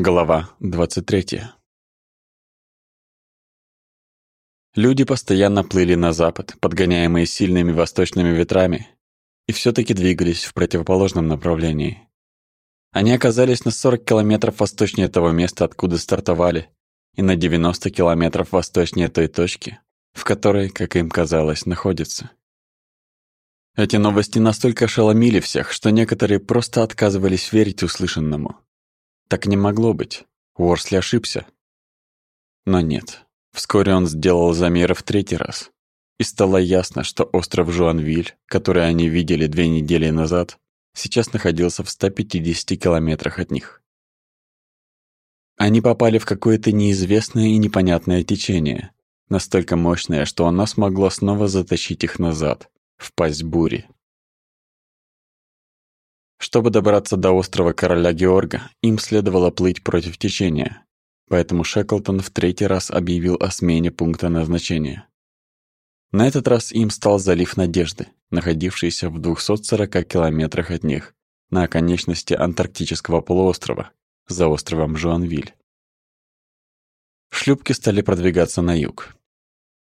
Глава 23. Люди постоянно плыли на запад, подгоняемые сильными восточными ветрами, и все таки двигались в противоположном направлении. Они оказались на 40 километров восточнее того места, откуда стартовали, и на 90 километров восточнее той точки, в которой, как им казалось, находятся. Эти новости настолько ошеломили всех, что некоторые просто отказывались верить услышанному. Так не могло быть. Уорсли ошибся. Но нет. Вскоре он сделал замеры в третий раз. И стало ясно, что остров Жуанвиль, который они видели две недели назад, сейчас находился в 150 километрах от них. Они попали в какое-то неизвестное и непонятное течение, настолько мощное, что оно смогло снова затащить их назад, в пасть бури. Чтобы добраться до острова Короля Георга, им следовало плыть против течения, поэтому Шеклтон в третий раз объявил о смене пункта назначения. На этот раз им стал залив Надежды, находившийся в 240 километрах от них, на оконечности Антарктического полуострова, за островом Жуанвиль. Шлюпки стали продвигаться на юг.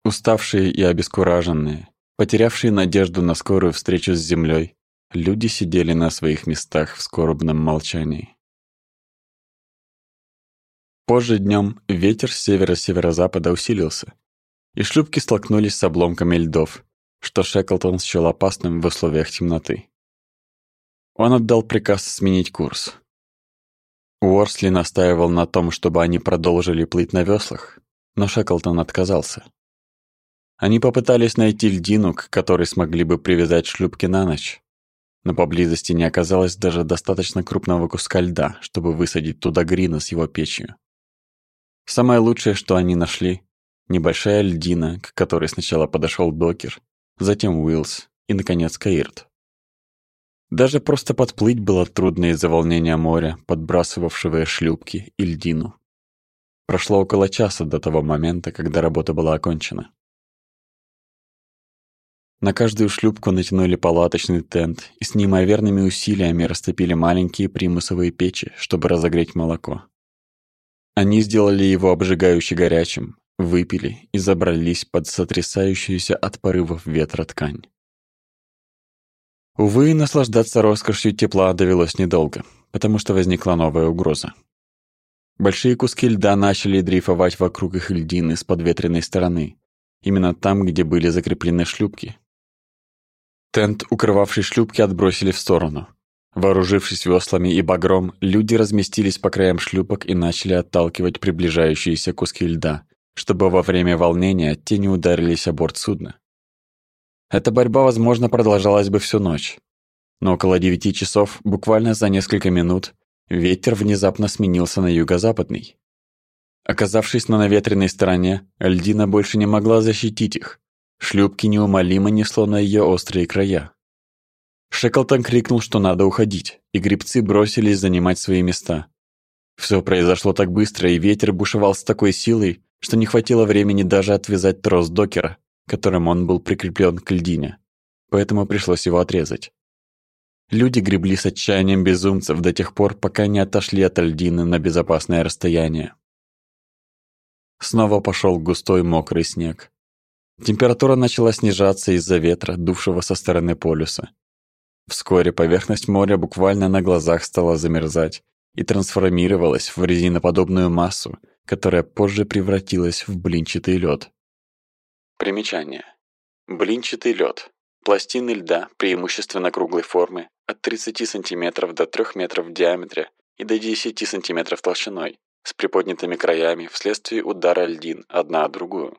Уставшие и обескураженные, потерявшие надежду на скорую встречу с землей, Люди сидели на своих местах в скорбном молчании. Позже днем ветер с севера-северо-запада усилился, и шлюпки столкнулись с обломками льдов, что Шеклтон счёл опасным в условиях темноты. Он отдал приказ сменить курс. Уорсли настаивал на том, чтобы они продолжили плыть на веслах, но Шеклтон отказался. Они попытались найти льдину, к которой смогли бы привязать шлюпки на ночь, но поблизости не оказалось даже достаточно крупного куска льда, чтобы высадить туда Грина с его печью. Самое лучшее, что они нашли — небольшая льдина, к которой сначала подошел Докер, затем Уиллс и, наконец, Каирт. Даже просто подплыть было трудно из-за волнения моря, подбрасывавшего шлюпки и льдину. Прошло около часа до того момента, когда работа была окончена. На каждую шлюпку натянули палаточный тент и с неимоверными усилиями растопили маленькие примусовые печи, чтобы разогреть молоко. Они сделали его обжигающе горячим, выпили и забрались под сотрясающуюся от порывов ветра ткань. Увы, наслаждаться роскошью тепла довелось недолго, потому что возникла новая угроза. Большие куски льда начали дрейфовать вокруг их льдины с подветренной стороны, именно там, где были закреплены шлюпки, Тент, укрывавший шлюпки, отбросили в сторону. Вооружившись веслами и багром, люди разместились по краям шлюпок и начали отталкивать приближающиеся куски льда, чтобы во время волнения те не ударились о борт судна. Эта борьба, возможно, продолжалась бы всю ночь. Но около девяти часов, буквально за несколько минут, ветер внезапно сменился на юго-западный. Оказавшись на наветренной стороне, льдина больше не могла защитить их, Шлюпки неумолимо несло на ее острые края. Шеклтон крикнул, что надо уходить, и грибцы бросились занимать свои места. Все произошло так быстро, и ветер бушевал с такой силой, что не хватило времени даже отвязать трос докера, которым он был прикреплен к льдине, поэтому пришлось его отрезать. Люди гребли с отчаянием безумцев до тех пор, пока не отошли от льдины на безопасное расстояние. Снова пошел густой мокрый снег. Температура начала снижаться из-за ветра, дувшего со стороны полюса. Вскоре поверхность моря буквально на глазах стала замерзать и трансформировалась в резиноподобную массу, которая позже превратилась в блинчатый лед. Примечание. Блинчатый лед. Пластины льда преимущественно круглой формы от 30 см до 3 метров в диаметре и до 10 см толщиной, с приподнятыми краями вследствие удара льдин одна о другую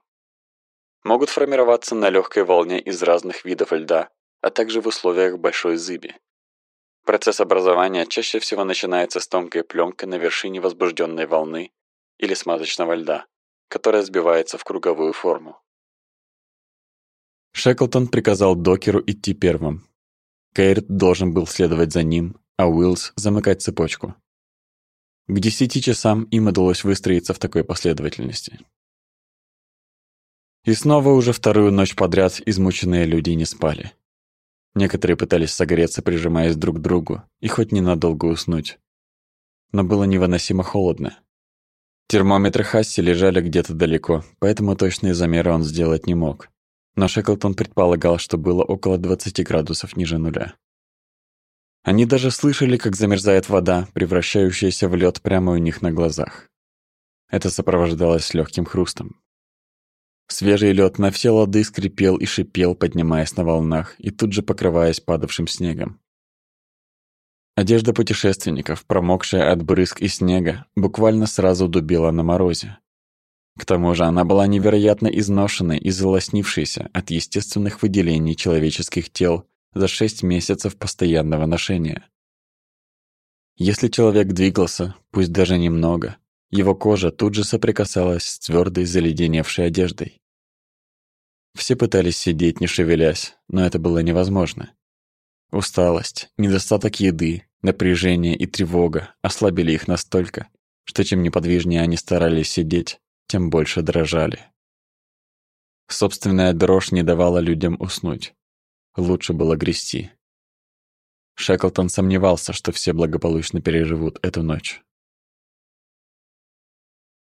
могут формироваться на легкой волне из разных видов льда, а также в условиях большой зыби. Процесс образования чаще всего начинается с тонкой пленкой на вершине возбужденной волны или смазочного льда, которая сбивается в круговую форму. Шеклтон приказал Докеру идти первым. Кейрт должен был следовать за ним, а Уиллс замыкать цепочку. К десяти часам им удалось выстроиться в такой последовательности. И снова уже вторую ночь подряд измученные люди не спали. Некоторые пытались согреться, прижимаясь друг к другу, и хоть ненадолго уснуть. но было невыносимо холодно. Термометры Хасси лежали где-то далеко, поэтому точные замеры он сделать не мог. Но Шеклтон предполагал, что было около 20 градусов ниже нуля. Они даже слышали, как замерзает вода, превращающаяся в лед прямо у них на глазах. Это сопровождалось легким хрустом. Свежий лед на все лады скрипел и шипел, поднимаясь на волнах и тут же покрываясь падавшим снегом. Одежда путешественников, промокшая от брызг и снега, буквально сразу дубила на морозе. К тому же она была невероятно изношенной и залоснившейся от естественных выделений человеческих тел за шесть месяцев постоянного ношения. Если человек двигался, пусть даже немного, его кожа тут же соприкасалась с твердой заледеневшей одеждой. Все пытались сидеть, не шевелясь, но это было невозможно. Усталость, недостаток еды, напряжение и тревога ослабили их настолько, что чем неподвижнее они старались сидеть, тем больше дрожали. Собственная дрожь не давала людям уснуть. Лучше было грести. Шеклтон сомневался, что все благополучно переживут эту ночь.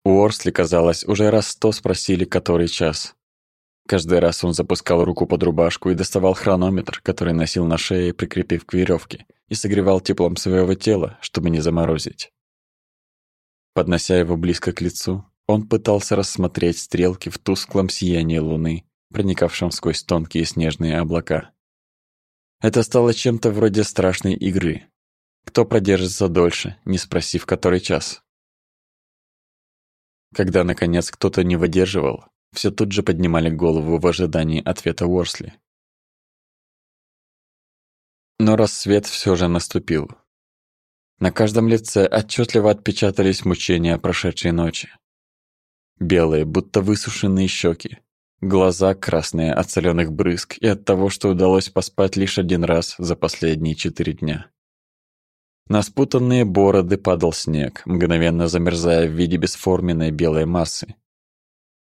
У Орсли, казалось, уже раз сто спросили, который час. Каждый раз он запускал руку под рубашку и доставал хронометр, который носил на шее, прикрепив к веревке, и согревал теплом своего тела, чтобы не заморозить. Поднося его близко к лицу, он пытался рассмотреть стрелки в тусклом сиянии луны, проникавшем сквозь тонкие снежные облака. Это стало чем-то вроде страшной игры. Кто продержится дольше, не спросив который час? Когда, наконец, кто-то не выдерживал, все тут же поднимали голову в ожидании ответа Уорсли. Но рассвет все же наступил. На каждом лице отчетливо отпечатались мучения прошедшей ночи. Белые, будто высушенные щеки, Глаза красные от соленых брызг и от того, что удалось поспать лишь один раз за последние четыре дня. На спутанные бороды падал снег, мгновенно замерзая в виде бесформенной белой массы.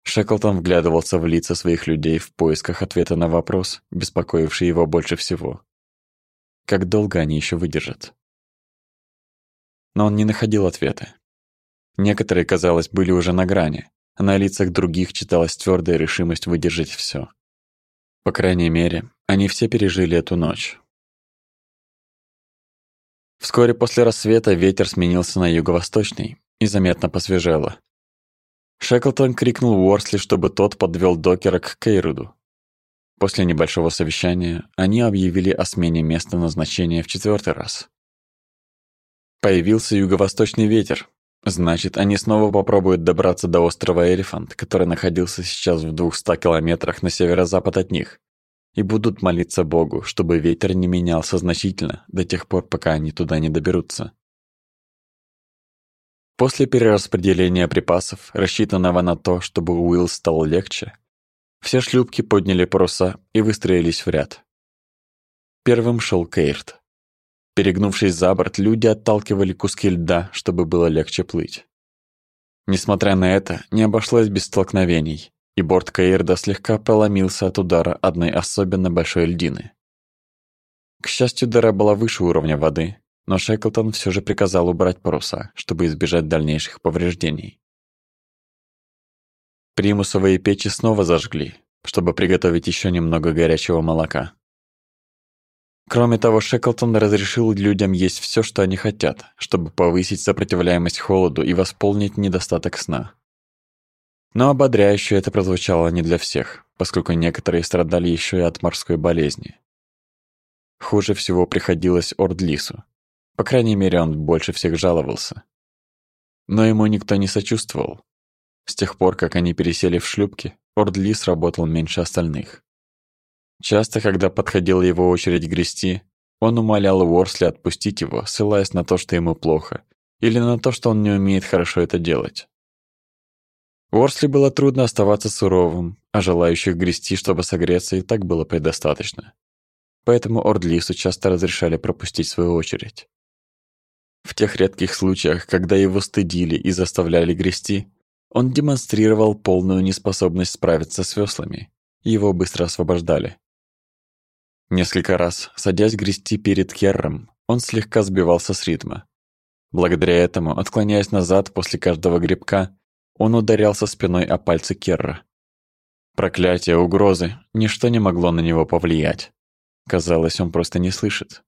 Шеклтон вглядывался в лица своих людей в поисках ответа на вопрос, беспокоивший его больше всего. Как долго они еще выдержат? Но он не находил ответа. Некоторые, казалось, были уже на грани, а на лицах других читалась твердая решимость выдержать все. По крайней мере, они все пережили эту ночь. Вскоре после рассвета ветер сменился на юго-восточный и заметно посвежело. Шеклтон крикнул Уорсли, чтобы тот подвел докера к Кейруду. После небольшого совещания они объявили о смене места назначения в четвертый раз. Появился юго-восточный ветер, Значит, они снова попробуют добраться до острова Элефант, который находился сейчас в 200 километрах на северо-запад от них, и будут молиться Богу, чтобы ветер не менялся значительно до тех пор, пока они туда не доберутся. После перераспределения припасов, рассчитанного на то, чтобы Уилл стал легче, все шлюпки подняли паруса и выстроились в ряд. Первым шел Кейрт. Перегнувшись за борт, люди отталкивали куски льда, чтобы было легче плыть. Несмотря на это, не обошлось без столкновений, и борт Каирда слегка проломился от удара одной особенно большой льдины. К счастью, дыра была выше уровня воды, но Шеклтон все же приказал убрать паруса, чтобы избежать дальнейших повреждений. Примусовые печи снова зажгли, чтобы приготовить еще немного горячего молока. Кроме того, Шеклтон разрешил людям есть все, что они хотят, чтобы повысить сопротивляемость холоду и восполнить недостаток сна. Но ободряюще это прозвучало не для всех, поскольку некоторые страдали еще и от морской болезни. Хуже всего приходилось Ордлису. По крайней мере, он больше всех жаловался. Но ему никто не сочувствовал. С тех пор, как они пересели в шлюпки, Ордлис работал меньше остальных. Часто, когда подходила его очередь грести, он умолял Уорсли отпустить его, ссылаясь на то, что ему плохо, или на то, что он не умеет хорошо это делать. Уорсли было трудно оставаться суровым, а желающих грести, чтобы согреться, и так было предостаточно. Поэтому Ордлису часто разрешали пропустить свою очередь. В тех редких случаях, когда его стыдили и заставляли грести, он демонстрировал полную неспособность справиться с веслами, его быстро освобождали. Несколько раз, садясь грести перед Керром, он слегка сбивался с ритма. Благодаря этому, отклоняясь назад после каждого грибка, он ударялся спиной о пальцы Керра. Проклятие, угрозы, ничто не могло на него повлиять. Казалось, он просто не слышит.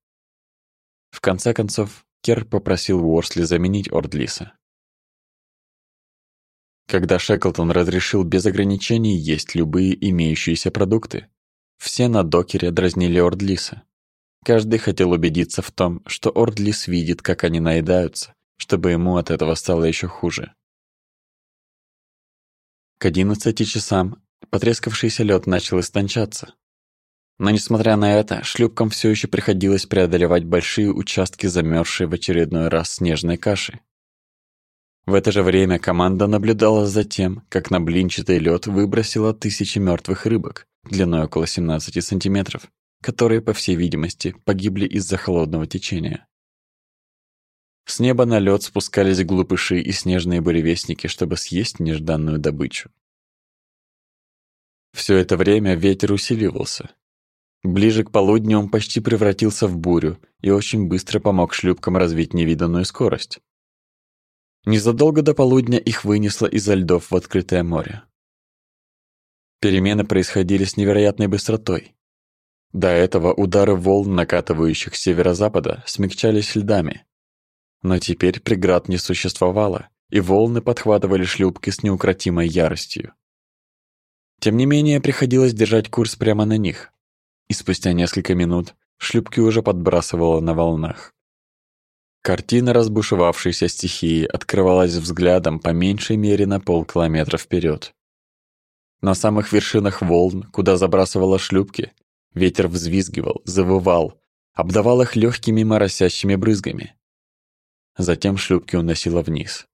В конце концов, Керр попросил Уорсли заменить Ордлиса. Когда Шеклтон разрешил без ограничений есть любые имеющиеся продукты, все на докере дразнили Ордлиса. Каждый хотел убедиться в том, что Ордлис видит, как они наедаются, чтобы ему от этого стало еще хуже. К одиннадцати часам потрескавшийся лед начал истончаться. Но несмотря на это, шлюпкам все еще приходилось преодолевать большие участки замерзшей в очередной раз снежной каши. В это же время команда наблюдала за тем, как на блинчатый лед выбросила тысячи мертвых рыбок длиной около 17 сантиметров, которые, по всей видимости, погибли из-за холодного течения. С неба на лед спускались глупыши и снежные буревестники, чтобы съесть нежданную добычу. Все это время ветер усиливался. Ближе к полудню он почти превратился в бурю и очень быстро помог шлюпкам развить невиданную скорость. Незадолго до полудня их вынесло из-за льдов в открытое море. Перемены происходили с невероятной быстротой. До этого удары волн, накатывающих с северо-запада, смягчались льдами. Но теперь преград не существовало, и волны подхватывали шлюпки с неукротимой яростью. Тем не менее, приходилось держать курс прямо на них, и спустя несколько минут шлюпки уже подбрасывало на волнах. Картина разбушевавшейся стихии открывалась взглядом по меньшей мере на полкилометра вперед. На самых вершинах волн, куда забрасывало шлюпки, ветер взвизгивал, завывал, обдавал их легкими моросящими брызгами. Затем шлюпки уносило вниз.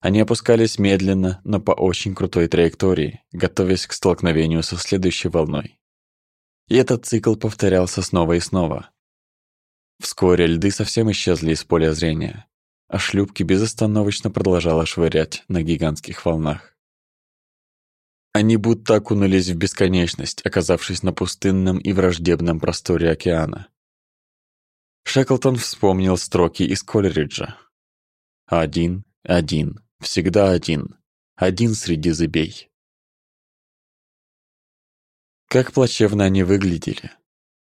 Они опускались медленно, но по очень крутой траектории, готовясь к столкновению со следующей волной. И этот цикл повторялся снова и снова, Вскоре льды совсем исчезли из поля зрения, а шлюпки безостановочно продолжала швырять на гигантских волнах. Они будто окунулись в бесконечность, оказавшись на пустынном и враждебном просторе океана. Шеклтон вспомнил строки из Колериджа. «Один, один, всегда один, один среди зыбей». Как плачевно они выглядели.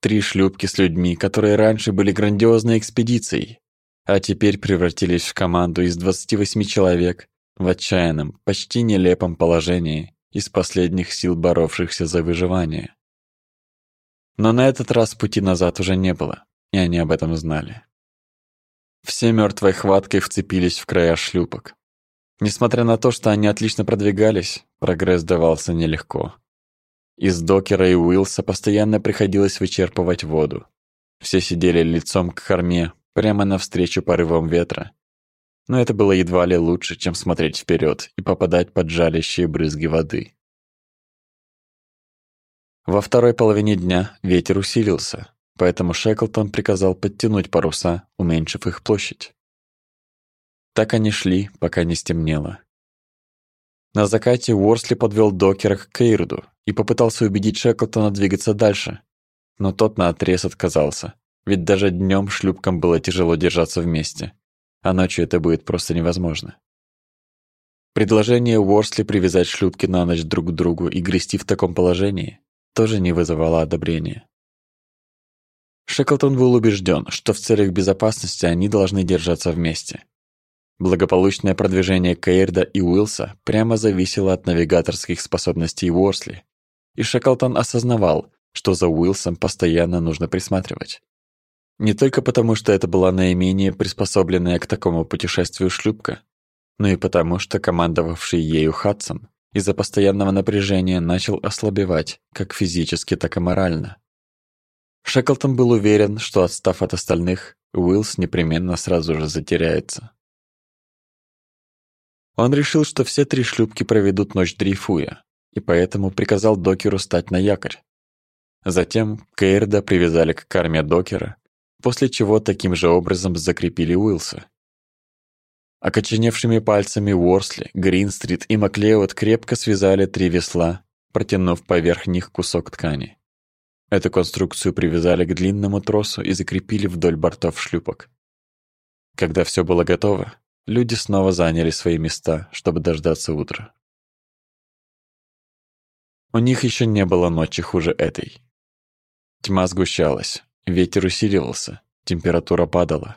Три шлюпки с людьми, которые раньше были грандиозной экспедицией, а теперь превратились в команду из 28 человек в отчаянном, почти нелепом положении из последних сил боровшихся за выживание. Но на этот раз пути назад уже не было, и они об этом знали. Все мертвой хваткой вцепились в края шлюпок. Несмотря на то, что они отлично продвигались, прогресс давался нелегко. Из докера и Уилса постоянно приходилось вычерпывать воду. Все сидели лицом к корме, прямо навстречу порывам ветра. Но это было едва ли лучше, чем смотреть вперед и попадать под жалящие брызги воды. Во второй половине дня ветер усилился, поэтому Шеклтон приказал подтянуть паруса, уменьшив их площадь. Так они шли, пока не стемнело. На закате Уорсли подвел докера к Кейрду и попытался убедить Шеклтона двигаться дальше. Но тот наотрез отказался, ведь даже днем шлюпкам было тяжело держаться вместе, а ночью это будет просто невозможно. Предложение Уорсли привязать шлюпки на ночь друг к другу и грести в таком положении тоже не вызывало одобрения. Шеклтон был убежден, что в целях безопасности они должны держаться вместе. Благополучное продвижение Кейрда и Уилса прямо зависело от навигаторских способностей Уорсли, и Шеклтон осознавал, что за Уилсом постоянно нужно присматривать. Не только потому, что это была наименее приспособленная к такому путешествию шлюпка, но и потому, что командовавший ею Хадсон из-за постоянного напряжения начал ослабевать как физически, так и морально. Шеклтон был уверен, что отстав от остальных, Уилс непременно сразу же затеряется. Он решил, что все три шлюпки проведут ночь дрейфуя, и поэтому приказал докеру стать на якорь. Затем Кейрда привязали к корме докера, после чего таким же образом закрепили Уилса. Окоченевшими пальцами Уорсли, Гринстрит и Маклеод крепко связали три весла, протянув поверх них кусок ткани. Эту конструкцию привязали к длинному тросу и закрепили вдоль бортов шлюпок. Когда все было готово, люди снова заняли свои места, чтобы дождаться утра. У них еще не было ночи хуже этой. Тьма сгущалась, ветер усиливался, температура падала.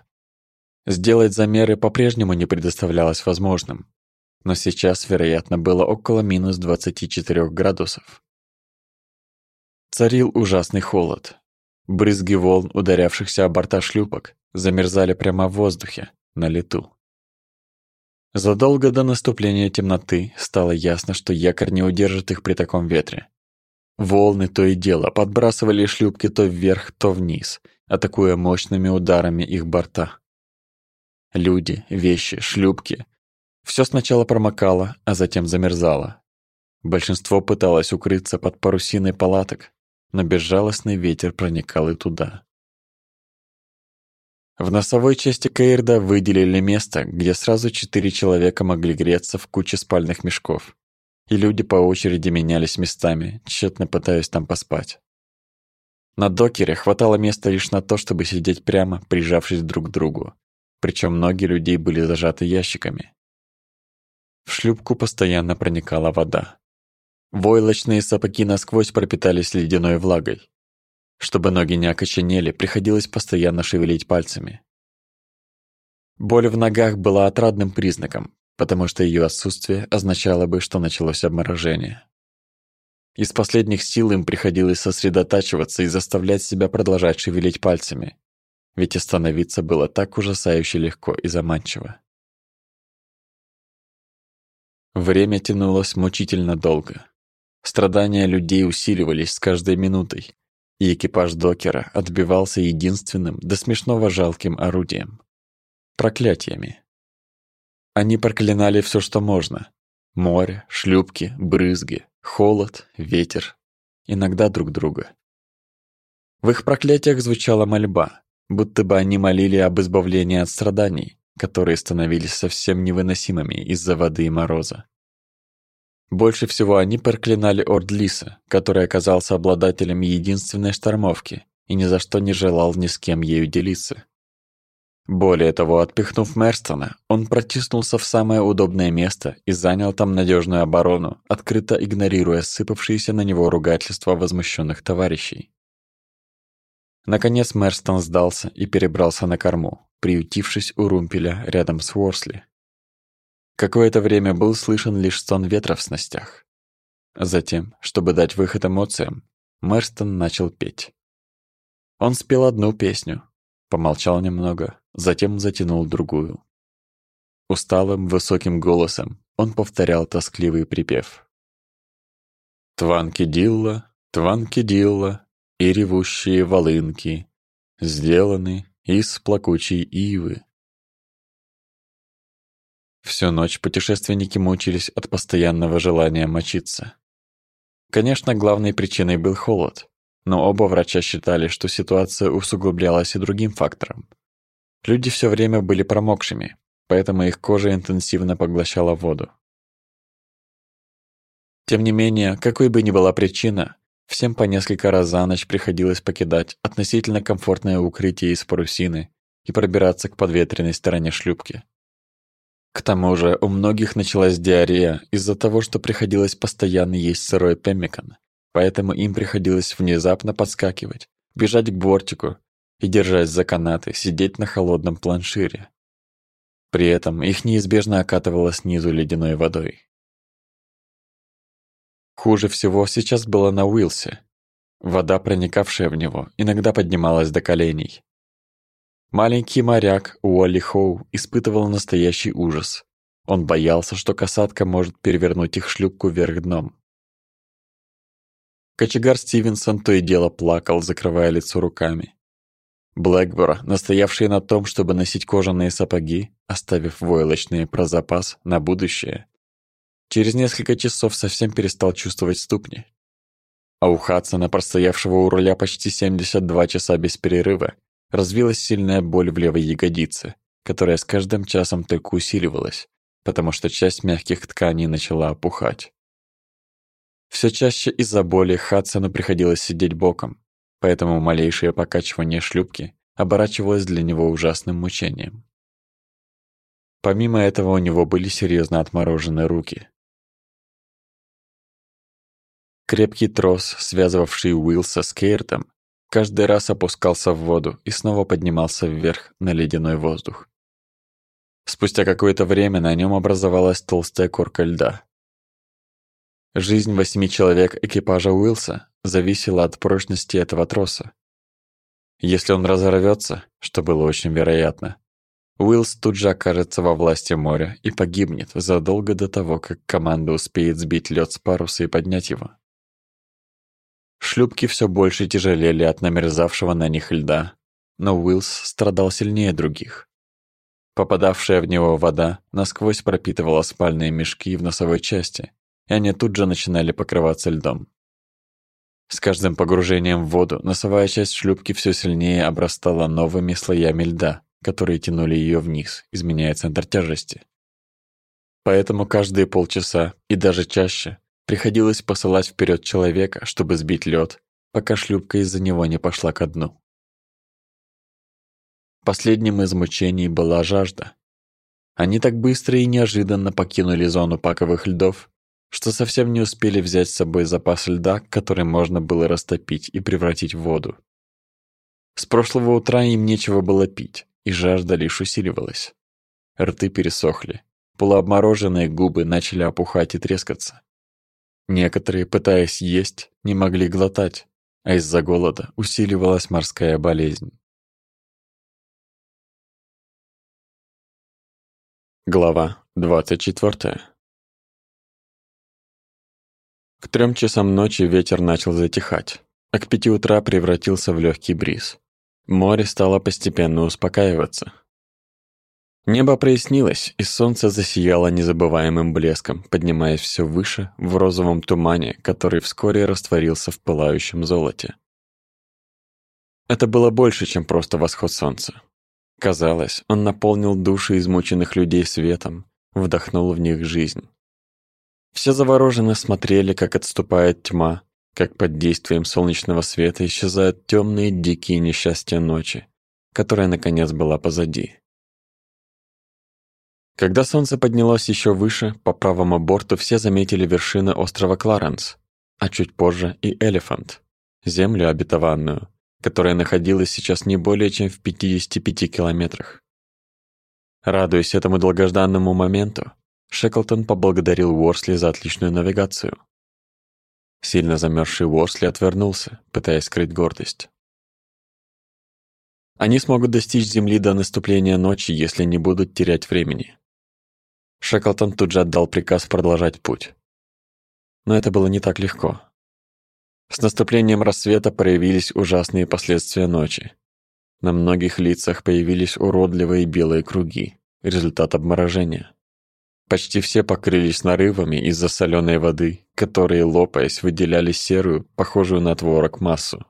Сделать замеры по-прежнему не предоставлялось возможным, но сейчас, вероятно, было около минус 24 градусов. Царил ужасный холод. Брызги волн, ударявшихся о борта шлюпок, замерзали прямо в воздухе, на лету. Задолго до наступления темноты стало ясно, что якорь не удержит их при таком ветре. Волны то и дело подбрасывали шлюпки то вверх, то вниз, атакуя мощными ударами их борта. Люди, вещи, шлюпки — все сначала промокало, а затем замерзало. Большинство пыталось укрыться под парусиной палаток, но безжалостный ветер проникал и туда. В носовой части Каирда выделили место, где сразу четыре человека могли греться в куче спальных мешков, и люди по очереди менялись местами, тщетно пытаясь там поспать. На докере хватало места лишь на то, чтобы сидеть прямо, прижавшись друг к другу, причем ноги людей были зажаты ящиками. В шлюпку постоянно проникала вода. Войлочные сапоги насквозь пропитались ледяной влагой, чтобы ноги не окоченели, приходилось постоянно шевелить пальцами. Боль в ногах была отрадным признаком, потому что ее отсутствие означало бы, что началось обморожение. Из последних сил им приходилось сосредотачиваться и заставлять себя продолжать шевелить пальцами, ведь остановиться было так ужасающе легко и заманчиво. Время тянулось мучительно долго. Страдания людей усиливались с каждой минутой, и экипаж докера отбивался единственным до смешного жалким орудием — проклятиями. Они проклинали все, что можно — море, шлюпки, брызги, холод, ветер, иногда друг друга. В их проклятиях звучала мольба, будто бы они молили об избавлении от страданий, которые становились совсем невыносимыми из-за воды и мороза. Больше всего они проклинали Ордлиса, который оказался обладателем единственной штормовки и ни за что не желал ни с кем ею делиться. Более того, отпихнув Мерстона, он протиснулся в самое удобное место и занял там надежную оборону, открыто игнорируя сыпавшиеся на него ругательства возмущенных товарищей. Наконец Мерстон сдался и перебрался на корму, приютившись у румпеля рядом с Уорсли. Какое-то время был слышен лишь стон ветра в снастях. Затем, чтобы дать выход эмоциям, Мерстон начал петь. Он спел одну песню, помолчал немного, затем затянул другую. Усталым, высоким голосом он повторял тоскливый припев. «Тванки-дилла, тванки-дилла и ревущие волынки сделаны из плакучей ивы». Всю ночь путешественники мучились от постоянного желания мочиться. Конечно, главной причиной был холод, но оба врача считали, что ситуация усугублялась и другим фактором. Люди все время были промокшими, поэтому их кожа интенсивно поглощала воду. Тем не менее, какой бы ни была причина, всем по несколько раз за ночь приходилось покидать относительно комфортное укрытие из парусины и пробираться к подветренной стороне шлюпки. К тому же у многих началась диарея из-за того, что приходилось постоянно есть сырой пеммикан, поэтому им приходилось внезапно подскакивать, бежать к бортику и, держась за канаты, сидеть на холодном планшире. При этом их неизбежно окатывало снизу ледяной водой. Хуже всего сейчас было на Уилсе. Вода, проникавшая в него, иногда поднималась до коленей, Маленький моряк Уолли Хоу испытывал настоящий ужас. Он боялся, что касатка может перевернуть их шлюпку вверх дном. Кочегар Стивенсон то и дело плакал, закрывая лицо руками. Блэкбор, настоявший на том, чтобы носить кожаные сапоги, оставив войлочные про запас на будущее, через несколько часов совсем перестал чувствовать ступни. А у Хадсона, простоявшего у руля почти 72 часа без перерыва, развилась сильная боль в левой ягодице, которая с каждым часом только усиливалась, потому что часть мягких тканей начала опухать. Все чаще из-за боли Хадсону приходилось сидеть боком, поэтому малейшее покачивание шлюпки оборачивалось для него ужасным мучением. Помимо этого у него были серьезно отморожены руки. Крепкий трос, связывавший Уилса с Кейртом, каждый раз опускался в воду и снова поднимался вверх на ледяной воздух. Спустя какое-то время на нем образовалась толстая корка льда. Жизнь восьми человек экипажа Уилса зависела от прочности этого троса. Если он разорвется, что было очень вероятно, Уиллс тут же окажется во власти моря и погибнет задолго до того, как команда успеет сбить лед с паруса и поднять его. Шлюпки все больше тяжелели от намерзавшего на них льда, но Уиллс страдал сильнее других. Попадавшая в него вода насквозь пропитывала спальные мешки в носовой части, и они тут же начинали покрываться льдом. С каждым погружением в воду носовая часть шлюпки все сильнее обрастала новыми слоями льда, которые тянули ее вниз, изменяя центр тяжести. Поэтому каждые полчаса и даже чаще приходилось посылать вперед человека, чтобы сбить лед, пока шлюпка из-за него не пошла ко дну. Последним из мучений была жажда. Они так быстро и неожиданно покинули зону паковых льдов, что совсем не успели взять с собой запас льда, который можно было растопить и превратить в воду. С прошлого утра им нечего было пить, и жажда лишь усиливалась. Рты пересохли, полуобмороженные губы начали опухать и трескаться. Некоторые, пытаясь есть, не могли глотать, а из-за голода усиливалась морская болезнь. Глава 24 К трем часам ночи ветер начал затихать, а к пяти утра превратился в легкий бриз. Море стало постепенно успокаиваться. Небо прояснилось, и солнце засияло незабываемым блеском, поднимаясь все выше в розовом тумане, который вскоре растворился в пылающем золоте. Это было больше, чем просто восход солнца. Казалось, он наполнил души измученных людей светом, вдохнул в них жизнь. Все завороженно смотрели, как отступает тьма, как под действием солнечного света исчезают темные дикие несчастья ночи, которая, наконец, была позади. Когда солнце поднялось еще выше, по правому борту все заметили вершины острова Кларенс, а чуть позже и Элефант, землю обетованную, которая находилась сейчас не более чем в 55 километрах. Радуясь этому долгожданному моменту, Шеклтон поблагодарил Уорсли за отличную навигацию. Сильно замерзший Уорсли отвернулся, пытаясь скрыть гордость. Они смогут достичь земли до наступления ночи, если не будут терять времени. Шеклтон тут же отдал приказ продолжать путь. Но это было не так легко. С наступлением рассвета проявились ужасные последствия ночи. На многих лицах появились уродливые белые круги, результат обморожения. Почти все покрылись нарывами из-за соленой воды, которые, лопаясь, выделяли серую, похожую на творог массу.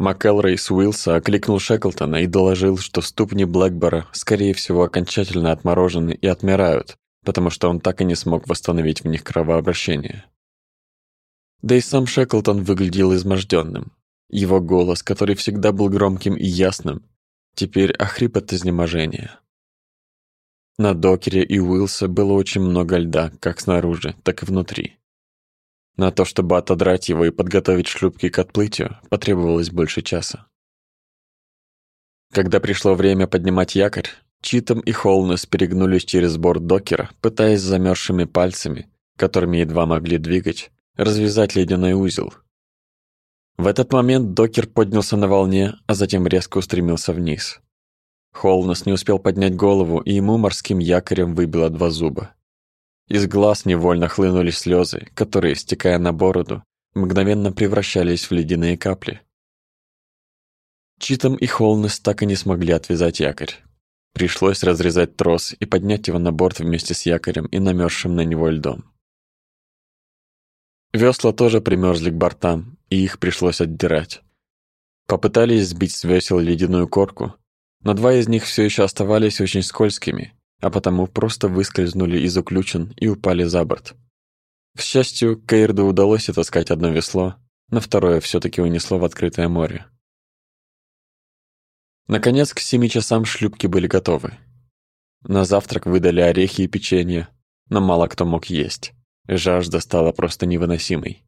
МакЭлрей с Уилса окликнул Шеклтона и доложил, что ступни Блэкбора, скорее всего, окончательно отморожены и отмирают, потому что он так и не смог восстановить в них кровообращение. Да и сам Шеклтон выглядел изможденным. Его голос, который всегда был громким и ясным, теперь охрип от изнеможения. На докере и Уилса было очень много льда, как снаружи, так и внутри. На то, чтобы отодрать его и подготовить шлюпки к отплытию, потребовалось больше часа. Когда пришло время поднимать якорь, Читом и Холнес перегнулись через борт докера, пытаясь замерзшими пальцами, которыми едва могли двигать, развязать ледяной узел. В этот момент докер поднялся на волне, а затем резко устремился вниз. Холнес не успел поднять голову, и ему морским якорем выбило два зуба. Из глаз невольно хлынули слезы, которые, стекая на бороду, мгновенно превращались в ледяные капли. Читом и Холнес так и не смогли отвязать якорь. Пришлось разрезать трос и поднять его на борт вместе с якорем и намерзшим на него льдом. Весла тоже примерзли к бортам, и их пришлось отдирать. Попытались сбить с весел ледяную корку, но два из них все еще оставались очень скользкими, а потому просто выскользнули из уключен и упали за борт. К счастью, Кейрду удалось отыскать одно весло, но второе все таки унесло в открытое море. Наконец, к семи часам шлюпки были готовы. На завтрак выдали орехи и печенье, но мало кто мог есть. Жажда стала просто невыносимой.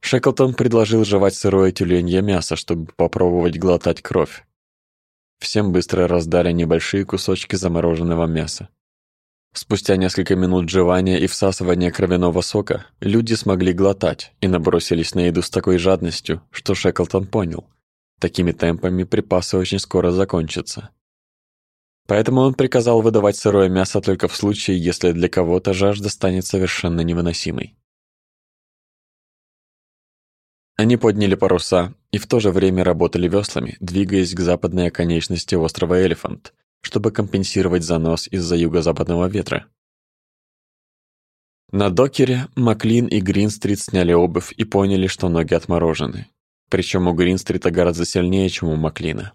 Шеклтон предложил жевать сырое тюленье мясо, чтобы попробовать глотать кровь. Всем быстро раздали небольшие кусочки замороженного мяса. Спустя несколько минут жевания и всасывания кровяного сока люди смогли глотать и набросились на еду с такой жадностью, что Шеклтон понял. Такими темпами припасы очень скоро закончатся. Поэтому он приказал выдавать сырое мясо только в случае, если для кого-то жажда станет совершенно невыносимой. Они подняли паруса и в то же время работали веслами, двигаясь к западной оконечности острова Элефант, чтобы компенсировать занос из-за юго-западного ветра. На докере Маклин и Гринстрит сняли обувь и поняли, что ноги отморожены. Причем у Гринстрита гораздо сильнее, чем у Маклина.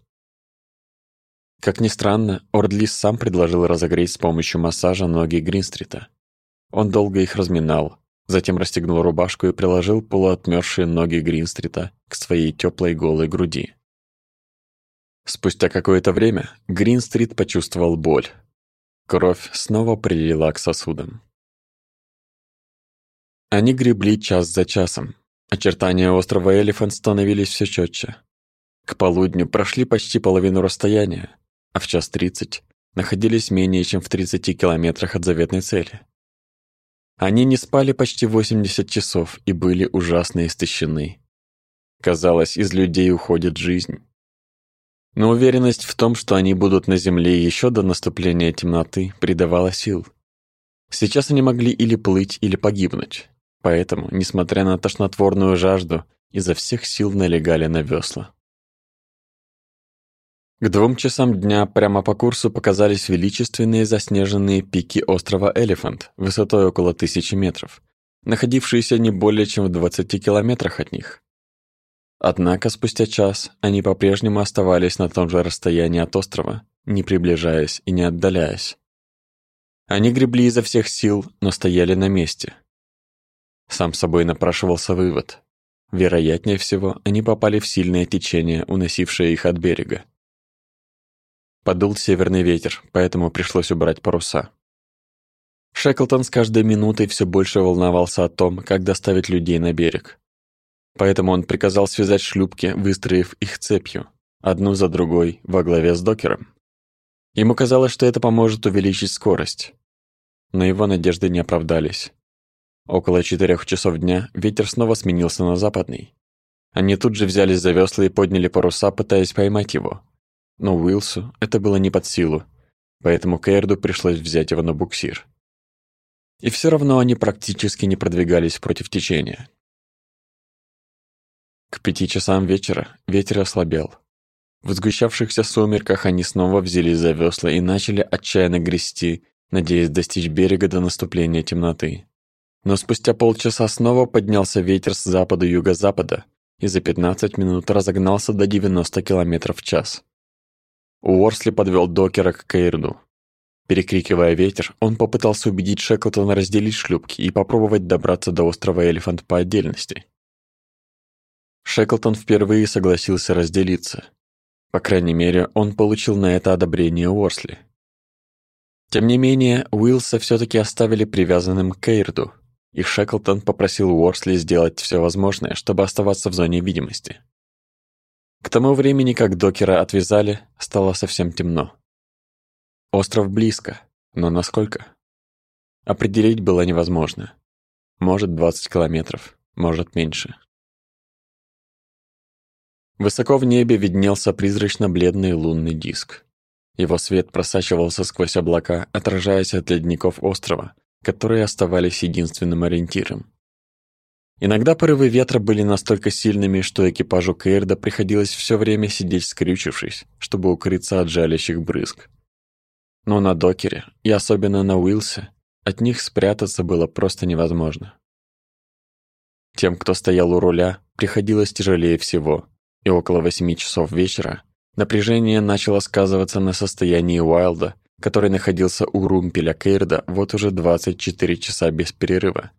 Как ни странно, Ордлис сам предложил разогреть с помощью массажа ноги Гринстрита. Он долго их разминал, затем расстегнул рубашку и приложил полуотмёрзшие ноги Гринстрита к своей теплой голой груди. Спустя какое-то время Гринстрит почувствовал боль. Кровь снова прилила к сосудам. Они гребли час за часом. Очертания острова Элефант становились все четче. К полудню прошли почти половину расстояния, а в час тридцать находились менее чем в 30 километрах от заветной цели. Они не спали почти 80 часов и были ужасно истощены. Казалось, из людей уходит жизнь. Но уверенность в том, что они будут на земле еще до наступления темноты, придавала сил. Сейчас они могли или плыть, или погибнуть. Поэтому, несмотря на тошнотворную жажду, изо всех сил налегали на весла. К двум часам дня прямо по курсу показались величественные заснеженные пики острова Элефант высотой около тысячи метров, находившиеся не более чем в 20 километрах от них. Однако спустя час они по-прежнему оставались на том же расстоянии от острова, не приближаясь и не отдаляясь. Они гребли изо всех сил, но стояли на месте. Сам собой напрашивался вывод. Вероятнее всего, они попали в сильное течение, уносившее их от берега. Подул северный ветер, поэтому пришлось убрать паруса. Шеклтон с каждой минутой все больше волновался о том, как доставить людей на берег. Поэтому он приказал связать шлюпки, выстроив их цепью, одну за другой, во главе с докером. Ему казалось, что это поможет увеличить скорость. Но его надежды не оправдались. Около четырех часов дня ветер снова сменился на западный. Они тут же взялись за весла и подняли паруса, пытаясь поймать его, но Уилсу это было не под силу, поэтому Кейрду пришлось взять его на буксир. И все равно они практически не продвигались против течения. К пяти часам вечера ветер ослабел. В сгущавшихся сумерках они снова взялись за весла и начали отчаянно грести, надеясь достичь берега до наступления темноты. Но спустя полчаса снова поднялся ветер с запада-юго-запада и за 15 минут разогнался до 90 км в час. Уорсли подвел докера к Кейрду. Перекрикивая ветер, он попытался убедить Шеклтона разделить шлюпки и попробовать добраться до острова Элефант по отдельности. Шеклтон впервые согласился разделиться. По крайней мере, он получил на это одобрение Уорсли. Тем не менее, Уилса все таки оставили привязанным к Кейрду, и Шеклтон попросил Уорсли сделать все возможное, чтобы оставаться в зоне видимости. К тому времени, как докера отвязали, стало совсем темно. Остров близко, но насколько? Определить было невозможно. Может, 20 километров, может, меньше. Высоко в небе виднелся призрачно-бледный лунный диск. Его свет просачивался сквозь облака, отражаясь от ледников острова, которые оставались единственным ориентиром. Иногда порывы ветра были настолько сильными, что экипажу Кейрда приходилось все время сидеть скрючившись, чтобы укрыться от жалящих брызг. Но на докере, и особенно на Уилсе, от них спрятаться было просто невозможно. Тем, кто стоял у руля, приходилось тяжелее всего, и около восьми часов вечера напряжение начало сказываться на состоянии Уайлда, который находился у румпеля Кейрда вот уже 24 часа без перерыва.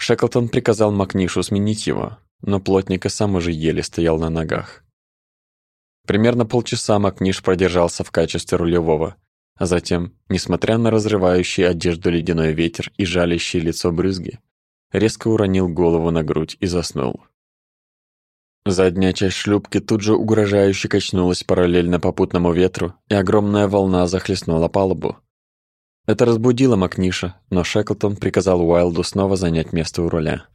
Шеклтон приказал Макнишу сменить его, но плотник и сам уже еле стоял на ногах. Примерно полчаса Макниш продержался в качестве рулевого, А затем, несмотря на разрывающий одежду ледяной ветер и жалящий лицо брызги, резко уронил голову на грудь и заснул. Задняя часть шлюпки тут же угрожающе качнулась параллельно попутному ветру, и огромная волна захлестнула палубу. Это разбудило Макниша, но Шеклтон приказал Уайлду снова занять место у руля.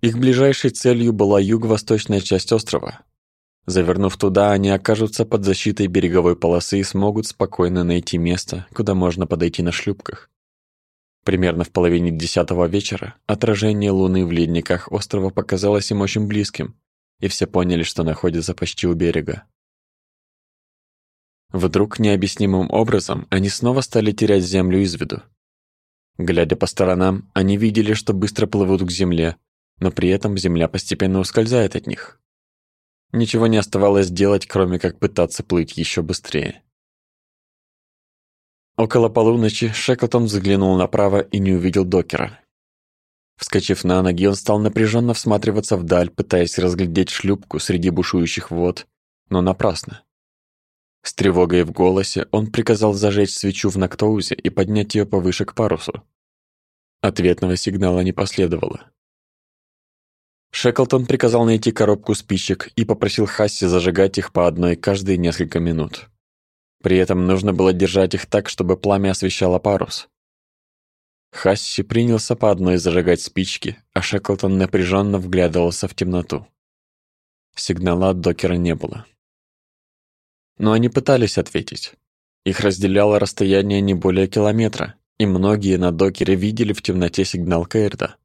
Их ближайшей целью была юго-восточная часть острова. Завернув туда, они окажутся под защитой береговой полосы и смогут спокойно найти место, куда можно подойти на шлюпках. Примерно в половине десятого вечера отражение луны в ледниках острова показалось им очень близким, и все поняли, что находятся почти у берега. Вдруг необъяснимым образом они снова стали терять землю из виду. Глядя по сторонам, они видели, что быстро плывут к земле, но при этом земля постепенно ускользает от них. Ничего не оставалось делать, кроме как пытаться плыть еще быстрее. Около полуночи Шеклтон взглянул направо и не увидел докера. Вскочив на ноги, он стал напряженно всматриваться вдаль, пытаясь разглядеть шлюпку среди бушующих вод, но напрасно. С тревогой в голосе он приказал зажечь свечу в Нактоузе и поднять ее повыше к парусу. Ответного сигнала не последовало. Шеклтон приказал найти коробку спичек и попросил Хасси зажигать их по одной каждые несколько минут. При этом нужно было держать их так, чтобы пламя освещало парус. Хасси принялся по одной зажигать спички, а Шеклтон напряженно вглядывался в темноту. Сигнала от докера не было. Но они пытались ответить. Их разделяло расстояние не более километра, и многие на докере видели в темноте сигнал Кейрда.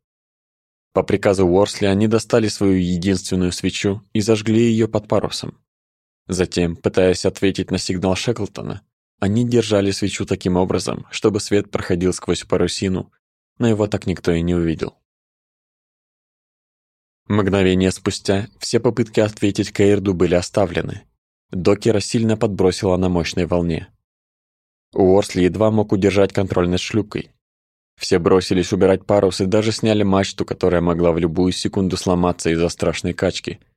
По приказу Уорсли они достали свою единственную свечу и зажгли ее под парусом. Затем, пытаясь ответить на сигнал Шеклтона, они держали свечу таким образом, чтобы свет проходил сквозь парусину, но его так никто и не увидел. Мгновение спустя все попытки ответить Кейрду были оставлены. Докера сильно подбросила на мощной волне. Уорсли едва мог удержать контроль над шлюпкой. Все бросились убирать парус и даже сняли мачту, которая могла в любую секунду сломаться из-за страшной качки –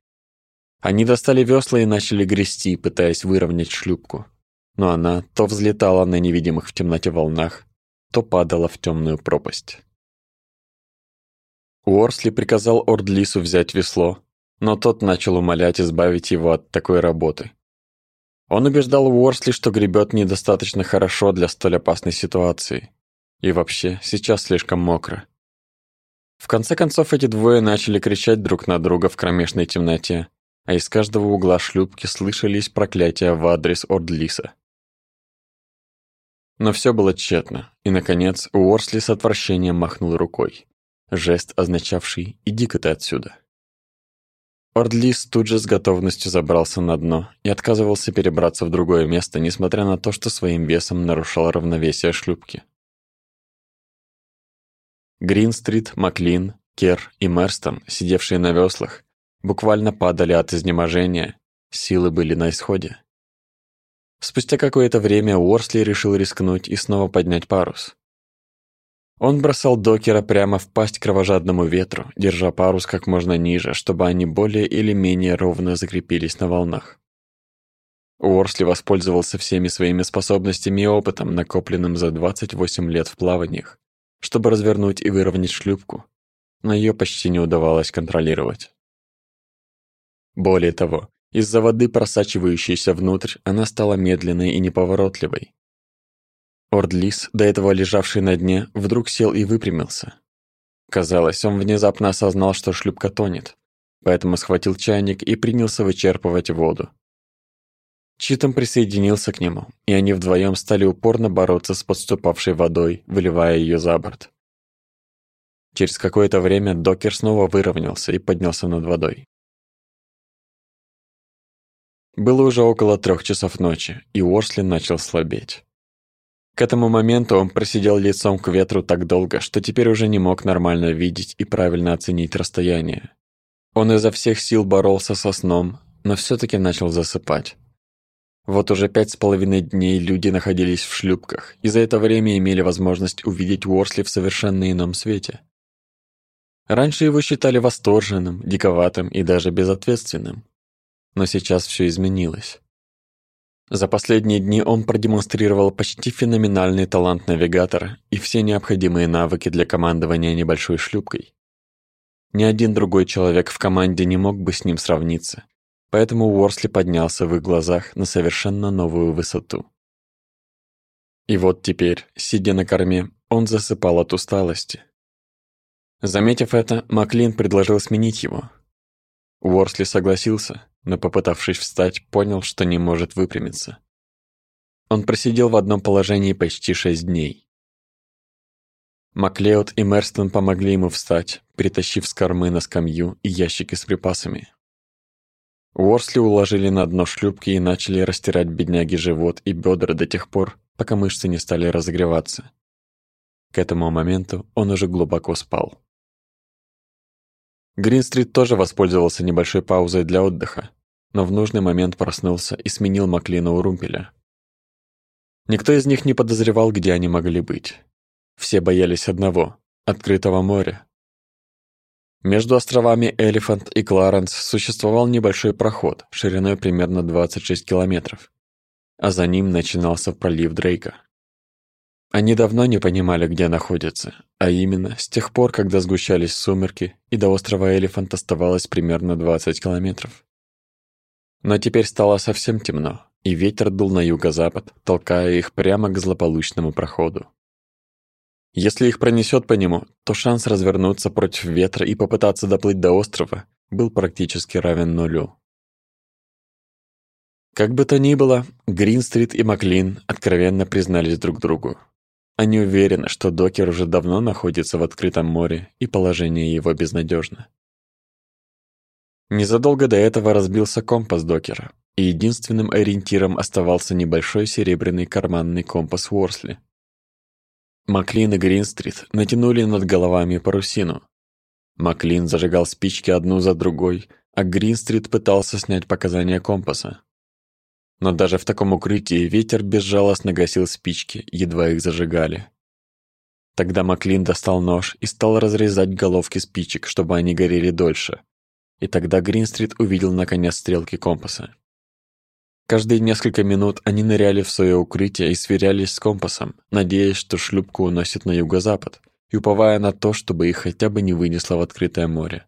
они достали весла и начали грести, пытаясь выровнять шлюпку. Но она то взлетала на невидимых в темноте волнах, то падала в темную пропасть. Уорсли приказал Ордлису взять весло, но тот начал умолять избавить его от такой работы. Он убеждал Уорсли, что гребет недостаточно хорошо для столь опасной ситуации. И вообще, сейчас слишком мокро. В конце концов, эти двое начали кричать друг на друга в кромешной темноте, а из каждого угла шлюпки слышались проклятия в адрес Ордлиса. Но все было тщетно, и, наконец, Уорсли с отвращением махнул рукой. Жест, означавший «иди-ка ты отсюда». Ордлис тут же с готовностью забрался на дно и отказывался перебраться в другое место, несмотря на то, что своим весом нарушал равновесие шлюпки. Гринстрит, Маклин, Кер и Мерстон, сидевшие на веслах, буквально падали от изнеможения, силы были на исходе. Спустя какое-то время Уорсли решил рискнуть и снова поднять парус. Он бросал докера прямо в пасть кровожадному ветру, держа парус как можно ниже, чтобы они более или менее ровно закрепились на волнах. Уорсли воспользовался всеми своими способностями и опытом, накопленным за 28 лет в плаваниях, чтобы развернуть и выровнять шлюпку, но ее почти не удавалось контролировать. Более того, из-за воды, просачивающейся внутрь, она стала медленной и неповоротливой. Ордлис, до этого лежавший на дне, вдруг сел и выпрямился. Казалось, он внезапно осознал, что шлюпка тонет, поэтому схватил чайник и принялся вычерпывать воду. Читом присоединился к нему, и они вдвоем стали упорно бороться с подступавшей водой, выливая ее за борт. Через какое-то время докер снова выровнялся и поднялся над водой. Было уже около трех часов ночи, и Уорсли начал слабеть. К этому моменту он просидел лицом к ветру так долго, что теперь уже не мог нормально видеть и правильно оценить расстояние. Он изо всех сил боролся со сном, но все таки начал засыпать. Вот уже пять с половиной дней люди находились в шлюпках, и за это время имели возможность увидеть Уорсли в совершенно ином свете. Раньше его считали восторженным, диковатым и даже безответственным но сейчас все изменилось. За последние дни он продемонстрировал почти феноменальный талант навигатора и все необходимые навыки для командования небольшой шлюпкой. Ни один другой человек в команде не мог бы с ним сравниться, поэтому Уорсли поднялся в их глазах на совершенно новую высоту. И вот теперь, сидя на корме, он засыпал от усталости. Заметив это, Маклин предложил сменить его. Уорсли согласился, но, попытавшись встать, понял, что не может выпрямиться. Он просидел в одном положении почти шесть дней. Маклеод и Мерстон помогли ему встать, притащив с кормы на скамью и ящики с припасами. Уорсли уложили на дно шлюпки и начали растирать бедняги живот и бедра до тех пор, пока мышцы не стали разогреваться. К этому моменту он уже глубоко спал. Гринстрит тоже воспользовался небольшой паузой для отдыха, но в нужный момент проснулся и сменил Маклина у румпеля. Никто из них не подозревал, где они могли быть. Все боялись одного — открытого моря. Между островами Элефант и Кларенс существовал небольшой проход, шириной примерно 26 километров, а за ним начинался пролив Дрейка. Они давно не понимали, где находятся, а именно с тех пор, когда сгущались сумерки, и до острова Элефант оставалось примерно 20 километров. Но теперь стало совсем темно, и ветер дул на юго-запад, толкая их прямо к злополучному проходу. Если их пронесет по нему, то шанс развернуться против ветра и попытаться доплыть до острова был практически равен нулю. Как бы то ни было, Гринстрит и Маклин откровенно признались друг другу. Они уверены, что докер уже давно находится в открытом море, и положение его безнадежно. Незадолго до этого разбился компас докера, и единственным ориентиром оставался небольшой серебряный карманный компас Уорсли. Маклин и Гринстрит натянули над головами парусину. Маклин зажигал спички одну за другой, а Гринстрит пытался снять показания компаса. Но даже в таком укрытии ветер безжалостно гасил спички, едва их зажигали. Тогда Маклин достал нож и стал разрезать головки спичек, чтобы они горели дольше, и тогда Гринстрит увидел наконец стрелки компаса. Каждые несколько минут они ныряли в свое укрытие и сверялись с компасом, надеясь, что шлюпку уносит на юго-запад, и уповая на то, чтобы их хотя бы не вынесло в открытое море.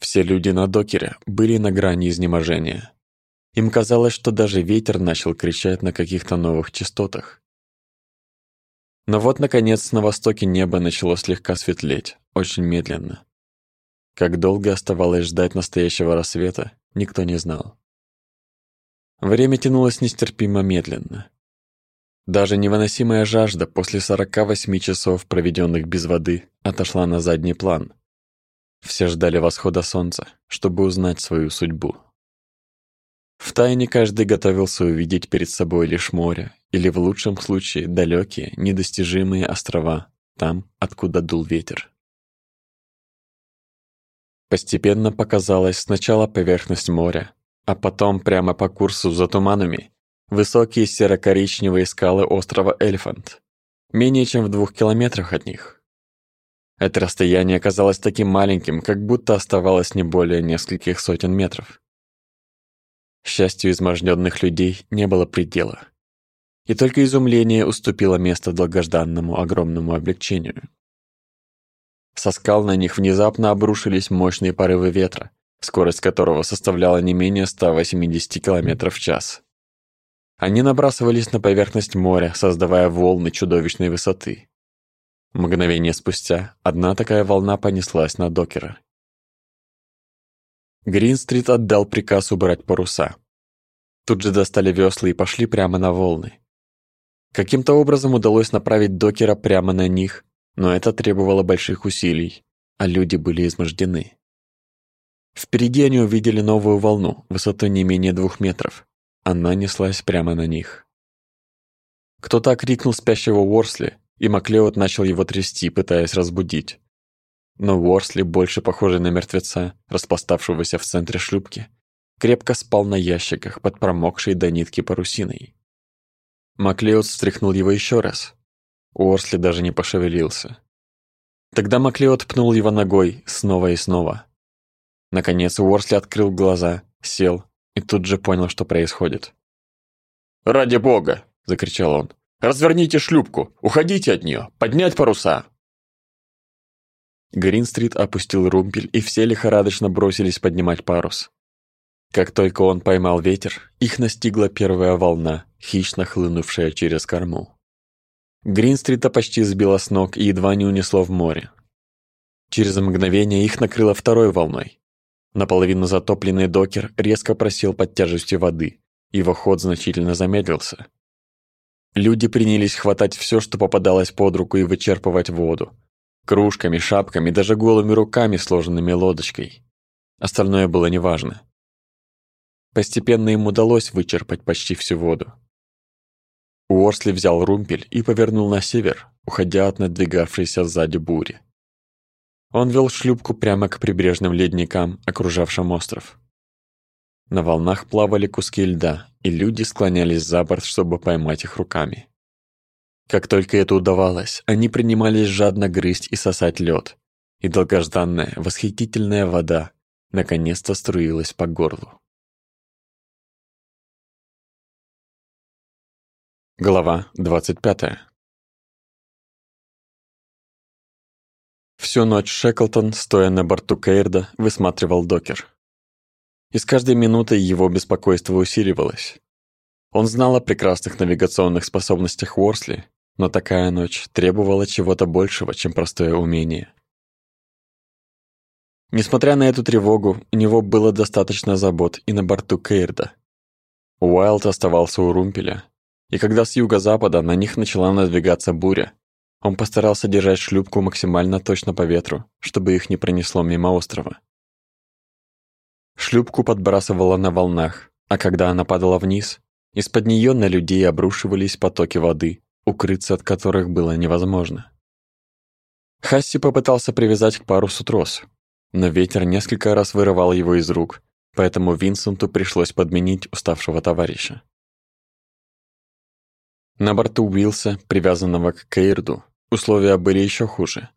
Все люди на докере были на грани изнеможения. Им казалось, что даже ветер начал кричать на каких-то новых частотах. Но вот, наконец, на востоке небо начало слегка светлеть, очень медленно. Как долго оставалось ждать настоящего рассвета, никто не знал. Время тянулось нестерпимо медленно. Даже невыносимая жажда после 48 часов, проведенных без воды, отошла на задний план. Все ждали восхода солнца, чтобы узнать свою судьбу. Втайне каждый готовился увидеть перед собой лишь море, или в лучшем случае далекие, недостижимые острова, там, откуда дул ветер. Постепенно показалась сначала поверхность моря, а потом прямо по курсу за туманами высокие серо-коричневые скалы острова Эльфант, менее чем в двух километрах от них. Это расстояние казалось таким маленьким, как будто оставалось не более нескольких сотен метров. Счастью изможденных людей не было предела. И только изумление уступило место долгожданному огромному облегчению. Со скал на них внезапно обрушились мощные порывы ветра, скорость которого составляла не менее 180 км в час. Они набрасывались на поверхность моря, создавая волны чудовищной высоты. Мгновение спустя одна такая волна понеслась на докера. Гринстрит отдал приказ убрать паруса. Тут же достали весла и пошли прямо на волны. Каким-то образом удалось направить докера прямо на них, но это требовало больших усилий, а люди были измождены. Впереди они увидели новую волну, высотой не менее двух метров. Она неслась прямо на них. Кто-то окрикнул спящего Уорсли, и Маклеод начал его трясти, пытаясь разбудить. Но Уорсли, больше похожий на мертвеца, распластавшегося в центре шлюпки, крепко спал на ящиках под промокшей до нитки парусиной. Маклеод встряхнул его еще раз, Уорсли даже не пошевелился. Тогда Маклеод пнул его ногой снова и снова. Наконец Уорсли открыл глаза, сел и тут же понял, что происходит. «Ради бога!» – закричал он. «Разверните шлюпку! Уходите от нее! Поднять паруса!» Гринстрит опустил румпель, и все лихорадочно бросились поднимать парус. Как только он поймал ветер, их настигла первая волна, хищно хлынувшая через корму. Гринстрита почти сбила с ног и едва не унесло в море. Через мгновение их накрыло второй волной. Наполовину затопленный докер резко просел под тяжестью воды, его ход значительно замедлился. Люди принялись хватать все, что попадалось под руку, и вычерпывать воду. Кружками, шапками, даже голыми руками, сложенными лодочкой. Остальное было неважно. Постепенно им удалось вычерпать почти всю воду. Уорсли взял румпель и повернул на север, уходя от надвигавшейся сзади бури. Он вел шлюпку прямо к прибрежным ледникам, окружавшим остров. На волнах плавали куски льда, и люди склонялись за борт, чтобы поймать их руками. Как только это удавалось, они принимались жадно грызть и сосать лед, и долгожданная, восхитительная вода наконец-то струилась по горлу. Глава 25. Всю ночь Шеклтон, стоя на борту Кейрда, высматривал докер. И с каждой минутой его беспокойство усиливалось. Он знал о прекрасных навигационных способностях Уорсли, но такая ночь требовала чего-то большего, чем простое умение. Несмотря на эту тревогу, у него было достаточно забот и на борту Кейрда. Уайлд оставался у румпеля, и когда с юго-запада на них начала надвигаться буря, он постарался держать шлюпку максимально точно по ветру, чтобы их не пронесло мимо острова. Шлюпку подбрасывало на волнах, а когда она падала вниз, из-под нее на людей обрушивались потоки воды, укрыться от которых было невозможно. Хасси попытался привязать к парусу трос, но ветер несколько раз вырывал его из рук, поэтому Винсенту пришлось подменить уставшего товарища. На борту Уилса, привязанного к Кейрду, условия были еще хуже.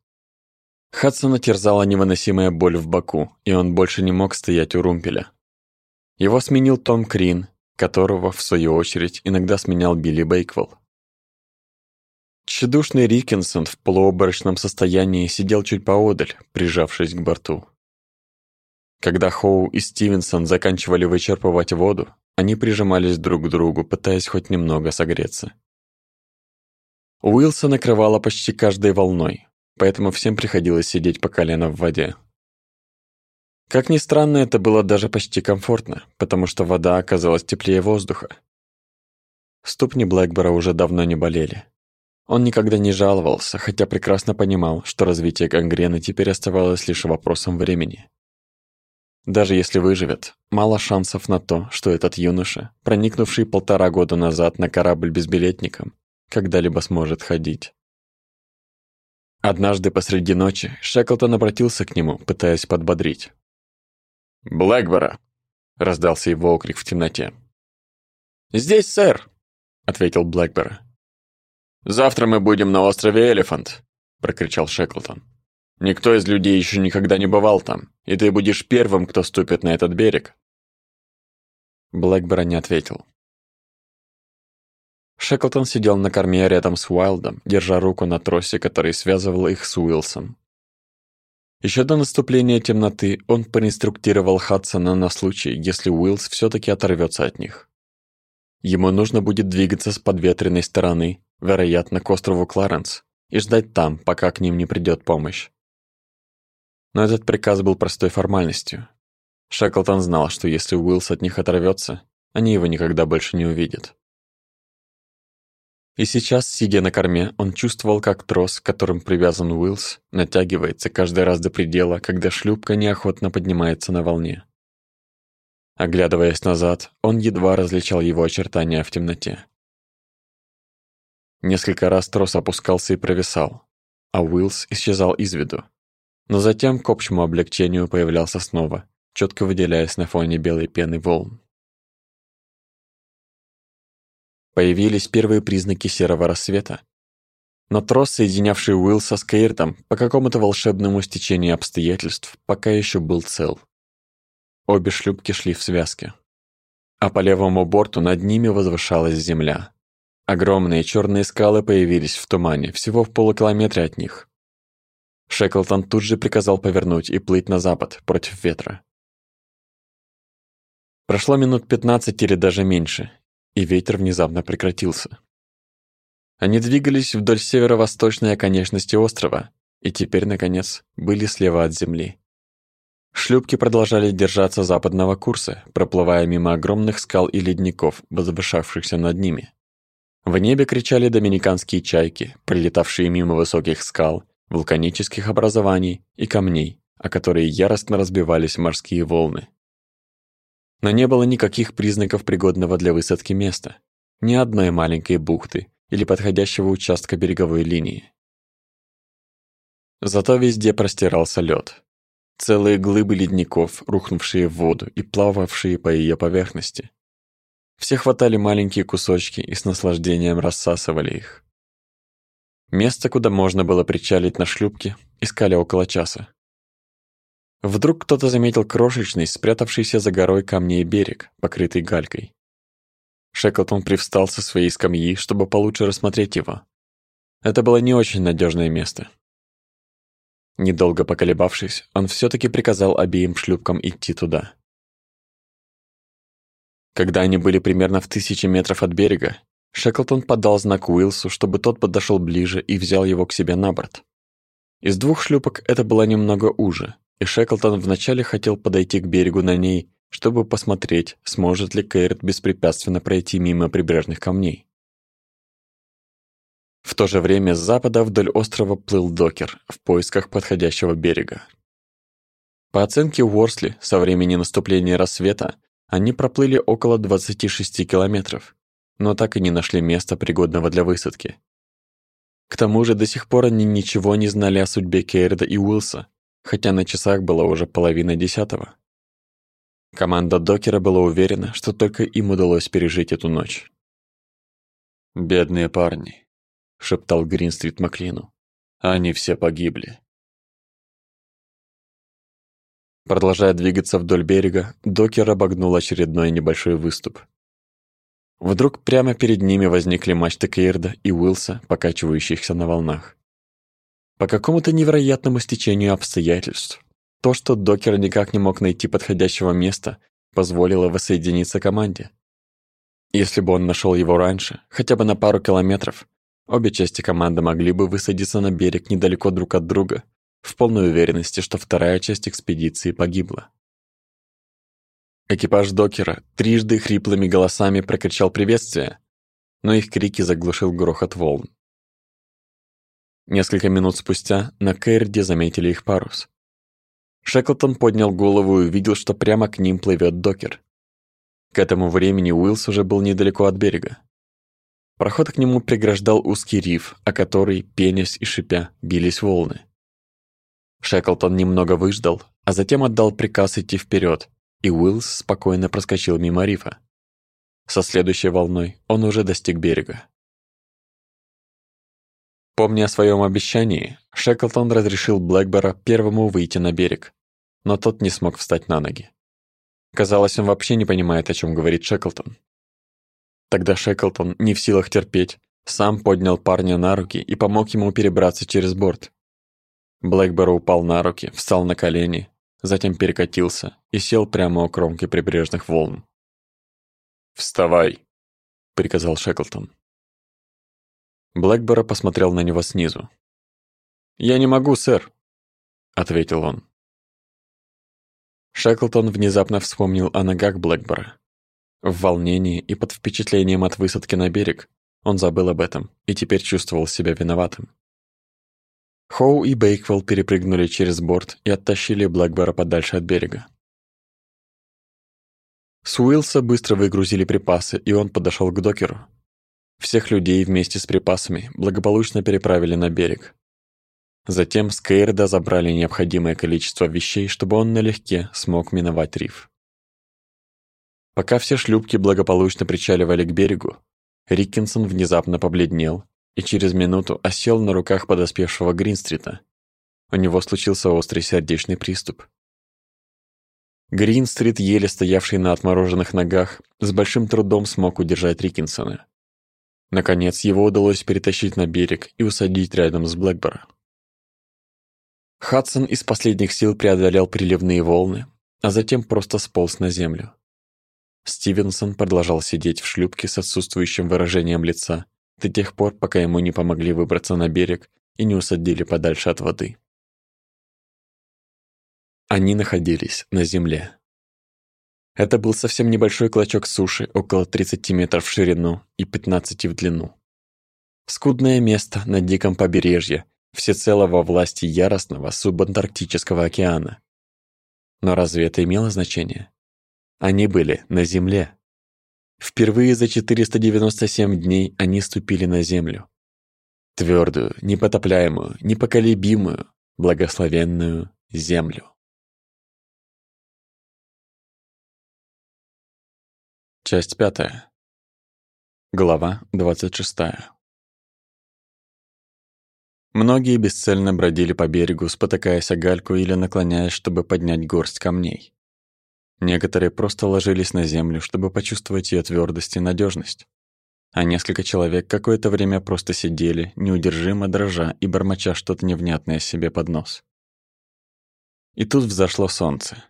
Хадсона терзала невыносимая боль в боку, и он больше не мог стоять у румпеля. Его сменил Том Крин, которого, в свою очередь, иногда сменял Билли Бейквелл. Тщедушный Рикинсон в полуоборочном состоянии сидел чуть поодаль, прижавшись к борту. Когда Хоу и Стивенсон заканчивали вычерпывать воду, они прижимались друг к другу, пытаясь хоть немного согреться. Уилса накрывала почти каждой волной, поэтому всем приходилось сидеть по колено в воде. Как ни странно, это было даже почти комфортно, потому что вода оказалась теплее воздуха. Ступни Блэкбора уже давно не болели. Он никогда не жаловался, хотя прекрасно понимал, что развитие гангрены теперь оставалось лишь вопросом времени. Даже если выживет, мало шансов на то, что этот юноша, проникнувший полтора года назад на корабль безбилетником, когда-либо сможет ходить. Однажды посреди ночи Шеклтон обратился к нему, пытаясь подбодрить. «Блэкбора!» — раздался его окрик в темноте. «Здесь, сэр!» — ответил Блэкбора. «Завтра мы будем на острове Элефант!» — прокричал Шеклтон. «Никто из людей еще никогда не бывал там, и ты будешь первым, кто ступит на этот берег!» Блэкбора не ответил. Шеклтон сидел на корме рядом с Уайлдом, держа руку на тросе, который связывал их с Уилсом. Еще до наступления темноты он проинструктировал Хадсона на случай, если Уилс все таки оторвется от них. Ему нужно будет двигаться с подветренной стороны, вероятно, к острову Кларенс, и ждать там, пока к ним не придет помощь. Но этот приказ был простой формальностью. Шеклтон знал, что если Уилс от них оторвется, они его никогда больше не увидят. И сейчас, сидя на корме, он чувствовал, как трос, которым привязан Уиллс, натягивается каждый раз до предела, когда шлюпка неохотно поднимается на волне. Оглядываясь назад, он едва различал его очертания в темноте. Несколько раз трос опускался и провисал, а Уиллс исчезал из виду. Но затем к общему облегчению появлялся снова, четко выделяясь на фоне белой пены волн. Появились первые признаки серого рассвета. Но трос, соединявший Уилса с Кейртом, по какому-то волшебному стечению обстоятельств, пока еще был цел. Обе шлюпки шли в связке. а по левому борту над ними возвышалась земля. Огромные черные скалы появились в тумане, всего в полукилометре от них. Шеклтон тут же приказал повернуть и плыть на запад, против ветра. Прошло минут пятнадцать или даже меньше, и ветер внезапно прекратился. Они двигались вдоль северо-восточной оконечности острова, и теперь, наконец, были слева от земли. Шлюпки продолжали держаться западного курса, проплывая мимо огромных скал и ледников, возвышавшихся над ними. В небе кричали доминиканские чайки, пролетавшие мимо высоких скал, вулканических образований и камней, о которые яростно разбивались морские волны. Но не было никаких признаков пригодного для высадки места, ни одной маленькой бухты или подходящего участка береговой линии. Зато везде простирался лед. Целые глыбы ледников, рухнувшие в воду и плававшие по ее поверхности. Все хватали маленькие кусочки и с наслаждением рассасывали их. Место, куда можно было причалить на шлюпке, искали около часа. Вдруг кто-то заметил крошечный, спрятавшийся за горой камней берег, покрытый галькой. Шеклтон привстал со своей скамьи, чтобы получше рассмотреть его. Это было не очень надежное место. Недолго поколебавшись, он все таки приказал обеим шлюпкам идти туда. Когда они были примерно в тысячи метров от берега, Шеклтон подал знак Уилсу, чтобы тот подошел ближе и взял его к себе на борт. Из двух шлюпок это было немного уже, и Шеклтон вначале хотел подойти к берегу на ней, чтобы посмотреть, сможет ли Кейрт беспрепятственно пройти мимо прибрежных камней. В то же время с запада вдоль острова плыл докер в поисках подходящего берега. По оценке Уорсли, со времени наступления рассвета они проплыли около 26 километров, но так и не нашли места, пригодного для высадки. К тому же до сих пор они ничего не знали о судьбе Кейрда и Уилса, хотя на часах было уже половина десятого. Команда Докера была уверена, что только им удалось пережить эту ночь. «Бедные парни», — шептал Гринстрит Маклину. «Они все погибли». Продолжая двигаться вдоль берега, докер обогнул очередной небольшой выступ. Вдруг прямо перед ними возникли мачты Кейрда и Уилса, покачивающихся на волнах. По какому-то невероятному стечению обстоятельств, то, что докер никак не мог найти подходящего места, позволило воссоединиться команде. Если бы он нашел его раньше, хотя бы на пару километров, обе части команды могли бы высадиться на берег недалеко друг от друга в полной уверенности, что вторая часть экспедиции погибла. Экипаж докера трижды хриплыми голосами прокричал приветствие, но их крики заглушил грохот волн. Несколько минут спустя на Кэрде заметили их парус. Шеклтон поднял голову и увидел, что прямо к ним плывет докер. К этому времени Уилс уже был недалеко от берега. Проход к нему преграждал узкий риф, о который, пенясь и шипя, бились волны. Шеклтон немного выждал, а затем отдал приказ идти вперед, и Уиллс спокойно проскочил мимо рифа. Со следующей волной он уже достиг берега. Помня о своем обещании, Шеклтон разрешил Блэкбора первому выйти на берег, но тот не смог встать на ноги. Казалось, он вообще не понимает, о чем говорит Шеклтон. Тогда Шеклтон, не в силах терпеть, сам поднял парня на руки и помог ему перебраться через борт, Блэкборо упал на руки, встал на колени, затем перекатился и сел прямо у кромки прибрежных волн. «Вставай!» — приказал Шеклтон. Блэкборо посмотрел на него снизу. «Я не могу, сэр», — ответил он. Шеклтон внезапно вспомнил о ногах Блэкбора. В волнении и под впечатлением от высадки на берег он забыл об этом и теперь чувствовал себя виноватым. Хоу и Бейквелл перепрыгнули через борт и оттащили Блэкбора подальше от берега. С Уилса быстро выгрузили припасы, и он подошел к докеру. Всех людей вместе с припасами благополучно переправили на берег. Затем с Кейрда забрали необходимое количество вещей, чтобы он налегке смог миновать риф. Пока все шлюпки благополучно причаливали к берегу, Риккинсон внезапно побледнел и через минуту осел на руках подоспевшего Гринстрита. У него случился острый сердечный приступ. Грин-стрит, еле стоявший на отмороженных ногах, с большим трудом смог удержать Рикинсона. Наконец, его удалось перетащить на берег и усадить рядом с Блэкборо. Хадсон из последних сил преодолел приливные волны, а затем просто сполз на землю. Стивенсон продолжал сидеть в шлюпке с отсутствующим выражением лица до тех пор, пока ему не помогли выбраться на берег и не усадили подальше от воды. Они находились на земле. Это был совсем небольшой клочок суши, около 30 метров в ширину и 15 в длину. Скудное место на диком побережье, всецело во власти яростного субантарктического океана. Но разве это имело значение? Они были на земле. Впервые за 497 дней они ступили на землю. Твердую, непотопляемую, непоколебимую, благословенную землю. Часть пятая. Глава двадцать шестая. Многие бесцельно бродили по берегу, спотыкаясь о гальку или наклоняясь, чтобы поднять горсть камней. Некоторые просто ложились на землю, чтобы почувствовать ее твердость и надежность, А несколько человек какое-то время просто сидели, неудержимо дрожа и бормоча что-то невнятное себе под нос. И тут взошло солнце.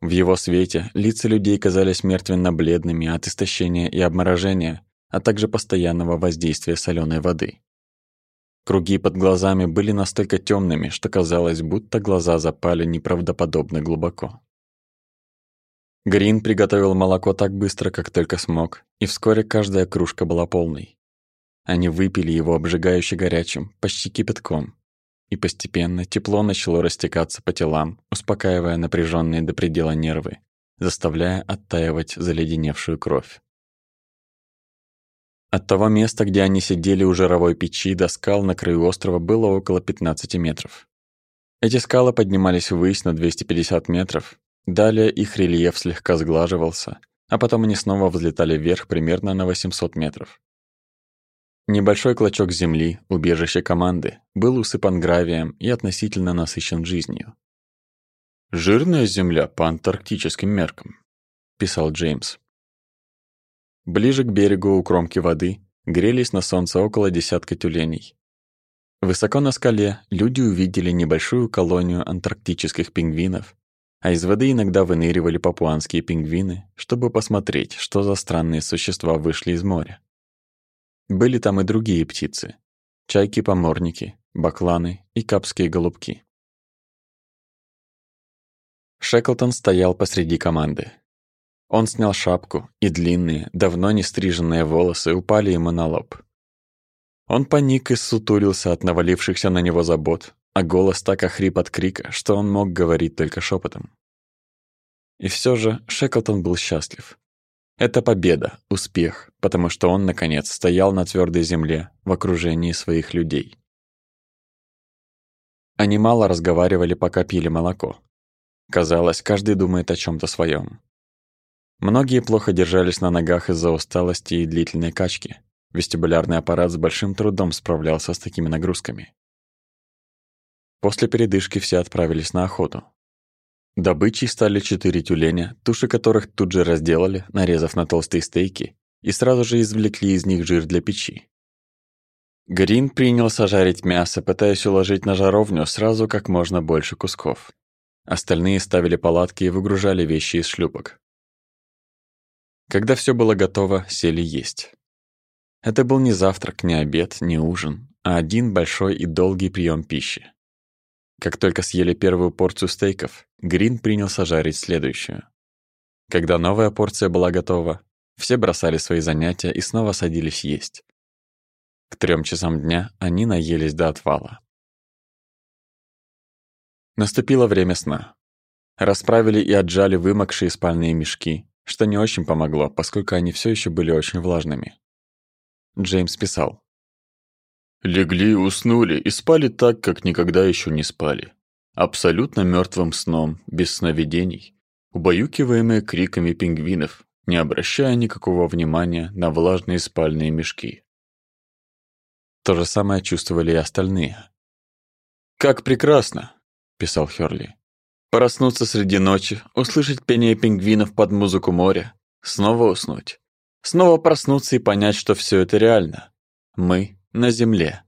В его свете лица людей казались мертвенно-бледными от истощения и обморожения, а также постоянного воздействия соленой воды. Круги под глазами были настолько темными, что казалось, будто глаза запали неправдоподобно глубоко. Грин приготовил молоко так быстро, как только смог, и вскоре каждая кружка была полной. Они выпили его обжигающе горячим, почти кипятком, и постепенно тепло начало растекаться по телам, успокаивая напряженные до предела нервы, заставляя оттаивать заледеневшую кровь. От того места, где они сидели у жировой печи, до скал на краю острова было около 15 метров. Эти скалы поднимались ввысь на 250 метров, далее их рельеф слегка сглаживался, а потом они снова взлетали вверх примерно на 800 метров. Небольшой клочок земли, убежище команды, был усыпан гравием и относительно насыщен жизнью. «Жирная земля по антарктическим меркам», — писал Джеймс. Ближе к берегу у кромки воды грелись на солнце около десятка тюленей. Высоко на скале люди увидели небольшую колонию антарктических пингвинов, а из воды иногда выныривали папуанские пингвины, чтобы посмотреть, что за странные существа вышли из моря. Были там и другие птицы. Чайки-поморники, бакланы и капские голубки. Шеклтон стоял посреди команды. Он снял шапку, и длинные, давно не стриженные волосы упали ему на лоб. Он паник и сутурился от навалившихся на него забот, а голос так охрип от крика, что он мог говорить только шепотом. И все же Шеклтон был счастлив. Это победа, успех, потому что он, наконец, стоял на твердой земле в окружении своих людей. Они мало разговаривали, пока пили молоко. Казалось, каждый думает о чем то своем. Многие плохо держались на ногах из-за усталости и длительной качки. Вестибулярный аппарат с большим трудом справлялся с такими нагрузками. После передышки все отправились на охоту. Добычей стали четыре тюленя, туши которых тут же разделали, нарезав на толстые стейки, и сразу же извлекли из них жир для печи. Грин принялся жарить мясо, пытаясь уложить на жаровню сразу как можно больше кусков. Остальные ставили палатки и выгружали вещи из шлюпок. Когда все было готово, сели есть. Это был не завтрак, не обед, не ужин, а один большой и долгий прием пищи. Как только съели первую порцию стейков, Грин принялся жарить следующую. Когда новая порция была готова, все бросали свои занятия и снова садились есть. К трем часам дня они наелись до отвала. Наступило время сна. Расправили и отжали вымокшие спальные мешки, что не очень помогло, поскольку они все еще были очень влажными. Джеймс писал. Легли, уснули и спали так, как никогда еще не спали. Абсолютно мертвым сном, без сновидений, убаюкиваемые криками пингвинов, не обращая никакого внимания на влажные спальные мешки. То же самое чувствовали и остальные. «Как прекрасно!» – писал Хёрли. Проснуться среди ночи, услышать пение пингвинов под музыку моря, снова уснуть. Снова проснуться и понять, что все это реально. Мы на земле.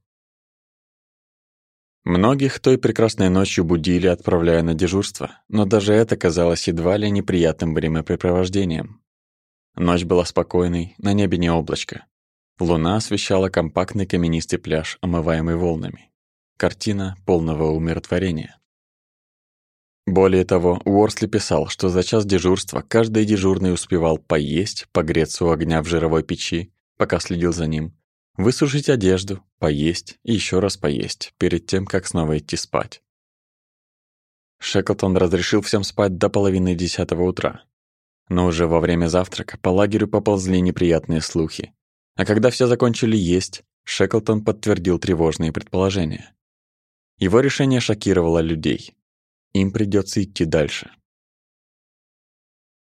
Многих той прекрасной ночью будили, отправляя на дежурство, но даже это казалось едва ли неприятным времяпрепровождением. Ночь была спокойной, на небе не облачко. Луна освещала компактный каменистый пляж, омываемый волнами. Картина полного умиротворения. Более того, Уорсли писал, что за час дежурства каждый дежурный успевал поесть, погреться у огня в жировой печи, пока следил за ним, высушить одежду, поесть и еще раз поесть, перед тем, как снова идти спать. Шеклтон разрешил всем спать до половины десятого утра. Но уже во время завтрака по лагерю поползли неприятные слухи. А когда все закончили есть, Шеклтон подтвердил тревожные предположения. Его решение шокировало людей. Им придется идти дальше.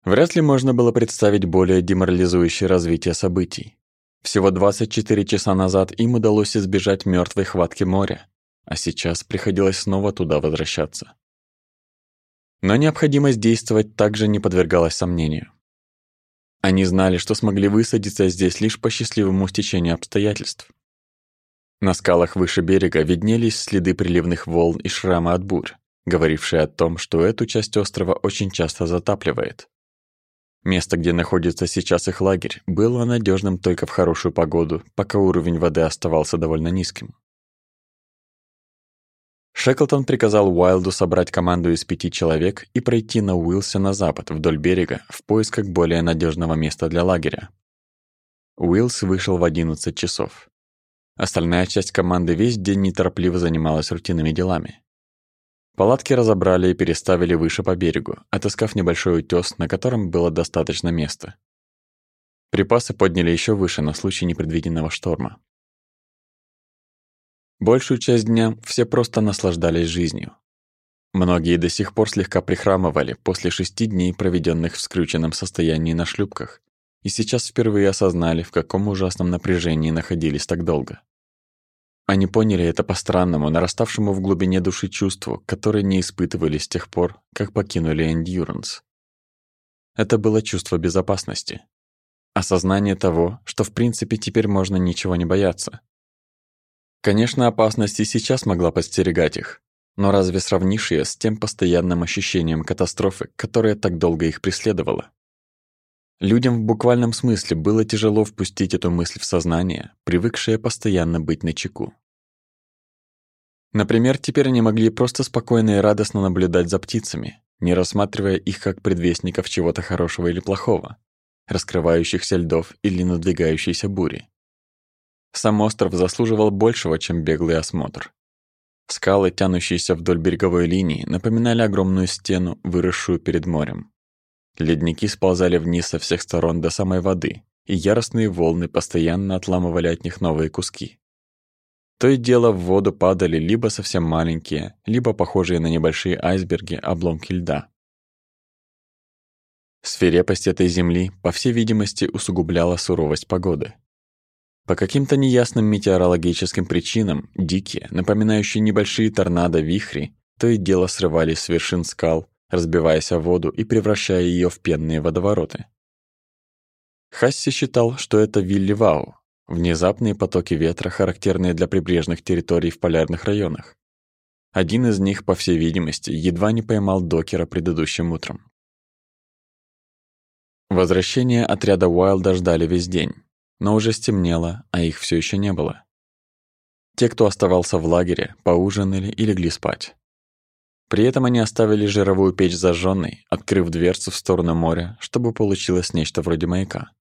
Вряд ли можно было представить более деморализующее развитие событий. Всего 24 часа назад им удалось избежать мертвой хватки моря, а сейчас приходилось снова туда возвращаться. Но необходимость действовать также не подвергалась сомнению. Они знали, что смогли высадиться здесь лишь по счастливому стечению обстоятельств. На скалах выше берега виднелись следы приливных волн и шрамы от бурь говоривший о том, что эту часть острова очень часто затапливает. Место, где находится сейчас их лагерь, было надежным только в хорошую погоду, пока уровень воды оставался довольно низким. Шеклтон приказал Уайлду собрать команду из пяти человек и пройти на Уилсе на запад вдоль берега в поисках более надежного места для лагеря. Уилс вышел в 11 часов. Остальная часть команды весь день неторопливо занималась рутинными делами. Палатки разобрали и переставили выше по берегу, отыскав небольшой утёс, на котором было достаточно места. Припасы подняли ещё выше на случай непредвиденного шторма. Большую часть дня все просто наслаждались жизнью. Многие до сих пор слегка прихрамывали после шести дней, проведенных в скрюченном состоянии на шлюпках, и сейчас впервые осознали, в каком ужасном напряжении находились так долго. Они поняли это по странному, нараставшему в глубине души чувству, которое не испытывали с тех пор, как покинули Эндьюранс. Это было чувство безопасности. Осознание того, что в принципе теперь можно ничего не бояться. Конечно, опасность и сейчас могла подстерегать их, но разве сравнишь её с тем постоянным ощущением катастрофы, которое так долго их преследовало? Людям в буквальном смысле было тяжело впустить эту мысль в сознание, привыкшее постоянно быть начеку. Например, теперь они могли просто спокойно и радостно наблюдать за птицами, не рассматривая их как предвестников чего-то хорошего или плохого, раскрывающихся льдов или надвигающейся бури. Сам остров заслуживал большего, чем беглый осмотр. Скалы, тянущиеся вдоль береговой линии, напоминали огромную стену, выросшую перед морем. Ледники сползали вниз со всех сторон до самой воды, и яростные волны постоянно отламывали от них новые куски. То и дело в воду падали либо совсем маленькие, либо похожие на небольшие айсберги обломки льда. Свирепость этой земли, по всей видимости, усугубляла суровость погоды. По каким-то неясным метеорологическим причинам дикие, напоминающие небольшие торнадо-вихри, то и дело срывались с вершин скал, разбиваясь о воду и превращая ее в пенные водовороты. Хасси считал, что это Вилли-Вау, внезапные потоки ветра, характерные для прибрежных территорий в полярных районах. Один из них, по всей видимости, едва не поймал докера предыдущим утром. Возвращение отряда Уайлда ждали весь день, но уже стемнело, а их все еще не было. Те, кто оставался в лагере, поужинали и легли спать. При этом они оставили жировую печь зажженной, открыв дверцу в сторону моря, чтобы получилось нечто вроде маяка.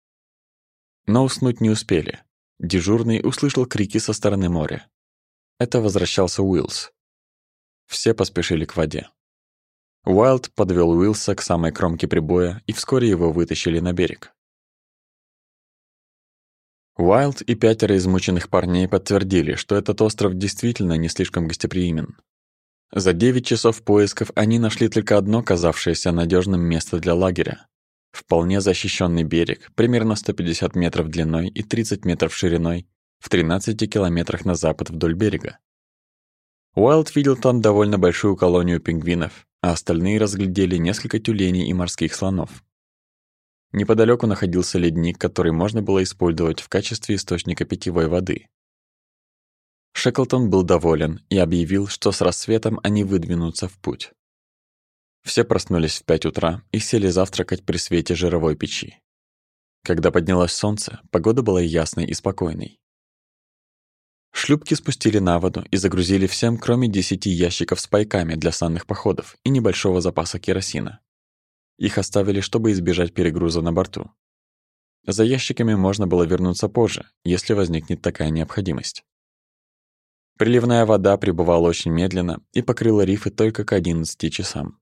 Но уснуть не успели. Дежурный услышал крики со стороны моря. Это возвращался Уилс. Все поспешили к воде. Уайлд подвел Уилса к самой кромке прибоя, и вскоре его вытащили на берег. Уайлд и пятеро измученных парней подтвердили, что этот остров действительно не слишком гостеприимен. За девять часов поисков они нашли только одно казавшееся надежным место для лагеря. Вполне защищенный берег, примерно 150 метров длиной и 30 метров шириной, в 13 километрах на запад вдоль берега. Уайлд видел там довольно большую колонию пингвинов, а остальные разглядели несколько тюленей и морских слонов. Неподалеку находился ледник, который можно было использовать в качестве источника питьевой воды. Шеклтон был доволен и объявил, что с рассветом они выдвинутся в путь. Все проснулись в пять утра и сели завтракать при свете жировой печи. Когда поднялось солнце, погода была ясной и спокойной. Шлюпки спустили на воду и загрузили всем, кроме десяти ящиков с пайками для санных походов и небольшого запаса керосина. Их оставили, чтобы избежать перегруза на борту. За ящиками можно было вернуться позже, если возникнет такая необходимость. Приливная вода прибывала очень медленно и покрыла рифы только к 11 часам.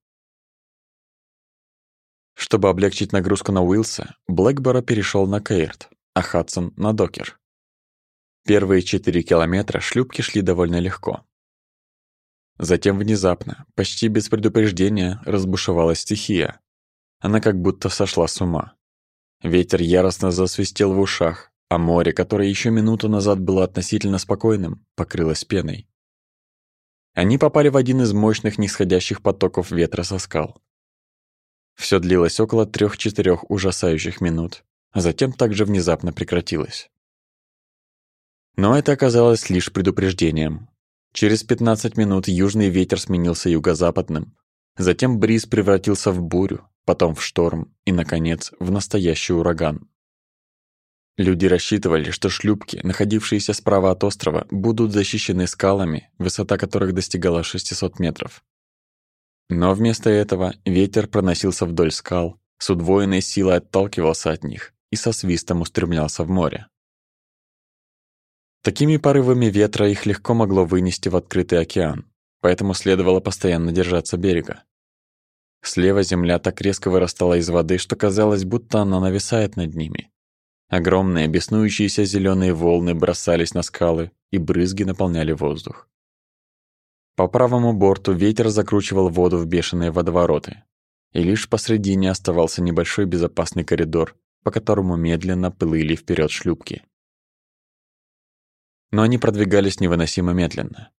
Чтобы облегчить нагрузку на Уилса, Блэкборо перешел на Кейрт, а Хадсон — на Докер. Первые четыре километра шлюпки шли довольно легко. Затем внезапно, почти без предупреждения, разбушевалась стихия. Она как будто сошла с ума. Ветер яростно засвистел в ушах, а море, которое еще минуту назад было относительно спокойным, покрылось пеной. Они попали в один из мощных нисходящих потоков ветра со скал. Все длилось около трех-четырех ужасающих минут, а затем также внезапно прекратилось. Но это оказалось лишь предупреждением. Через 15 минут южный ветер сменился юго-западным, затем бриз превратился в бурю, потом в шторм и, наконец, в настоящий ураган. Люди рассчитывали, что шлюпки, находившиеся справа от острова, будут защищены скалами, высота которых достигала 600 метров. Но вместо этого ветер проносился вдоль скал, с удвоенной силой отталкивался от них и со свистом устремлялся в море. Такими порывами ветра их легко могло вынести в открытый океан, поэтому следовало постоянно держаться берега. Слева земля так резко вырастала из воды, что казалось, будто она нависает над ними, Огромные, беснующиеся зеленые волны бросались на скалы, и брызги наполняли воздух. По правому борту ветер закручивал воду в бешеные водовороты, и лишь посредине оставался небольшой безопасный коридор, по которому медленно плыли вперед шлюпки. Но они продвигались невыносимо медленно.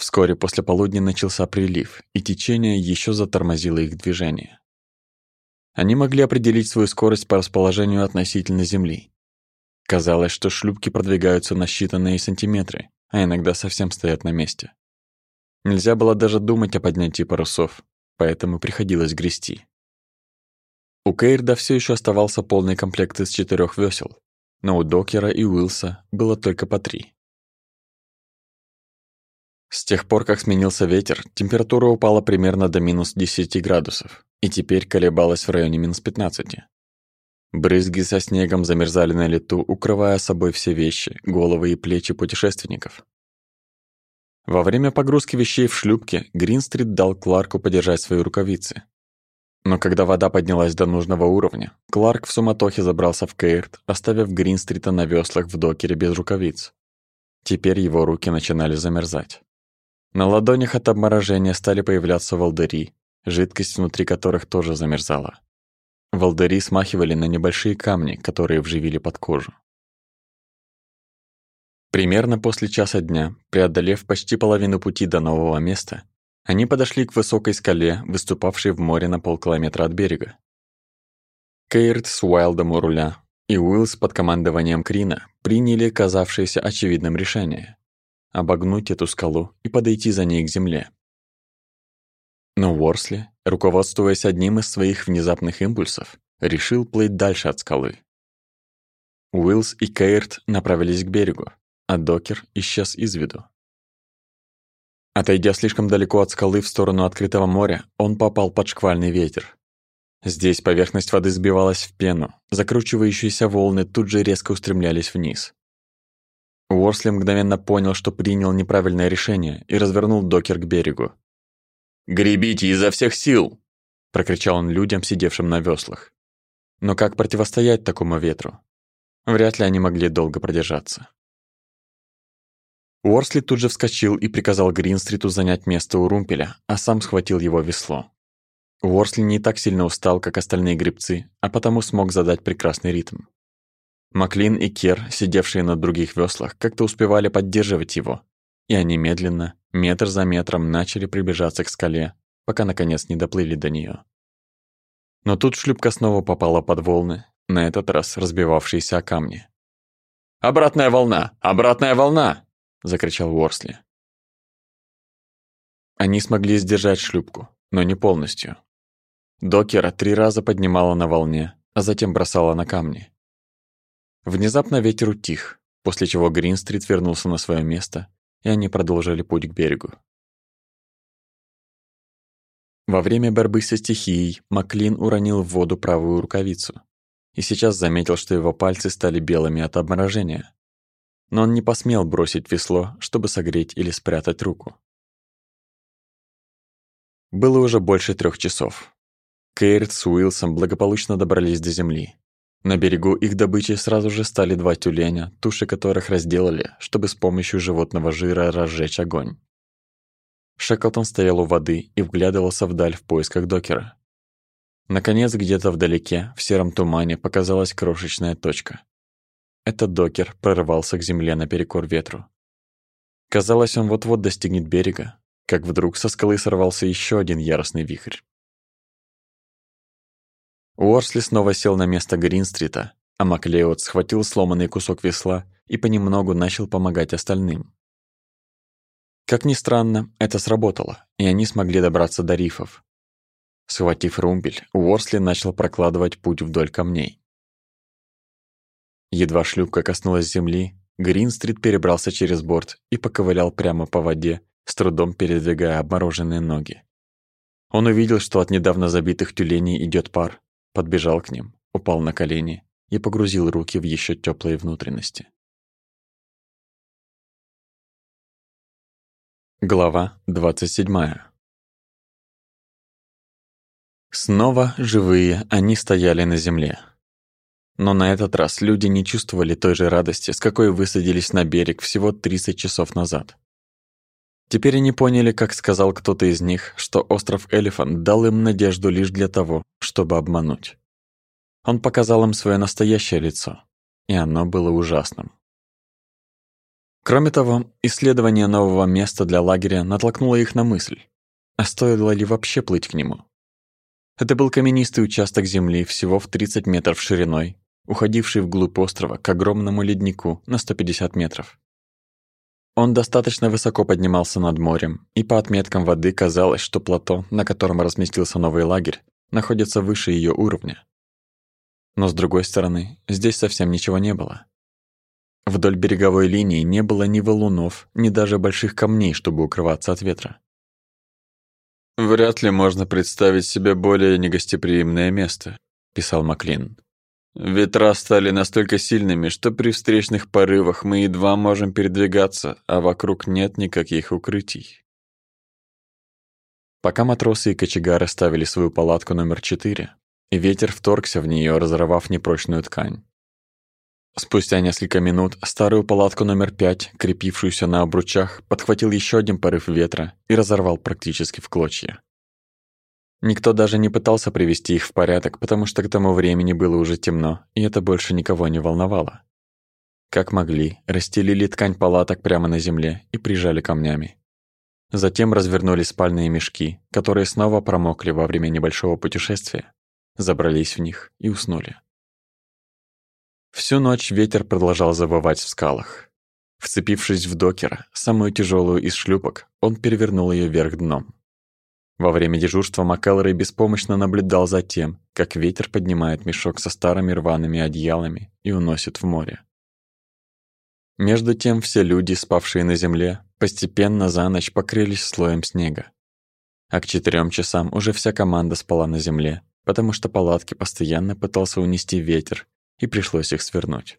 Вскоре после полудня начался прилив, и течение еще затормозило их движение. Они могли определить свою скорость по расположению относительно Земли. Казалось, что шлюпки продвигаются на считанные сантиметры, а иногда совсем стоят на месте. Нельзя было даже думать о поднятии парусов, поэтому приходилось грести. У Кейрда все еще оставался полный комплект из четырех весел, но у Докера и Уилса было только по три. С тех пор, как сменился ветер, температура упала примерно до минус 10 градусов и теперь колебалась в районе минус 15. Брызги со снегом замерзали на лету, укрывая собой все вещи, головы и плечи путешественников. Во время погрузки вещей в шлюпке Гринстрит дал Кларку подержать свои рукавицы. Но когда вода поднялась до нужного уровня, Кларк в суматохе забрался в Кейрт, оставив Гринстрита на веслах в докере без рукавиц. Теперь его руки начинали замерзать. На ладонях от обморожения стали появляться волдыри, жидкость внутри которых тоже замерзала. Волдыри смахивали на небольшие камни, которые вживили под кожу. Примерно после часа дня, преодолев почти половину пути до нового места, они подошли к высокой скале, выступавшей в море на полкилометра от берега. Кейрт с Уайлдом у руля и Уиллс под командованием Крина приняли казавшееся очевидным решение обогнуть эту скалу и подойти за ней к земле. Но Уорсли, руководствуясь одним из своих внезапных импульсов, решил плыть дальше от скалы. Уиллс и Кейрт направились к берегу, а Докер исчез из виду. Отойдя слишком далеко от скалы в сторону открытого моря, он попал под шквальный ветер. Здесь поверхность воды сбивалась в пену, закручивающиеся волны тут же резко устремлялись вниз. Уорсли мгновенно понял, что принял неправильное решение и развернул докер к берегу. «Гребите изо всех сил!» – прокричал он людям, сидевшим на веслах. Но как противостоять такому ветру? Вряд ли они могли долго продержаться. Уорсли тут же вскочил и приказал Гринстриту занять место у румпеля, а сам схватил его весло. Уорсли не так сильно устал, как остальные гребцы, а потому смог задать прекрасный ритм. Маклин и Кер, сидевшие на других веслах, как-то успевали поддерживать его, и они медленно, метр за метром, начали приближаться к скале, пока наконец не доплыли до нее. Но тут шлюпка снова попала под волны, на этот раз разбивавшиеся о камни. «Обратная волна! Обратная волна!» — закричал Уорсли. Они смогли сдержать шлюпку, но не полностью. Докера три раза поднимала на волне, а затем бросала на камни. Внезапно ветер утих, после чего Грин-стрит вернулся на свое место, и они продолжили путь к берегу. Во время борьбы со стихией Маклин уронил в воду правую рукавицу и сейчас заметил, что его пальцы стали белыми от обморожения. Но он не посмел бросить весло, чтобы согреть или спрятать руку. Было уже больше трех часов. Кейрт с Уилсом благополучно добрались до земли. На берегу их добычей сразу же стали два тюленя, туши которых разделали, чтобы с помощью животного жира разжечь огонь. Шеклтон стоял у воды и вглядывался вдаль в поисках докера. Наконец, где-то вдалеке, в сером тумане, показалась крошечная точка. Этот докер прорывался к земле наперекор ветру. Казалось, он вот-вот достигнет берега, как вдруг со скалы сорвался еще один яростный вихрь. Уорсли снова сел на место Гринстрита, а Маклеод схватил сломанный кусок весла и понемногу начал помогать остальным. Как ни странно, это сработало, и они смогли добраться до рифов. Схватив румпель, Уорсли начал прокладывать путь вдоль камней. Едва шлюпка коснулась земли, Гринстрит перебрался через борт и поковылял прямо по воде, с трудом передвигая обмороженные ноги. Он увидел, что от недавно забитых тюленей идет пар, подбежал к ним, упал на колени и погрузил руки в еще теплые внутренности. Глава 27. Снова живые они стояли на земле. Но на этот раз люди не чувствовали той же радости, с какой высадились на берег всего 30 часов назад. Теперь они поняли, как сказал кто-то из них, что остров Элефант дал им надежду лишь для того, чтобы обмануть. Он показал им свое настоящее лицо, и оно было ужасным. Кроме того, исследование нового места для лагеря натолкнуло их на мысль, а стоило ли вообще плыть к нему. Это был каменистый участок земли всего в 30 метров шириной, уходивший вглубь острова к огромному леднику на 150 метров. Он достаточно высоко поднимался над морем, и по отметкам воды казалось, что плато, на котором разместился новый лагерь, находится выше ее уровня. Но с другой стороны, здесь совсем ничего не было. Вдоль береговой линии не было ни валунов, ни даже больших камней, чтобы укрываться от ветра. «Вряд ли можно представить себе более негостеприимное место», — писал Маклин. «Ветра стали настолько сильными, что при встречных порывах мы едва можем передвигаться, а вокруг нет никаких укрытий». Пока матросы и кочегары ставили свою палатку номер четыре, ветер вторгся в нее, разорвав непрочную ткань. Спустя несколько минут старую палатку номер пять, крепившуюся на обручах, подхватил еще один порыв ветра и разорвал практически в клочья. Никто даже не пытался привести их в порядок, потому что к тому времени было уже темно, и это больше никого не волновало. Как могли, расстелили ткань палаток прямо на земле и прижали камнями. Затем развернули спальные мешки, которые снова промокли во время небольшого путешествия, забрались в них и уснули. Всю ночь ветер продолжал завывать в скалах. Вцепившись в докера, самую тяжелую из шлюпок, он перевернул ее вверх дном. Во время дежурства Маккеллорей беспомощно наблюдал за тем, как ветер поднимает мешок со старыми рваными одеялами и уносит в море. Между тем все люди, спавшие на земле, постепенно за ночь покрылись слоем снега. А к четырем часам уже вся команда спала на земле, потому что палатки постоянно пытался унести ветер, и пришлось их свернуть.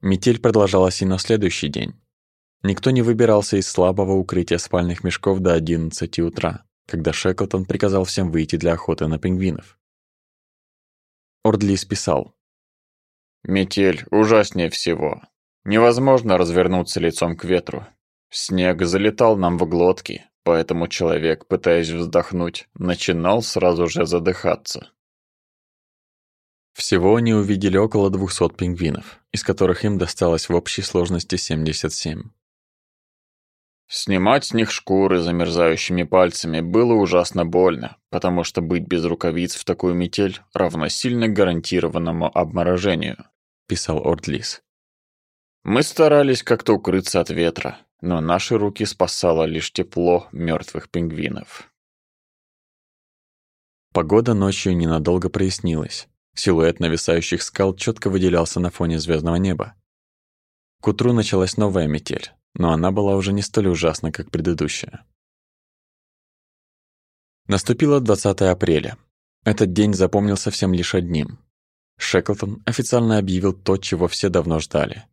Метель продолжалась и на следующий день. Никто не выбирался из слабого укрытия спальных мешков до 11 утра, когда Шеклтон приказал всем выйти для охоты на пингвинов. Ордли списал. «Метель ужаснее всего. Невозможно развернуться лицом к ветру. Снег залетал нам в глотки, поэтому человек, пытаясь вздохнуть, начинал сразу же задыхаться. Всего они увидели около 200 пингвинов, из которых им досталось в общей сложности 77. Снимать с них шкуры замерзающими пальцами было ужасно больно, потому что быть без рукавиц в такую метель равносильно гарантированному обморожению, писал Ордлис. Мы старались как-то укрыться от ветра, но наши руки спасало лишь тепло мертвых пингвинов. Погода ночью ненадолго прояснилась. Силуэт нависающих скал четко выделялся на фоне звездного неба. К утру началась новая метель, но она была уже не столь ужасна, как предыдущая. Наступило 20 апреля. Этот день запомнился всем лишь одним. Шеклтон официально объявил то, чего все давно ждали.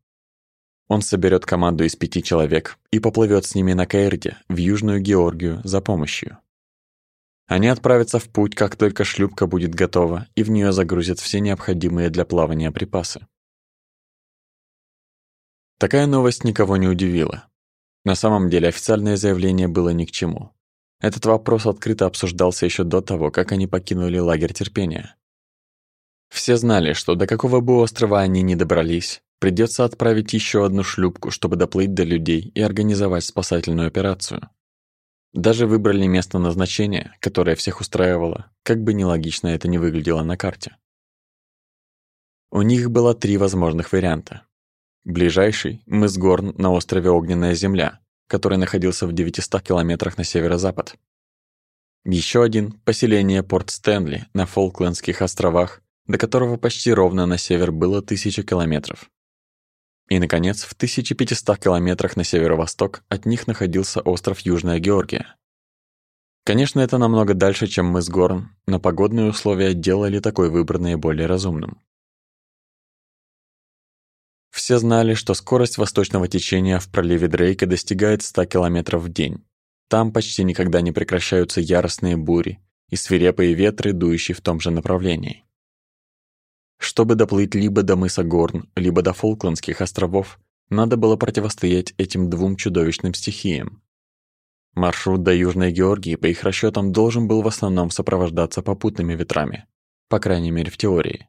Он соберет команду из пяти человек и поплывет с ними на Каирде в Южную Георгию за помощью. Они отправятся в путь, как только шлюпка будет готова, и в нее загрузят все необходимые для плавания припасы. Такая новость никого не удивила. На самом деле официальное заявление было ни к чему. Этот вопрос открыто обсуждался еще до того, как они покинули лагерь терпения. Все знали, что до какого бы острова они ни добрались, придется отправить еще одну шлюпку, чтобы доплыть до людей и организовать спасательную операцию. Даже выбрали место назначения, которое всех устраивало, как бы нелогично это ни выглядело на карте. У них было три возможных варианта. Ближайший – мыс Горн на острове Огненная Земля, который находился в 900 километрах на северо-запад. Еще один – поселение Порт Стэнли на Фолклендских островах, до которого почти ровно на север было тысяча километров. И, наконец, в 1500 километрах на северо-восток от них находился остров Южная Георгия. Конечно, это намного дальше, чем мы с Горн, но погодные условия делали такой выбор наиболее разумным. Все знали, что скорость восточного течения в проливе Дрейка достигает 100 км в день. Там почти никогда не прекращаются яростные бури и свирепые ветры, дующие в том же направлении. Чтобы доплыть либо до мыса Горн, либо до Фолклендских островов, надо было противостоять этим двум чудовищным стихиям. Маршрут до Южной Георгии, по их расчетам, должен был в основном сопровождаться попутными ветрами, по крайней мере в теории.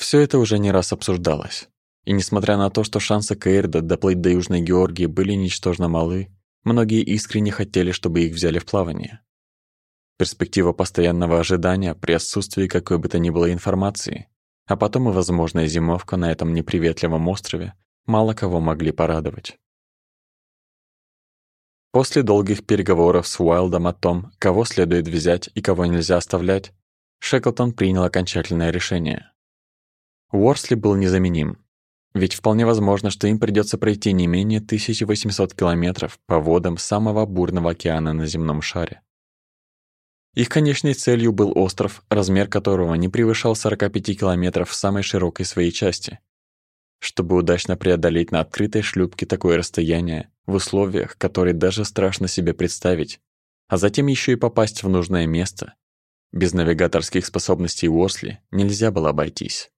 Все это уже не раз обсуждалось. И несмотря на то, что шансы Кейрда доплыть до Южной Георгии были ничтожно малы, многие искренне хотели, чтобы их взяли в плавание. Перспектива постоянного ожидания при отсутствии какой бы то ни было информации, а потом и возможная зимовка на этом неприветливом острове, мало кого могли порадовать. После долгих переговоров с Уайлдом о том, кого следует взять и кого нельзя оставлять, Шеклтон принял окончательное решение. Уорсли был незаменим, ведь вполне возможно, что им придется пройти не менее 1800 километров по водам самого бурного океана на земном шаре. Их конечной целью был остров, размер которого не превышал 45 километров в самой широкой своей части. Чтобы удачно преодолеть на открытой шлюпке такое расстояние, в условиях, которые даже страшно себе представить, а затем еще и попасть в нужное место, без навигаторских способностей Уорсли нельзя было обойтись.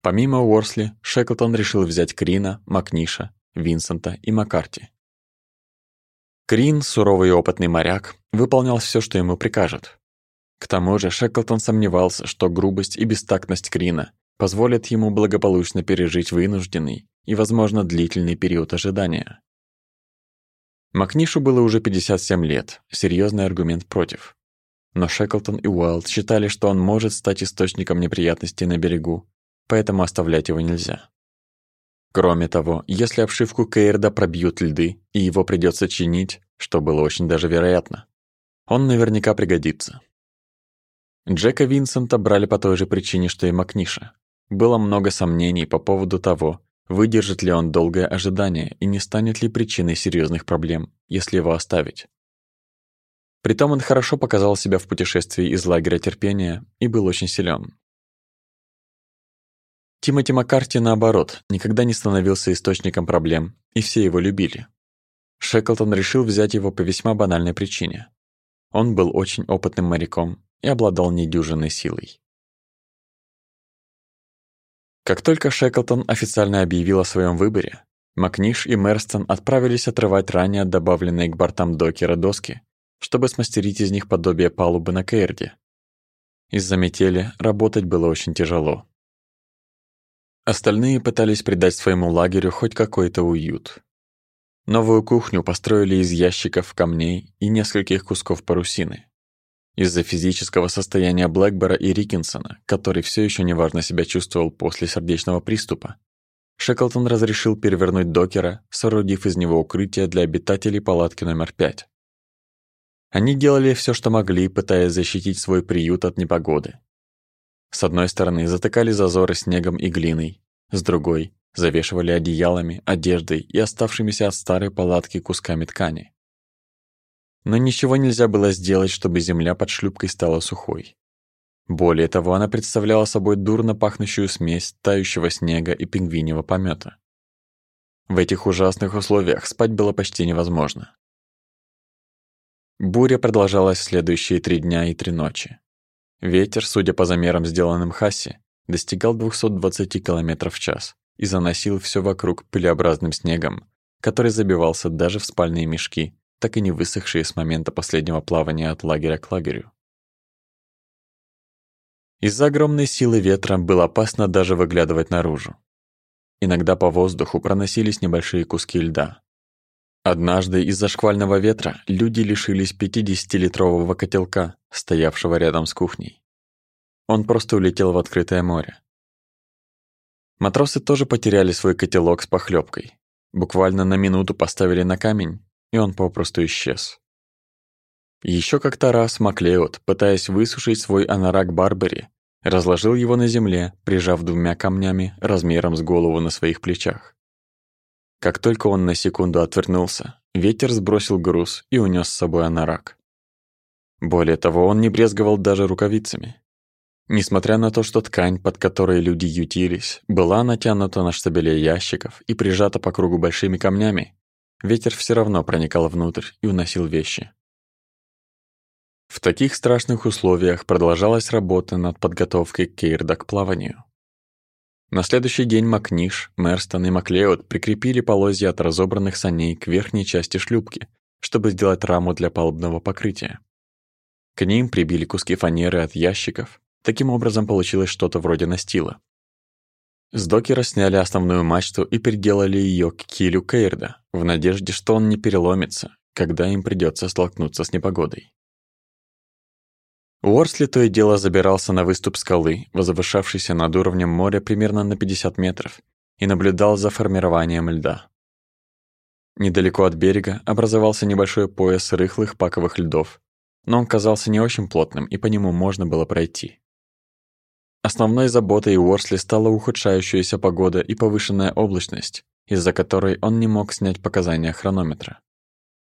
Помимо Уорсли, Шеклтон решил взять Крина, Макниша, Винсента и Маккарти. Крин, суровый и опытный моряк, выполнял все, что ему прикажут. К тому же Шеклтон сомневался, что грубость и бестактность Крина позволят ему благополучно пережить вынужденный и, возможно, длительный период ожидания. Макнишу было уже 57 лет, серьезный аргумент против. Но Шеклтон и Уайлд считали, что он может стать источником неприятностей на берегу, поэтому оставлять его нельзя. Кроме того, если обшивку Кейрда пробьют льды, и его придется чинить, что было очень даже вероятно, он наверняка пригодится. Джека Винсента брали по той же причине, что и Макниша. Было много сомнений по поводу того, выдержит ли он долгое ожидание и не станет ли причиной серьезных проблем, если его оставить. Притом он хорошо показал себя в путешествии из лагеря терпения и был очень силен. Тимоти Маккарти, наоборот, никогда не становился источником проблем, и все его любили. Шеклтон решил взять его по весьма банальной причине. Он был очень опытным моряком и обладал недюжинной силой. Как только Шеклтон официально объявил о своем выборе, Макниш и Мерстон отправились отрывать ранее добавленные к бортам докера доски, чтобы смастерить из них подобие палубы на Кейрде. Из-за метели работать было очень тяжело. Остальные пытались придать своему лагерю хоть какой-то уют. Новую кухню построили из ящиков камней и нескольких кусков парусины. Из-за физического состояния Блэкбора и Рикинсона, который все еще неважно себя чувствовал после сердечного приступа, Шеклтон разрешил перевернуть докера, соорудив из него укрытие для обитателей палатки номер пять. Они делали все, что могли, пытаясь защитить свой приют от непогоды. С одной стороны затыкали зазоры снегом и глиной, с другой завешивали одеялами, одеждой и оставшимися от старой палатки кусками ткани. Но ничего нельзя было сделать, чтобы земля под шлюпкой стала сухой. Более того, она представляла собой дурно пахнущую смесь тающего снега и пингвиньего помета. В этих ужасных условиях спать было почти невозможно. Буря продолжалась следующие три дня и три ночи. Ветер, судя по замерам, сделанным Хасси, достигал 220 км в час и заносил все вокруг пылеобразным снегом, который забивался даже в спальные мешки, так и не высохшие с момента последнего плавания от лагеря к лагерю. Из-за огромной силы ветра было опасно даже выглядывать наружу. Иногда по воздуху проносились небольшие куски льда. Однажды из-за шквального ветра люди лишились 50-литрового котелка, стоявшего рядом с кухней. Он просто улетел в открытое море. Матросы тоже потеряли свой котелок с похлебкой. Буквально на минуту поставили на камень, и он попросту исчез. Еще как-то раз Маклеод, пытаясь высушить свой анорак Барбери, разложил его на земле, прижав двумя камнями размером с голову на своих плечах. Как только он на секунду отвернулся, ветер сбросил груз и унес с собой анорак. Более того, он не брезговал даже рукавицами. Несмотря на то, что ткань, под которой люди ютились, была натянута на штабеле ящиков и прижата по кругу большими камнями, ветер все равно проникал внутрь и уносил вещи. В таких страшных условиях продолжалась работа над подготовкой Кейрда к плаванию. На следующий день Макниш, Мерстон и Маклеод прикрепили полозья от разобранных саней к верхней части шлюпки, чтобы сделать раму для палубного покрытия. К ним прибили куски фанеры от ящиков, таким образом получилось что-то вроде настила. С докера сняли основную мачту и приделали ее к килю Кейрда, в надежде, что он не переломится, когда им придется столкнуться с непогодой. Уорсли то и дело забирался на выступ скалы, возвышавшийся над уровнем моря примерно на 50 метров, и наблюдал за формированием льда. Недалеко от берега образовался небольшой пояс рыхлых паковых льдов, но он казался не очень плотным, и по нему можно было пройти. Основной заботой Уорсли стала ухудшающаяся погода и повышенная облачность, из-за которой он не мог снять показания хронометра.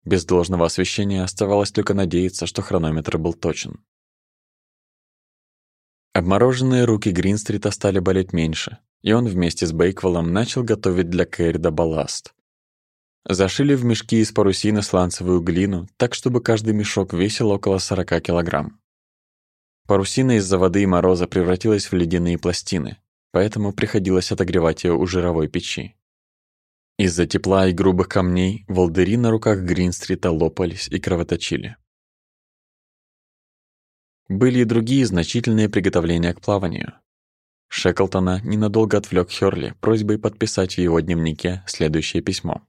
Без должного освещения оставалось только надеяться, что хронометр был точен. Обмороженные руки Гринстрита стали болеть меньше, и он вместе с Бейквеллом начал готовить для Кэррида балласт. Зашили в мешки из парусины сланцевую глину, так чтобы каждый мешок весил около 40 килограмм. Парусина из-за воды и мороза превратилась в ледяные пластины, поэтому приходилось отогревать ее у жировой печи. Из-за тепла и грубых камней волдыри на руках Гринстрита лопались и кровоточили. Были и другие значительные приготовления к плаванию. Шеклтона ненадолго отвлек Хёрли просьбой подписать в его дневнике следующее письмо.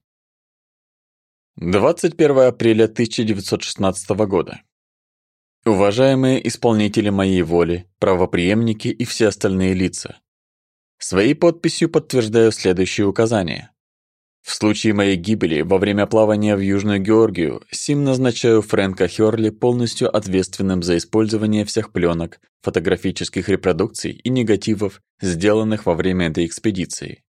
21 апреля 1916 года. Уважаемые исполнители моей воли, правопреемники и все остальные лица. Своей подписью подтверждаю следующие указания. В случае моей гибели во время плавания в Южную Георгию, сим назначаю Фрэнка Хёрли полностью ответственным за использование всех пленок, фотографических репродукций и негативов, сделанных во время этой экспедиции.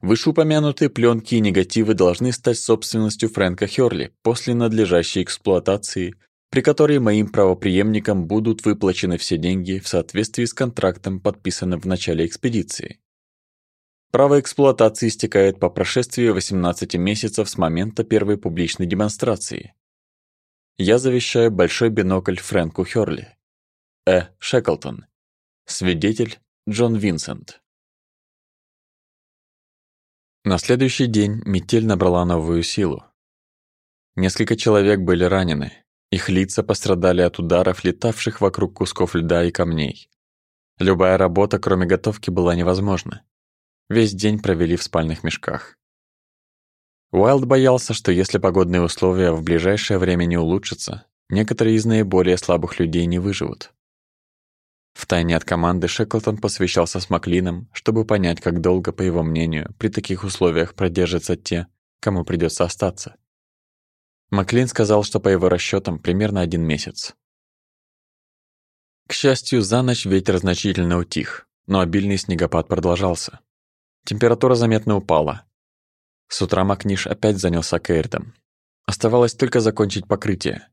Вышеупомянутые пленки и негативы должны стать собственностью Фрэнка Хёрли после надлежащей эксплуатации, при которой моим правопреемникам будут выплачены все деньги в соответствии с контрактом, подписанным в начале экспедиции. Право эксплуатации истекает по прошествии 18 месяцев с момента первой публичной демонстрации. Я завещаю большой бинокль Фрэнку Хёрли. Э. Шеклтон. Свидетель Джон Винсент. На следующий день метель набрала новую силу. Несколько человек были ранены. Их лица пострадали от ударов, летавших вокруг кусков льда и камней. Любая работа, кроме готовки, была невозможна. Весь день провели в спальных мешках. Уайлд боялся, что если погодные условия в ближайшее время не улучшатся, некоторые из наиболее слабых людей не выживут. Втайне от команды Шеклтон посвящался с Маклином, чтобы понять, как долго, по его мнению, при таких условиях продержатся те, кому придется остаться. Маклин сказал, что по его расчетам примерно один месяц. К счастью, за ночь ветер значительно утих, но обильный снегопад продолжался. Температура заметно упала. С утра Макниш опять занялся Кейртом. Оставалось только закончить покрытие.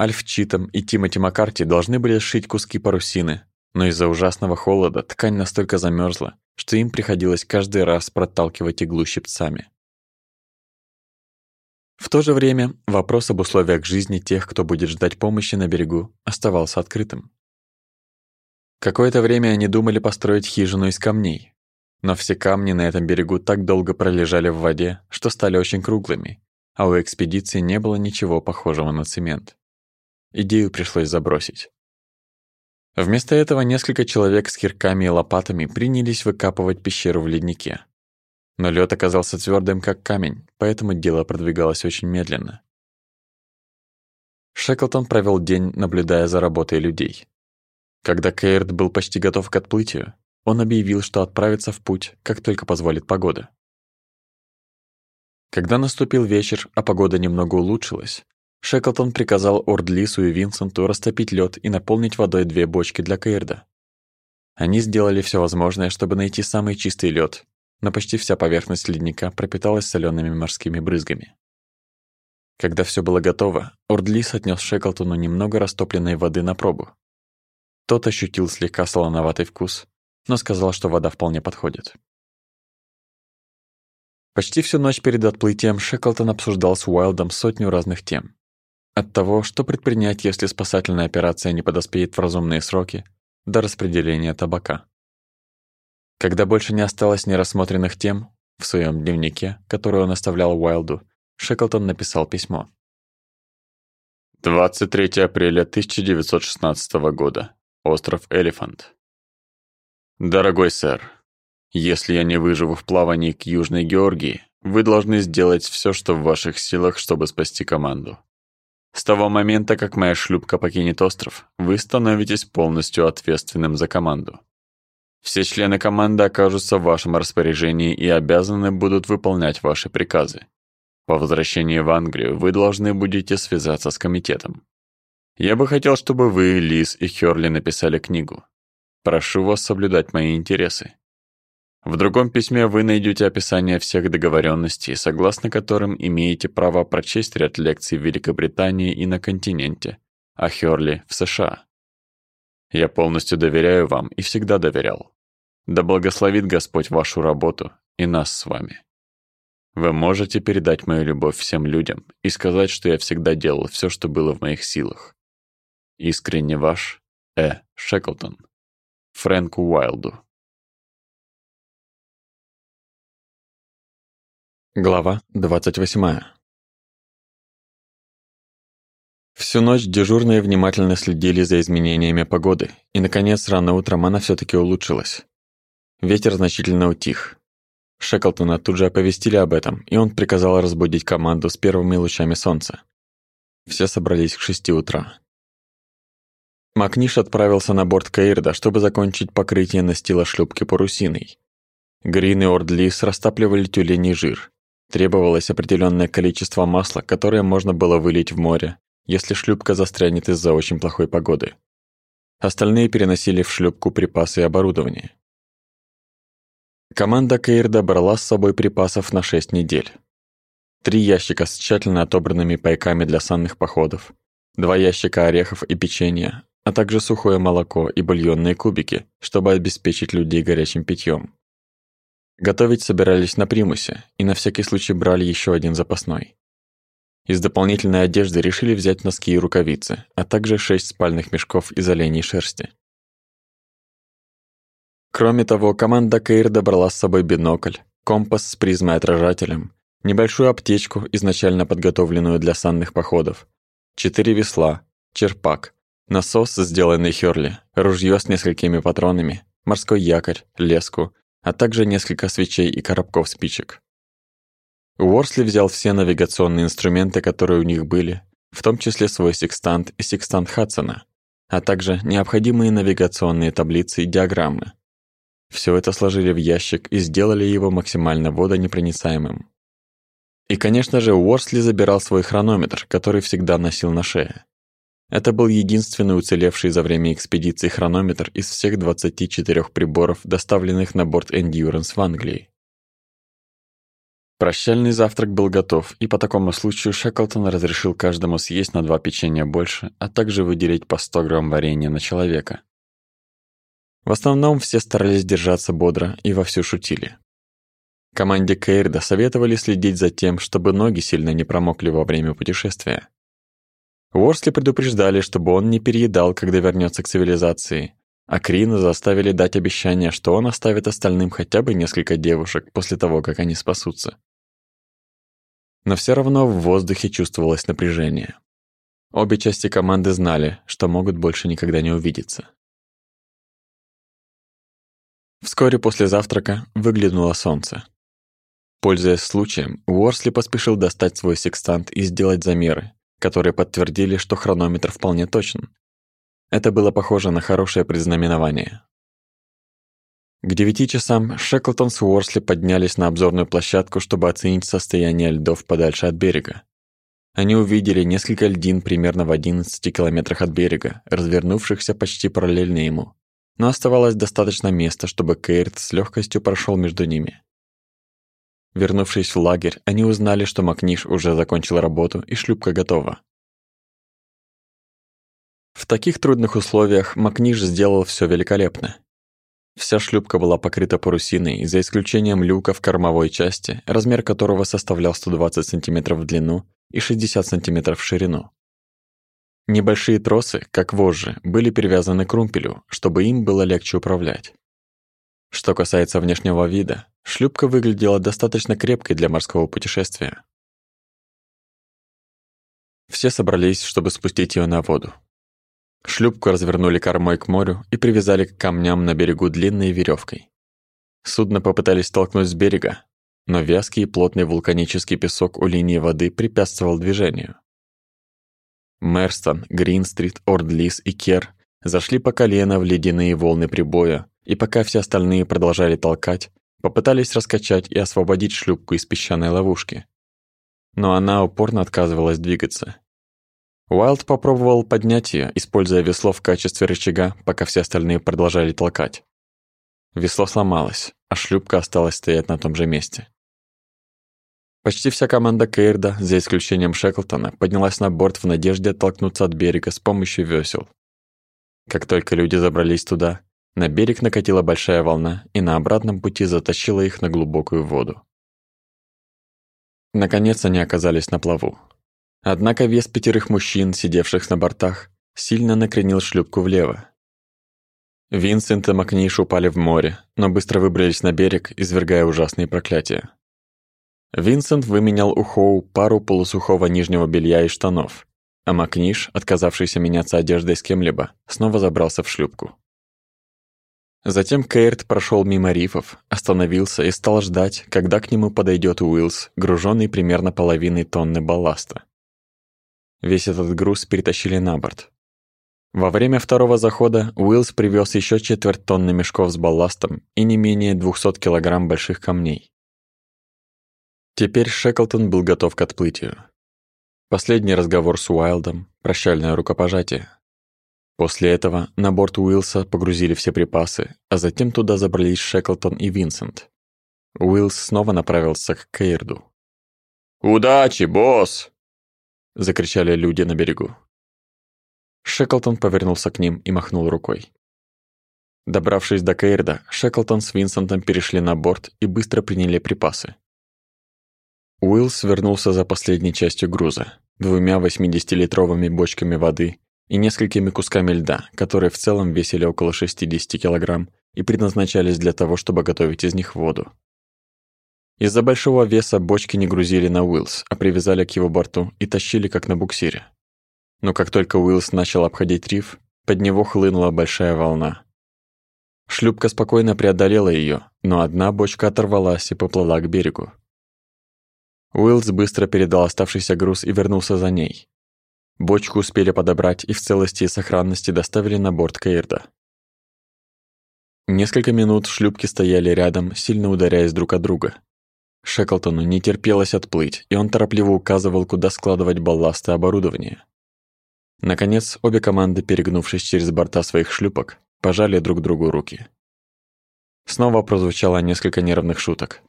Альф Читом и Тимоти Маккарти должны были сшить куски парусины, но из-за ужасного холода ткань настолько замерзла, что им приходилось каждый раз проталкивать иглу щипцами. В то же время вопрос об условиях жизни тех, кто будет ждать помощи на берегу, оставался открытым. Какое-то время они думали построить хижину из камней, но все камни на этом берегу так долго пролежали в воде, что стали очень круглыми, а у экспедиции не было ничего похожего на цемент. Идею пришлось забросить. Вместо этого несколько человек с кирками и лопатами принялись выкапывать пещеру в леднике. Но лед оказался твердым, как камень, поэтому дело продвигалось очень медленно. Шеклтон провел день, наблюдая за работой людей. Когда Кейрт был почти готов к отплытию, он объявил, что отправится в путь, как только позволит погода. Когда наступил вечер, а погода немного улучшилась, Шеклтон приказал Ордлису и Винсенту растопить лед и наполнить водой две бочки для Кейрда. Они сделали все возможное, чтобы найти самый чистый лед, но почти вся поверхность ледника пропиталась солеными морскими брызгами. Когда все было готово, Ордлис отнес Шеклтону немного растопленной воды на пробу. Тот ощутил слегка солоноватый вкус, но сказал, что вода вполне подходит. Почти всю ночь перед отплытием Шеклтон обсуждал с Уайлдом сотню разных тем. От того, что предпринять, если спасательная операция не подоспеет в разумные сроки, до распределения табака. Когда больше не осталось нерассмотренных тем, в своем дневнике, который он оставлял Уайлду, Шеклтон написал письмо. 23 апреля 1916 года. Остров Элефант. Дорогой сэр, если я не выживу в плавании к Южной Георгии, вы должны сделать все, что в ваших силах, чтобы спасти команду. С того момента, как моя шлюпка покинет остров, вы становитесь полностью ответственным за команду. Все члены команды окажутся в вашем распоряжении и обязаны будут выполнять ваши приказы. По возвращении в Англию вы должны будете связаться с комитетом. Я бы хотел, чтобы вы, Лиз и Хёрли написали книгу. Прошу вас соблюдать мои интересы. В другом письме вы найдете описание всех договоренностей, согласно которым имеете право прочесть ряд лекций в Великобритании и на континенте, а Хёрли в США. Я полностью доверяю вам и всегда доверял. Да благословит Господь вашу работу и нас с вами. Вы можете передать мою любовь всем людям и сказать, что я всегда делал все, что было в моих силах. Искренне ваш, Э. Шеклтон. Фрэнку Уайлду. Глава 28. Всю ночь дежурные внимательно следили за изменениями погоды, и, наконец, рано утром она все таки улучшилась. Ветер значительно утих. Шеклтона тут же оповестили об этом, и он приказал разбудить команду с первыми лучами солнца. Все собрались к шести утра. Макниш отправился на борт Каирда, чтобы закончить покрытие настила шлюпки парусиной. Грин и Ордлис растапливали тюленей жир. Требовалось определенное количество масла, которое можно было вылить в море, если шлюпка застрянет из-за очень плохой погоды. Остальные переносили в шлюпку припасы и оборудование. Команда Кейрда брала с собой припасов на 6 недель. Три ящика с тщательно отобранными пайками для санных походов, два ящика орехов и печенья, а также сухое молоко и бульонные кубики, чтобы обеспечить людей горячим питьем. Готовить собирались на примусе и на всякий случай брали еще один запасной. Из дополнительной одежды решили взять носки и рукавицы, а также шесть спальных мешков из оленей шерсти. Кроме того, команда Кейр добрала с собой бинокль, компас с призмой-отражателем, небольшую аптечку, изначально подготовленную для санных походов, четыре весла, черпак, насос, сделанный Хёрли, ружье с несколькими патронами, морской якорь, леску, а также несколько свечей и коробков спичек. Уорсли взял все навигационные инструменты, которые у них были, в том числе свой секстант и секстант Хадсона, а также необходимые навигационные таблицы и диаграммы. Все это сложили в ящик и сделали его максимально водонепроницаемым. И, конечно же, Уорсли забирал свой хронометр, который всегда носил на шее. Это был единственный уцелевший за время экспедиции хронометр из всех 24 приборов, доставленных на борт Endurance в Англии. Прощальный завтрак был готов, и по такому случаю Шеклтон разрешил каждому съесть на два печенья больше, а также выделить по 100 грамм варенья на человека. В основном все старались держаться бодро и вовсю шутили. Команде Кейрда советовали следить за тем, чтобы ноги сильно не промокли во время путешествия. Уорсли предупреждали, чтобы он не переедал, когда вернется к цивилизации, а Крина заставили дать обещание, что он оставит остальным хотя бы несколько девушек после того, как они спасутся. Но все равно в воздухе чувствовалось напряжение. Обе части команды знали, что могут больше никогда не увидеться. Вскоре после завтрака выглянуло солнце. Пользуясь случаем, Уорсли поспешил достать свой секстант и сделать замеры, которые подтвердили, что хронометр вполне точен. Это было похоже на хорошее предзнаменование. К девяти часам Шеклтон с Уорсли поднялись на обзорную площадку, чтобы оценить состояние льдов подальше от берега. Они увидели несколько льдин примерно в 11 километрах от берега, развернувшихся почти параллельно ему но оставалось достаточно места, чтобы Кейрт с легкостью прошел между ними. Вернувшись в лагерь, они узнали, что Макниш уже закончил работу и шлюпка готова. В таких трудных условиях Макниш сделал все великолепно. Вся шлюпка была покрыта парусиной, за исключением люка в кормовой части, размер которого составлял 120 см в длину и 60 см в ширину. Небольшие тросы, как вожжи, были привязаны к румпелю, чтобы им было легче управлять. Что касается внешнего вида, шлюпка выглядела достаточно крепкой для морского путешествия. Все собрались, чтобы спустить ее на воду. Шлюпку развернули кормой к морю и привязали к камням на берегу длинной веревкой. Судно попытались толкнуть с берега, но вязкий и плотный вулканический песок у линии воды препятствовал движению. Мерстон, Гринстрит, Ордлис и Кер зашли по колено в ледяные волны прибоя, и пока все остальные продолжали толкать, попытались раскачать и освободить шлюпку из песчаной ловушки. Но она упорно отказывалась двигаться. Уайлд попробовал поднять ее, используя весло в качестве рычага, пока все остальные продолжали толкать. Весло сломалось, а шлюпка осталась стоять на том же месте. Почти вся команда Кейрда, за исключением Шеклтона, поднялась на борт в надежде оттолкнуться от берега с помощью весел. Как только люди забрались туда, на берег накатила большая волна и на обратном пути затащила их на глубокую воду. Наконец они оказались на плаву. Однако вес пятерых мужчин, сидевших на бортах, сильно накренил шлюпку влево. Винсент и Макниш упали в море, но быстро выбрались на берег, извергая ужасные проклятия. Винсент выменял у Хоу пару полусухого нижнего белья и штанов, а Макниш, отказавшийся меняться одеждой с кем-либо, снова забрался в шлюпку. Затем Кейрт прошел мимо рифов, остановился и стал ждать, когда к нему подойдет Уиллс, груженный примерно половиной тонны балласта. Весь этот груз перетащили на борт. Во время второго захода Уиллс привез еще четверть тонны мешков с балластом и не менее 200 килограмм больших камней. Теперь Шеклтон был готов к отплытию. Последний разговор с Уайлдом, прощальное рукопожатие. После этого на борт Уилса погрузили все припасы, а затем туда забрались Шеклтон и Винсент. Уилс снова направился к Кейрду. «Удачи, босс!» — закричали люди на берегу. Шеклтон повернулся к ним и махнул рукой. Добравшись до Кейрда, Шеклтон с Винсентом перешли на борт и быстро приняли припасы. Уиллс вернулся за последней частью груза, двумя 80-литровыми бочками воды и несколькими кусками льда, которые в целом весили около 60 килограмм и предназначались для того, чтобы готовить из них воду. Из-за большого веса бочки не грузили на Уиллс, а привязали к его борту и тащили как на буксире. Но как только Уиллс начал обходить риф, под него хлынула большая волна. Шлюпка спокойно преодолела ее, но одна бочка оторвалась и поплыла к берегу. Уиллс быстро передал оставшийся груз и вернулся за ней. Бочку успели подобрать и в целости и сохранности доставили на борт Кейрда. Несколько минут шлюпки стояли рядом, сильно ударяясь друг от друга. Шеклтону не терпелось отплыть, и он торопливо указывал, куда складывать балласт и оборудование. Наконец, обе команды, перегнувшись через борта своих шлюпок, пожали друг другу руки. Снова прозвучало несколько нервных шуток.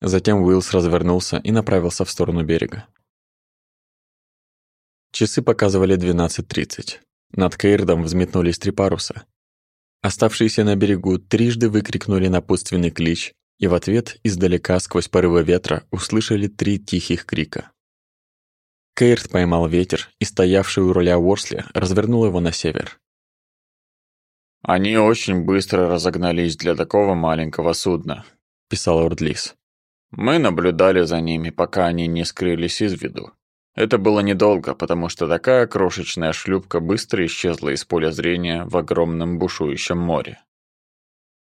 Затем Уиллс развернулся и направился в сторону берега. Часы показывали 12.30. Над Кейрдом взметнулись три паруса. Оставшиеся на берегу трижды выкрикнули напутственный клич, и в ответ издалека сквозь порывы ветра услышали три тихих крика. Кейрд поймал ветер и, стоявший у руля Уорсли, развернул его на север. «Они очень быстро разогнались для такого маленького судна», — писал Ордлис. «Мы наблюдали за ними, пока они не скрылись из виду. Это было недолго, потому что такая крошечная шлюпка быстро исчезла из поля зрения в огромном бушующем море.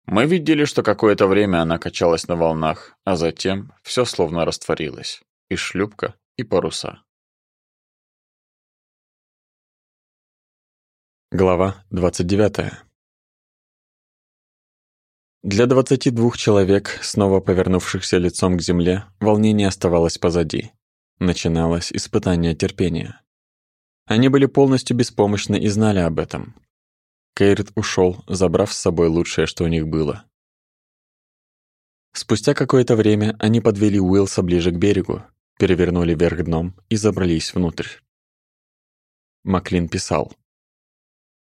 Мы видели, что какое-то время она качалась на волнах, а затем все словно растворилось. И шлюпка, и паруса. Глава 29. Для 22 человек, снова повернувшихся лицом к земле, волнение оставалось позади. Начиналось испытание терпения. Они были полностью беспомощны и знали об этом. Кейрит ушел, забрав с собой лучшее, что у них было. Спустя какое-то время они подвели Уилса ближе к берегу, перевернули вверх дном и забрались внутрь. Маклин писал.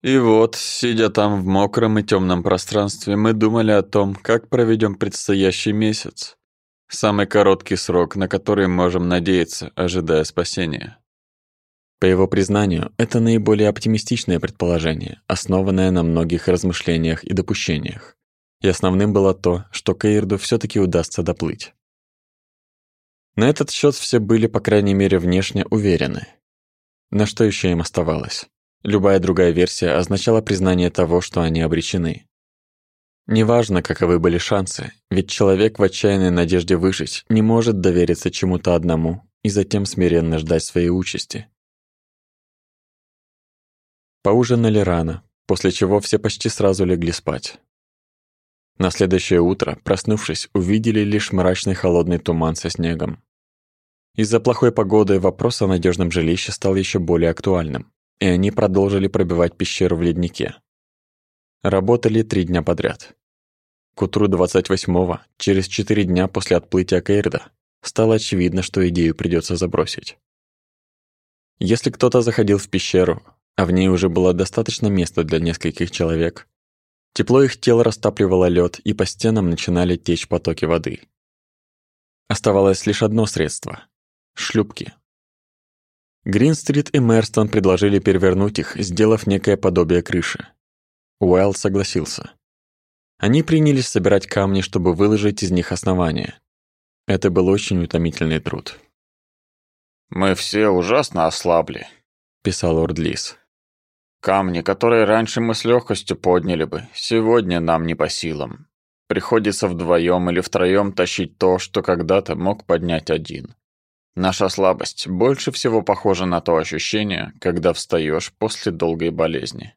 И вот, сидя там в мокром и темном пространстве, мы думали о том, как проведем предстоящий месяц. Самый короткий срок, на который можем надеяться, ожидая спасения. По его признанию, это наиболее оптимистичное предположение, основанное на многих размышлениях и допущениях. И основным было то, что Кейрду все таки удастся доплыть. На этот счет все были, по крайней мере, внешне уверены. На что еще им оставалось? Любая другая версия означала признание того, что они обречены. Неважно, каковы были шансы, ведь человек в отчаянной надежде выжить не может довериться чему-то одному и затем смиренно ждать своей участи. Поужинали рано, после чего все почти сразу легли спать. На следующее утро, проснувшись, увидели лишь мрачный холодный туман со снегом. Из-за плохой погоды вопрос о надежном жилище стал еще более актуальным, и они продолжили пробивать пещеру в леднике. Работали три дня подряд. К утру 28-го, через четыре дня после отплытия Кейрда, стало очевидно, что идею придется забросить. Если кто-то заходил в пещеру, а в ней уже было достаточно места для нескольких человек, тепло их тел растапливало лед, и по стенам начинали течь потоки воды. Оставалось лишь одно средство — шлюпки. Гринстрит и Мерстон предложили перевернуть их, сделав некое подобие крыши. Уайлд согласился. Они принялись собирать камни, чтобы выложить из них основание. Это был очень утомительный труд. «Мы все ужасно ослабли», — писал Ордлис. «Камни, которые раньше мы с легкостью подняли бы, сегодня нам не по силам. Приходится вдвоем или втроем тащить то, что когда-то мог поднять один. Наша слабость больше всего похожа на то ощущение, когда встаешь после долгой болезни.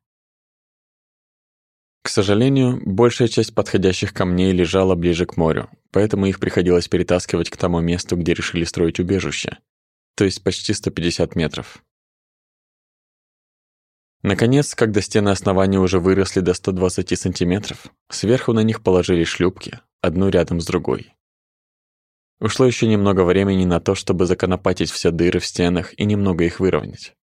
К сожалению, большая часть подходящих камней лежала ближе к морю, поэтому их приходилось перетаскивать к тому месту, где решили строить убежище, то есть почти 150 метров. Наконец, когда стены основания уже выросли до 120 сантиметров, сверху на них положили шлюпки, одну рядом с другой. Ушло еще немного времени на то, чтобы законопатить все дыры в стенах и немного их выровнять.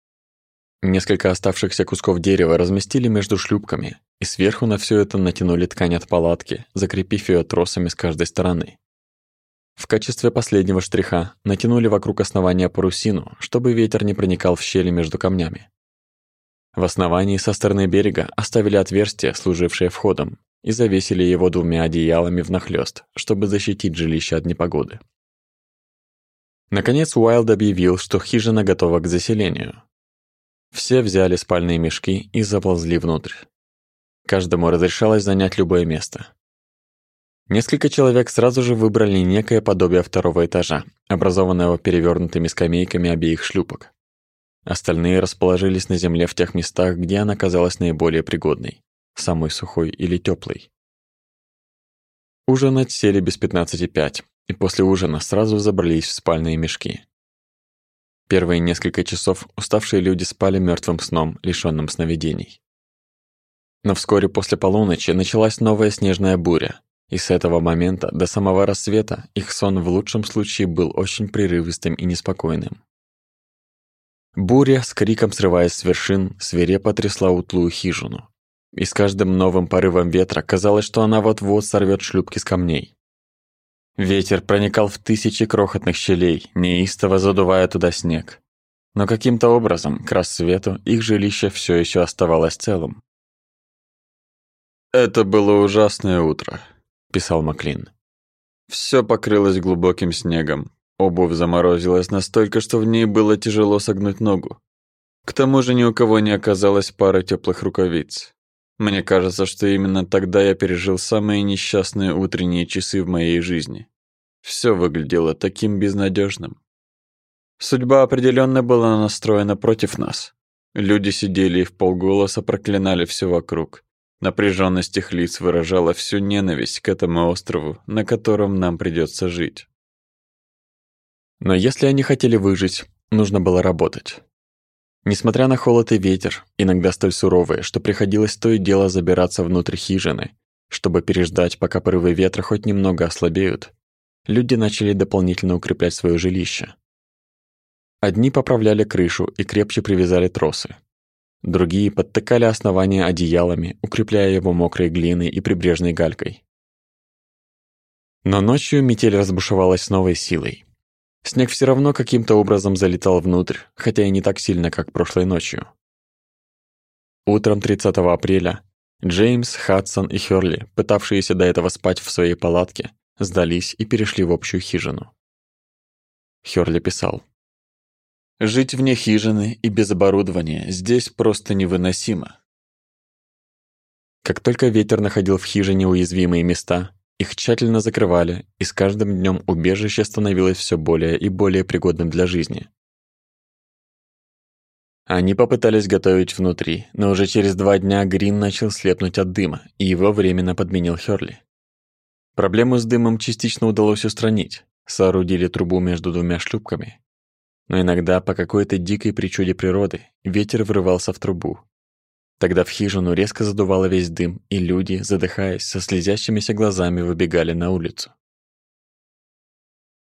Несколько оставшихся кусков дерева разместили между шлюпками, и сверху на все это натянули ткань от палатки, закрепив ее тросами с каждой стороны. В качестве последнего штриха натянули вокруг основания парусину, чтобы ветер не проникал в щели между камнями. В основании со стороны берега оставили отверстие, служившее входом, и завесили его двумя одеялами внахлёст, чтобы защитить жилище от непогоды. Наконец Уайлд объявил, что хижина готова к заселению, все взяли спальные мешки и заползли внутрь. Каждому разрешалось занять любое место. Несколько человек сразу же выбрали некое подобие второго этажа, образованного перевернутыми скамейками обеих шлюпок. Остальные расположились на земле в тех местах, где она казалась наиболее пригодной, самой сухой или теплой. Ужинать сели без пятнадцати пять, и после ужина сразу забрались в спальные мешки. Первые несколько часов уставшие люди спали мертвым сном, лишённым сновидений. Но вскоре после полуночи началась новая снежная буря, и с этого момента до самого рассвета их сон в лучшем случае был очень прерывистым и неспокойным. Буря, с криком срываясь с вершин, свирепо трясла утлую хижину. И с каждым новым порывом ветра казалось, что она вот-вот сорвет шлюпки с камней. Ветер проникал в тысячи крохотных щелей, неистово задувая туда снег. Но каким-то образом, к рассвету, их жилище все еще оставалось целым. «Это было ужасное утро», писал Маклин. Все покрылось глубоким снегом. Обувь заморозилась настолько, что в ней было тяжело согнуть ногу. К тому же ни у кого не оказалось пары теплых рукавиц. Мне кажется, что именно тогда я пережил самые несчастные утренние часы в моей жизни. Все выглядело таким безнадежным. Судьба определенно была настроена против нас. Люди сидели и в полголоса проклинали все вокруг. Напряженность их лиц выражала всю ненависть к этому острову, на котором нам придется жить. Но если они хотели выжить, нужно было работать. Несмотря на холод и ветер, иногда столь суровые, что приходилось то и дело забираться внутрь хижины, чтобы переждать, пока порывы ветра хоть немного ослабеют, люди начали дополнительно укреплять свое жилище. Одни поправляли крышу и крепче привязали тросы, Другие подтыкали основание одеялами, укрепляя его мокрой глиной и прибрежной галькой. Но ночью метель разбушевалась с новой силой. Снег все равно каким-то образом залетал внутрь, хотя и не так сильно, как прошлой ночью. Утром 30 апреля Джеймс, Хадсон и Хёрли, пытавшиеся до этого спать в своей палатке, сдались и перешли в общую хижину. Хёрли писал. Жить вне хижины и без оборудования здесь просто невыносимо. Как только ветер находил в хижине уязвимые места, их тщательно закрывали, и с каждым днем убежище становилось все более и более пригодным для жизни. Они попытались готовить внутри, но уже через два дня Грин начал слепнуть от дыма, и его временно подменил Хёрли. Проблему с дымом частично удалось устранить. Соорудили трубу между двумя шлюпками, но иногда по какой-то дикой причуде природы ветер врывался в трубу. Тогда в хижину резко задувало весь дым, и люди, задыхаясь, со слезящимися глазами выбегали на улицу.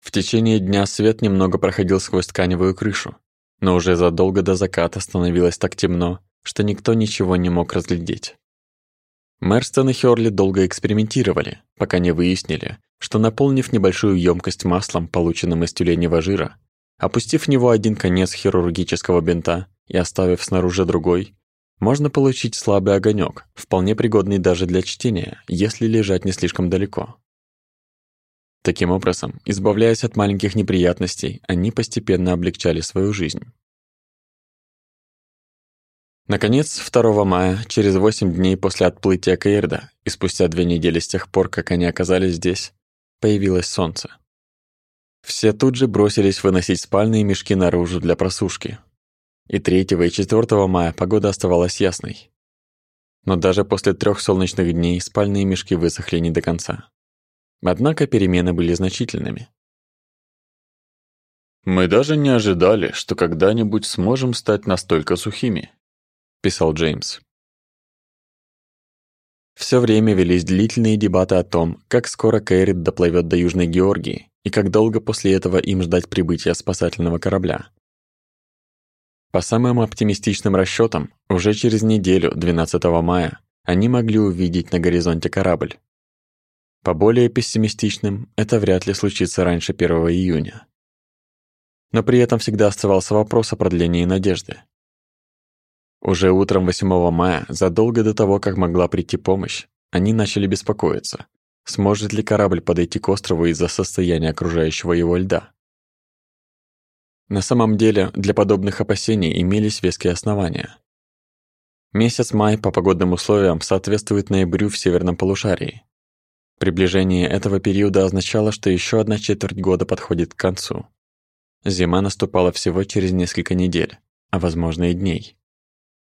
В течение дня свет немного проходил сквозь тканевую крышу, но уже задолго до заката становилось так темно, что никто ничего не мог разглядеть. Мерстон и Хёрли долго экспериментировали, пока не выяснили, что наполнив небольшую емкость маслом, полученным из тюленевого жира, Опустив в него один конец хирургического бинта и оставив снаружи другой, можно получить слабый огонек, вполне пригодный даже для чтения, если лежать не слишком далеко. Таким образом, избавляясь от маленьких неприятностей, они постепенно облегчали свою жизнь. Наконец, 2 мая, через 8 дней после отплытия Каирда и спустя две недели с тех пор, как они оказались здесь, появилось солнце. Все тут же бросились выносить спальные мешки наружу для просушки. И 3 и 4 мая погода оставалась ясной. Но даже после трех солнечных дней спальные мешки высохли не до конца. Однако перемены были значительными. «Мы даже не ожидали, что когда-нибудь сможем стать настолько сухими», — писал Джеймс. Все время велись длительные дебаты о том, как скоро Кэррит доплывет до Южной Георгии и как долго после этого им ждать прибытия спасательного корабля. По самым оптимистичным расчетам, уже через неделю, 12 мая, они могли увидеть на горизонте корабль. По более пессимистичным, это вряд ли случится раньше 1 июня. Но при этом всегда оставался вопрос о продлении надежды. Уже утром 8 мая, задолго до того, как могла прийти помощь, они начали беспокоиться, Сможет ли корабль подойти к острову из-за состояния окружающего его льда? На самом деле, для подобных опасений имелись веские основания. Месяц май по погодным условиям соответствует ноябрю в северном полушарии. Приближение этого периода означало, что еще одна четверть года подходит к концу. Зима наступала всего через несколько недель, а возможно и дней.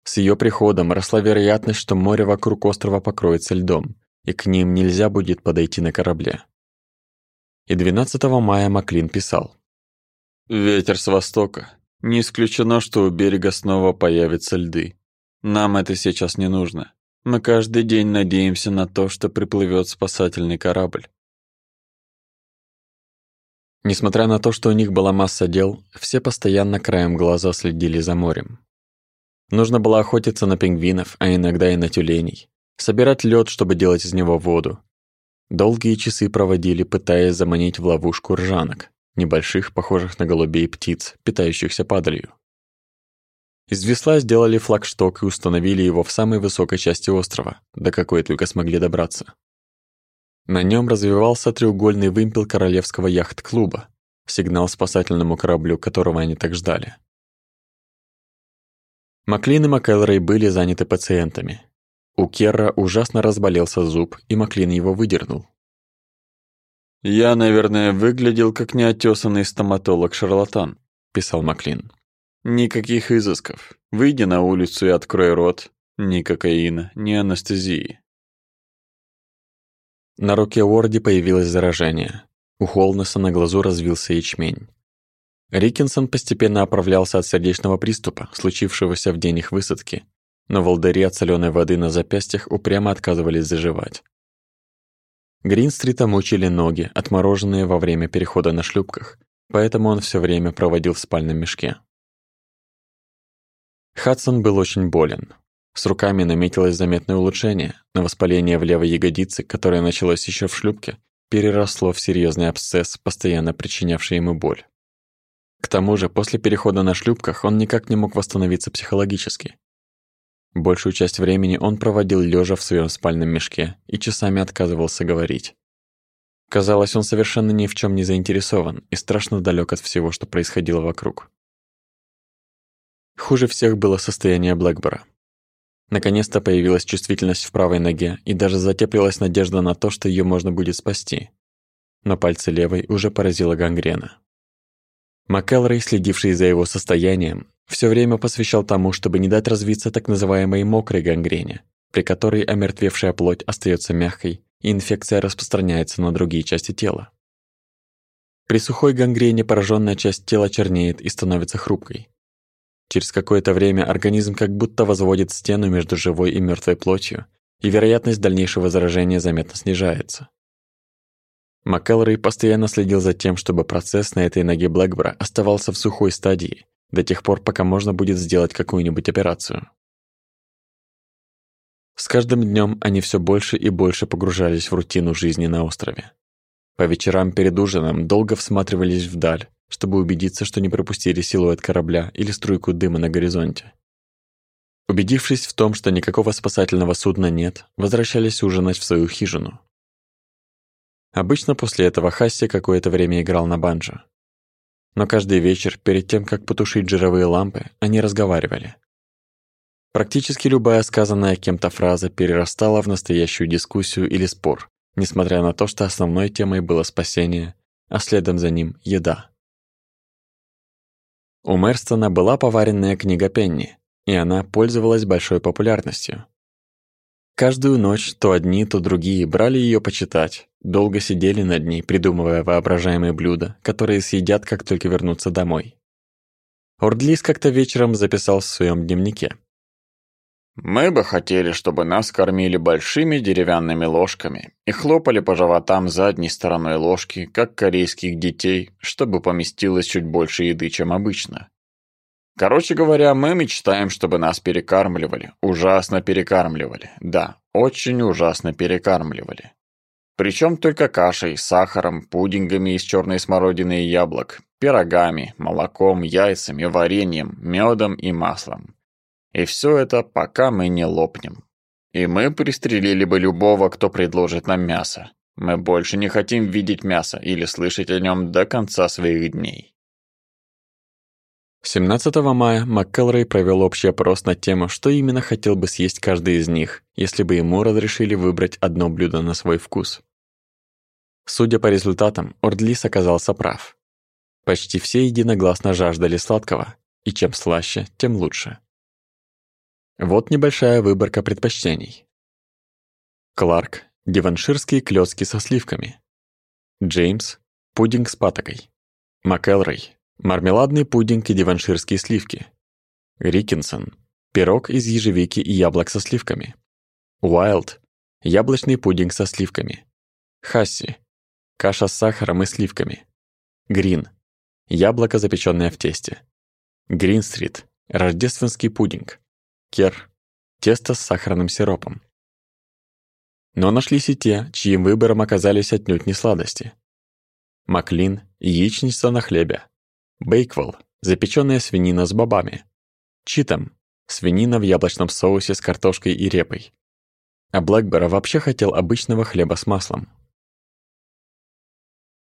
С ее приходом росла вероятность, что море вокруг острова покроется льдом, и к ним нельзя будет подойти на корабле. И 12 мая Маклин писал. «Ветер с востока. Не исключено, что у берега снова появятся льды. Нам это сейчас не нужно. Мы каждый день надеемся на то, что приплывет спасательный корабль». Несмотря на то, что у них была масса дел, все постоянно краем глаза следили за морем. Нужно было охотиться на пингвинов, а иногда и на тюленей, собирать лед, чтобы делать из него воду. Долгие часы проводили, пытаясь заманить в ловушку ржанок, небольших, похожих на голубей птиц, питающихся падалью. Из весла сделали флагшток и установили его в самой высокой части острова, до какой только смогли добраться. На нем развивался треугольный вымпел королевского яхт-клуба, сигнал спасательному кораблю, которого они так ждали. Маклин и МакЭлрей были заняты пациентами. У Керра ужасно разболелся зуб, и Маклин его выдернул. «Я, наверное, выглядел как неотесанный стоматолог-шарлатан», – писал Маклин. «Никаких изысков. Выйди на улицу и открой рот. Ни кокаина, ни анестезии». На руке Уорди появилось заражение. У Холнеса на глазу развился ячмень. Рикинсон постепенно оправлялся от сердечного приступа, случившегося в день их высадки, но волдыри от соленой воды на запястьях упрямо отказывались заживать. Гринстрита мучили ноги, отмороженные во время перехода на шлюпках, поэтому он все время проводил в спальном мешке. Хадсон был очень болен. С руками наметилось заметное улучшение, но воспаление в левой ягодице, которое началось еще в шлюпке, переросло в серьезный абсцесс, постоянно причинявший ему боль. К тому же, после перехода на шлюпках он никак не мог восстановиться психологически. Большую часть времени он проводил лежа в своем спальном мешке и часами отказывался говорить. Казалось, он совершенно ни в чем не заинтересован и страшно далек от всего, что происходило вокруг. Хуже всех было состояние Блэкбора. Наконец-то появилась чувствительность в правой ноге и даже затеплилась надежда на то, что ее можно будет спасти. Но пальцы левой уже поразила гангрена. МакЭлрей, следивший за его состоянием, все время посвящал тому, чтобы не дать развиться так называемой мокрой гангрене, при которой омертвевшая плоть остается мягкой и инфекция распространяется на другие части тела. При сухой гангрене пораженная часть тела чернеет и становится хрупкой. Через какое-то время организм как будто возводит стену между живой и мертвой плотью, и вероятность дальнейшего заражения заметно снижается. МакЭлрей постоянно следил за тем, чтобы процесс на этой ноге Блэкбора оставался в сухой стадии, до тех пор, пока можно будет сделать какую-нибудь операцию. С каждым днем они все больше и больше погружались в рутину жизни на острове. По вечерам перед ужином долго всматривались вдаль, чтобы убедиться, что не пропустили силуэт корабля или струйку дыма на горизонте. Убедившись в том, что никакого спасательного судна нет, возвращались ужинать в свою хижину. Обычно после этого Хасси какое-то время играл на банджо. Но каждый вечер, перед тем, как потушить жировые лампы, они разговаривали. Практически любая сказанная кем-то фраза перерастала в настоящую дискуссию или спор, несмотря на то, что основной темой было спасение, а следом за ним – еда. У Мерстона была поваренная книга Пенни, и она пользовалась большой популярностью. Каждую ночь то одни, то другие брали ее почитать, долго сидели над ней, придумывая воображаемые блюда, которые съедят, как только вернутся домой. Ордлис как-то вечером записал в своем дневнике. «Мы бы хотели, чтобы нас кормили большими деревянными ложками и хлопали по животам задней стороной ложки, как корейских детей, чтобы поместилось чуть больше еды, чем обычно. Короче говоря, мы мечтаем, чтобы нас перекармливали. Ужасно перекармливали. Да, очень ужасно перекармливали. Причем только кашей, сахаром, пудингами из черной смородины и яблок, пирогами, молоком, яйцами, вареньем, медом и маслом. И все это, пока мы не лопнем. И мы пристрелили бы любого, кто предложит нам мясо. Мы больше не хотим видеть мясо или слышать о нем до конца своих дней. 17 мая МакКелрей провел общий опрос на тему, что именно хотел бы съесть каждый из них, если бы ему разрешили выбрать одно блюдо на свой вкус. Судя по результатам, Ордлис оказался прав. Почти все единогласно жаждали сладкого, и чем слаще, тем лучше. Вот небольшая выборка предпочтений. Кларк – диванширские клёцки со сливками. Джеймс – пудинг с патокой. МакЭлрой – мармеладный пудинг и диванширские сливки. Рикинсон – пирог из ежевики и яблок со сливками. Уайлд – яблочный пудинг со сливками. Хасси – каша с сахаром и сливками. Грин – яблоко, запечённое в тесте. Гринстрит – рождественский пудинг. Кер – тесто с сахарным сиропом. Но нашлись и те, чьим выбором оказались отнюдь не сладости. Маклин – яичница на хлебе. Бейквелл – запечённая свинина с бобами. Читам – свинина в яблочном соусе с картошкой и репой. А Блэкбера вообще хотел обычного хлеба с маслом.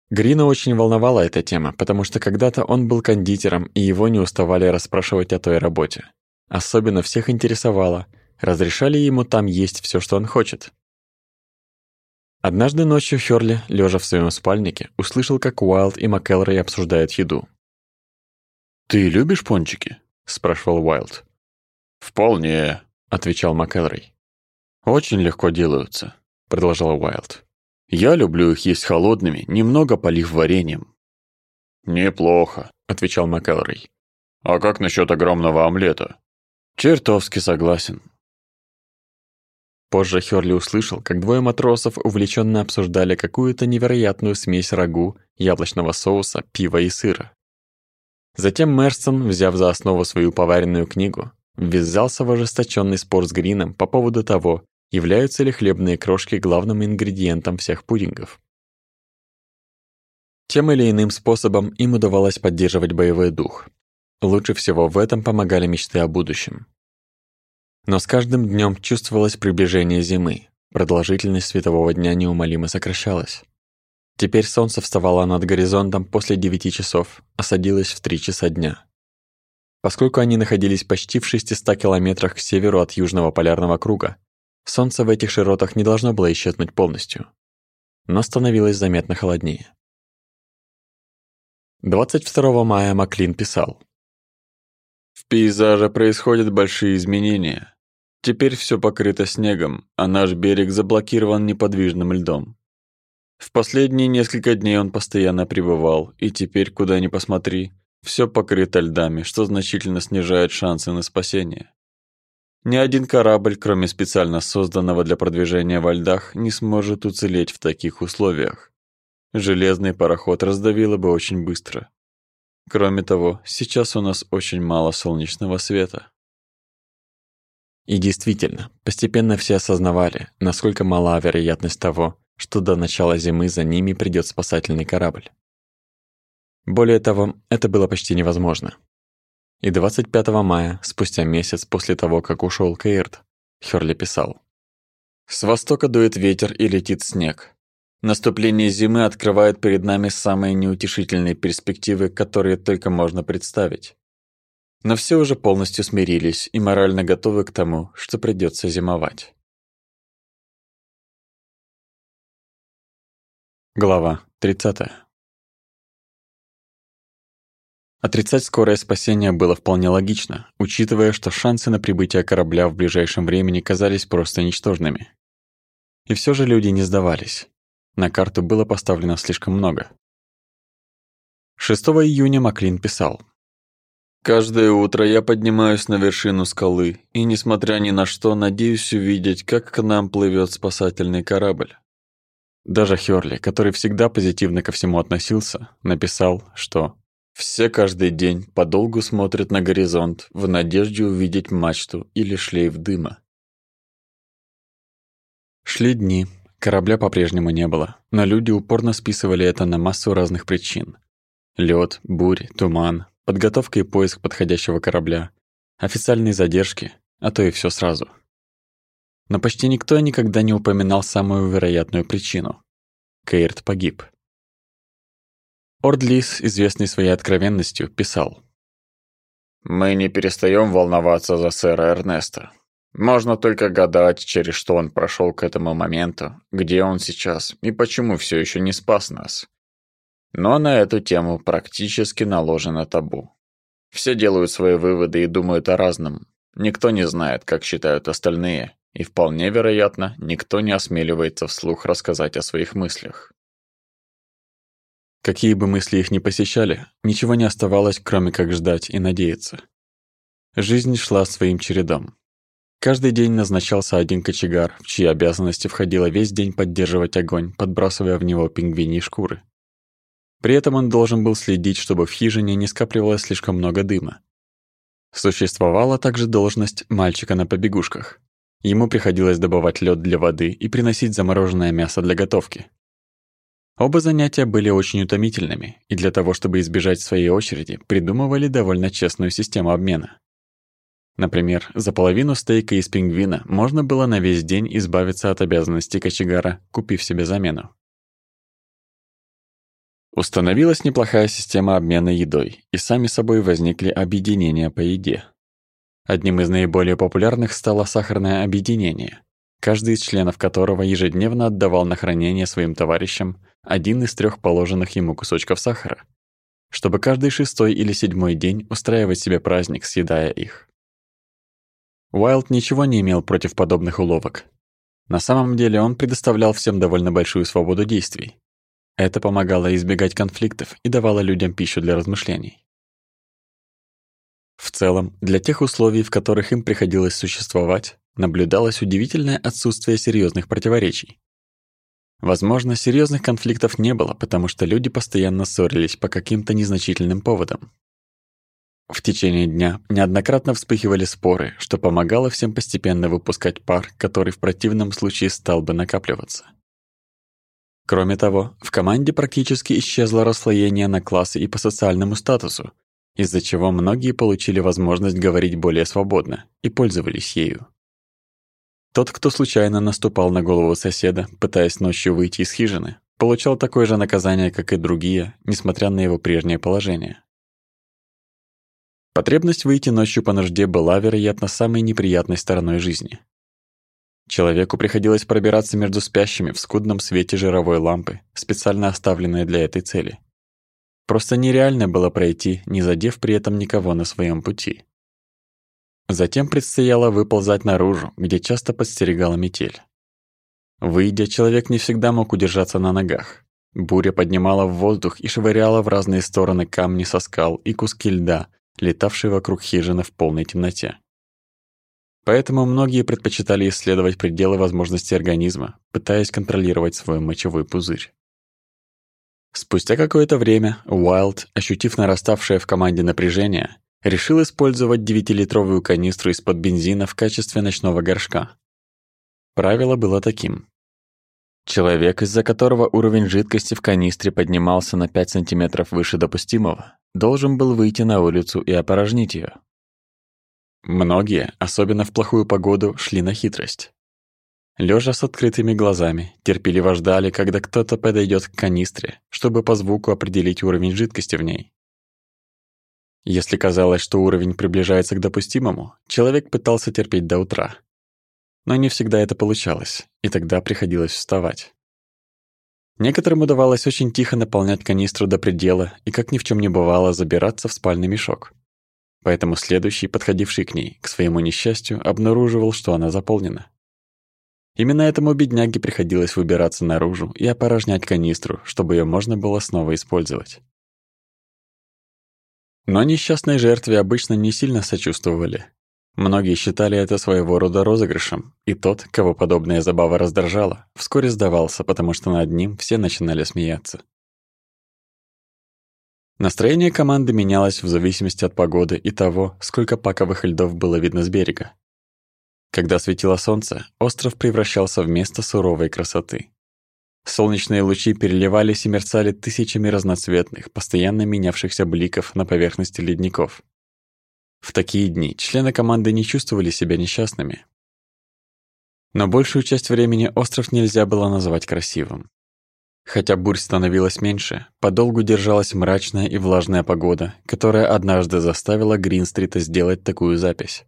Грина очень волновала эта тема, потому что когда-то он был кондитером, и его не уставали расспрашивать о той работе. Особенно всех интересовало, разрешали ему там есть все, что он хочет. Однажды ночью Хёрли, лежа в своем спальнике, услышал, как Уайлд и МакЭлрой обсуждают еду. «Ты любишь пончики?» – спрашивал Уайлд. «Вполне», – отвечал МакЭлрой. «Очень легко делаются», – продолжал Уайлд. «Я люблю их есть холодными, немного полив вареньем». «Неплохо», – отвечал МакЭлрой. «А как насчет огромного омлета?» «Чертовски согласен». Позже Хёрли услышал, как двое матросов увлеченно обсуждали какую-то невероятную смесь рагу, яблочного соуса, пива и сыра. Затем Мерсон, взяв за основу свою поваренную книгу, ввязался в ожесточенный спор с Грином по поводу того, являются ли хлебные крошки главным ингредиентом всех пудингов. Тем или иным способом им удавалось поддерживать боевой дух. Лучше всего в этом помогали мечты о будущем. Но с каждым днем чувствовалось приближение зимы, продолжительность светового дня неумолимо сокращалась. Теперь солнце вставало над горизонтом после девяти часов, а садилось в три часа дня. Поскольку они находились почти в 600 километрах к северу от южного полярного круга, солнце в этих широтах не должно было исчезнуть полностью, но становилось заметно холоднее. 22 мая Маклин писал. «В пейзаже происходят большие изменения. Теперь все покрыто снегом, а наш берег заблокирован неподвижным льдом. В последние несколько дней он постоянно пребывал, и теперь, куда ни посмотри, все покрыто льдами, что значительно снижает шансы на спасение. Ни один корабль, кроме специально созданного для продвижения во льдах, не сможет уцелеть в таких условиях. Железный пароход раздавило бы очень быстро. Кроме того, сейчас у нас очень мало солнечного света. И действительно, постепенно все осознавали, насколько мала вероятность того, что до начала зимы за ними придёт спасательный корабль. Более того, это было почти невозможно. И 25 мая, спустя месяц после того, как ушёл Кейрт, Хёрли писал. «С востока дует ветер и летит снег. Наступление зимы открывает перед нами самые неутешительные перспективы, которые только можно представить. Но все уже полностью смирились и морально готовы к тому, что придётся зимовать. Глава 30. Отрицать скорое спасение было вполне логично, учитывая, что шансы на прибытие корабля в ближайшем времени казались просто ничтожными. И все же люди не сдавались. На карту было поставлено слишком много. 6 июня Маклин писал. «Каждое утро я поднимаюсь на вершину скалы и, несмотря ни на что, надеюсь увидеть, как к нам плывет спасательный корабль. Даже Хёрли, который всегда позитивно ко всему относился, написал, что «все каждый день подолгу смотрят на горизонт в надежде увидеть мачту или шлейф дыма». Шли дни, корабля по-прежнему не было, но люди упорно списывали это на массу разных причин. Лёд, бурь, туман, подготовка и поиск подходящего корабля, официальные задержки, а то и всё сразу – но почти никто никогда не упоминал самую вероятную причину. Кейрт погиб. Ордлис, известный своей откровенностью, писал. «Мы не перестаем волноваться за сэра Эрнеста. Можно только гадать, через что он прошел к этому моменту, где он сейчас и почему все еще не спас нас. Но на эту тему практически наложено табу. Все делают свои выводы и думают о разном. Никто не знает, как считают остальные, и вполне вероятно, никто не осмеливается вслух рассказать о своих мыслях. Какие бы мысли их ни посещали, ничего не оставалось, кроме как ждать и надеяться. Жизнь шла своим чередом. Каждый день назначался один кочегар, в чьи обязанности входило весь день поддерживать огонь, подбрасывая в него пингвиньи шкуры. При этом он должен был следить, чтобы в хижине не скапливалось слишком много дыма. Существовала также должность мальчика на побегушках. Ему приходилось добывать лед для воды и приносить замороженное мясо для готовки. Оба занятия были очень утомительными, и для того, чтобы избежать своей очереди, придумывали довольно честную систему обмена. Например, за половину стейка из пингвина можно было на весь день избавиться от обязанностей кочегара, купив себе замену. Установилась неплохая система обмена едой, и сами собой возникли объединения по еде. Одним из наиболее популярных стало сахарное объединение, каждый из членов которого ежедневно отдавал на хранение своим товарищам один из трех положенных ему кусочков сахара, чтобы каждый шестой или седьмой день устраивать себе праздник, съедая их. Уайлд ничего не имел против подобных уловок. На самом деле он предоставлял всем довольно большую свободу действий. Это помогало избегать конфликтов и давало людям пищу для размышлений. В целом, для тех условий, в которых им приходилось существовать, наблюдалось удивительное отсутствие серьезных противоречий. Возможно, серьезных конфликтов не было, потому что люди постоянно ссорились по каким-то незначительным поводам. В течение дня неоднократно вспыхивали споры, что помогало всем постепенно выпускать пар, который в противном случае стал бы накапливаться. Кроме того, в команде практически исчезло расслоение на классы и по социальному статусу, из-за чего многие получили возможность говорить более свободно и пользовались ею. Тот, кто случайно наступал на голову соседа, пытаясь ночью выйти из хижины, получал такое же наказание, как и другие, несмотря на его прежнее положение. Потребность выйти ночью по нужде была, вероятно, самой неприятной стороной жизни. Человеку приходилось пробираться между спящими в скудном свете жировой лампы, специально оставленной для этой цели. Просто нереально было пройти, не задев при этом никого на своем пути. Затем предстояло выползать наружу, где часто подстерегала метель. Выйдя, человек не всегда мог удержаться на ногах. Буря поднимала в воздух и швыряла в разные стороны камни со скал и куски льда, летавшие вокруг хижины в полной темноте. Поэтому многие предпочитали исследовать пределы возможностей организма, пытаясь контролировать свой мочевой пузырь. Спустя какое-то время Уайлд, ощутив нараставшее в команде напряжение, решил использовать 9-литровую канистру из-под бензина в качестве ночного горшка. Правило было таким. Человек, из-за которого уровень жидкости в канистре поднимался на 5 сантиметров выше допустимого, должен был выйти на улицу и опорожнить ее. Многие, особенно в плохую погоду, шли на хитрость. Лежа с открытыми глазами, терпеливо ждали, когда кто-то подойдет к канистре, чтобы по звуку определить уровень жидкости в ней. Если казалось, что уровень приближается к допустимому, человек пытался терпеть до утра. Но не всегда это получалось, и тогда приходилось вставать. Некоторым удавалось очень тихо наполнять канистру до предела и, как ни в чем не бывало, забираться в спальный мешок. Поэтому следующий, подходивший к ней, к своему несчастью, обнаруживал, что она заполнена. Именно этому бедняге приходилось выбираться наружу и опорожнять канистру, чтобы ее можно было снова использовать. Но несчастной жертве обычно не сильно сочувствовали. Многие считали это своего рода розыгрышем, и тот, кого подобная забава раздражала, вскоре сдавался, потому что над ним все начинали смеяться. Настроение команды менялось в зависимости от погоды и того, сколько паковых льдов было видно с берега. Когда светило солнце, остров превращался в место суровой красоты. Солнечные лучи переливались и мерцали тысячами разноцветных, постоянно менявшихся бликов на поверхности ледников. В такие дни члены команды не чувствовали себя несчастными. Но большую часть времени остров нельзя было назвать красивым. Хотя бурь становилось меньше, подолгу держалась мрачная и влажная погода, которая однажды заставила Гринстрита сделать такую запись.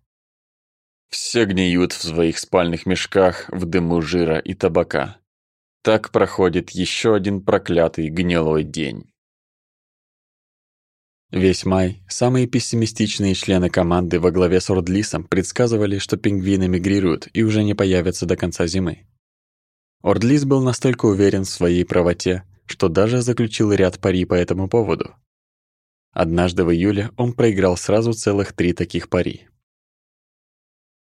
Все гниют в своих спальных мешках в дыму жира и табака. Так проходит еще один проклятый гнилой день. Весь май самые пессимистичные члены команды во главе с Ордлисом предсказывали, что пингвины мигрируют и уже не появятся до конца зимы. Ордлис был настолько уверен в своей правоте, что даже заключил ряд пари по этому поводу. Однажды в июле он проиграл сразу целых три таких пари.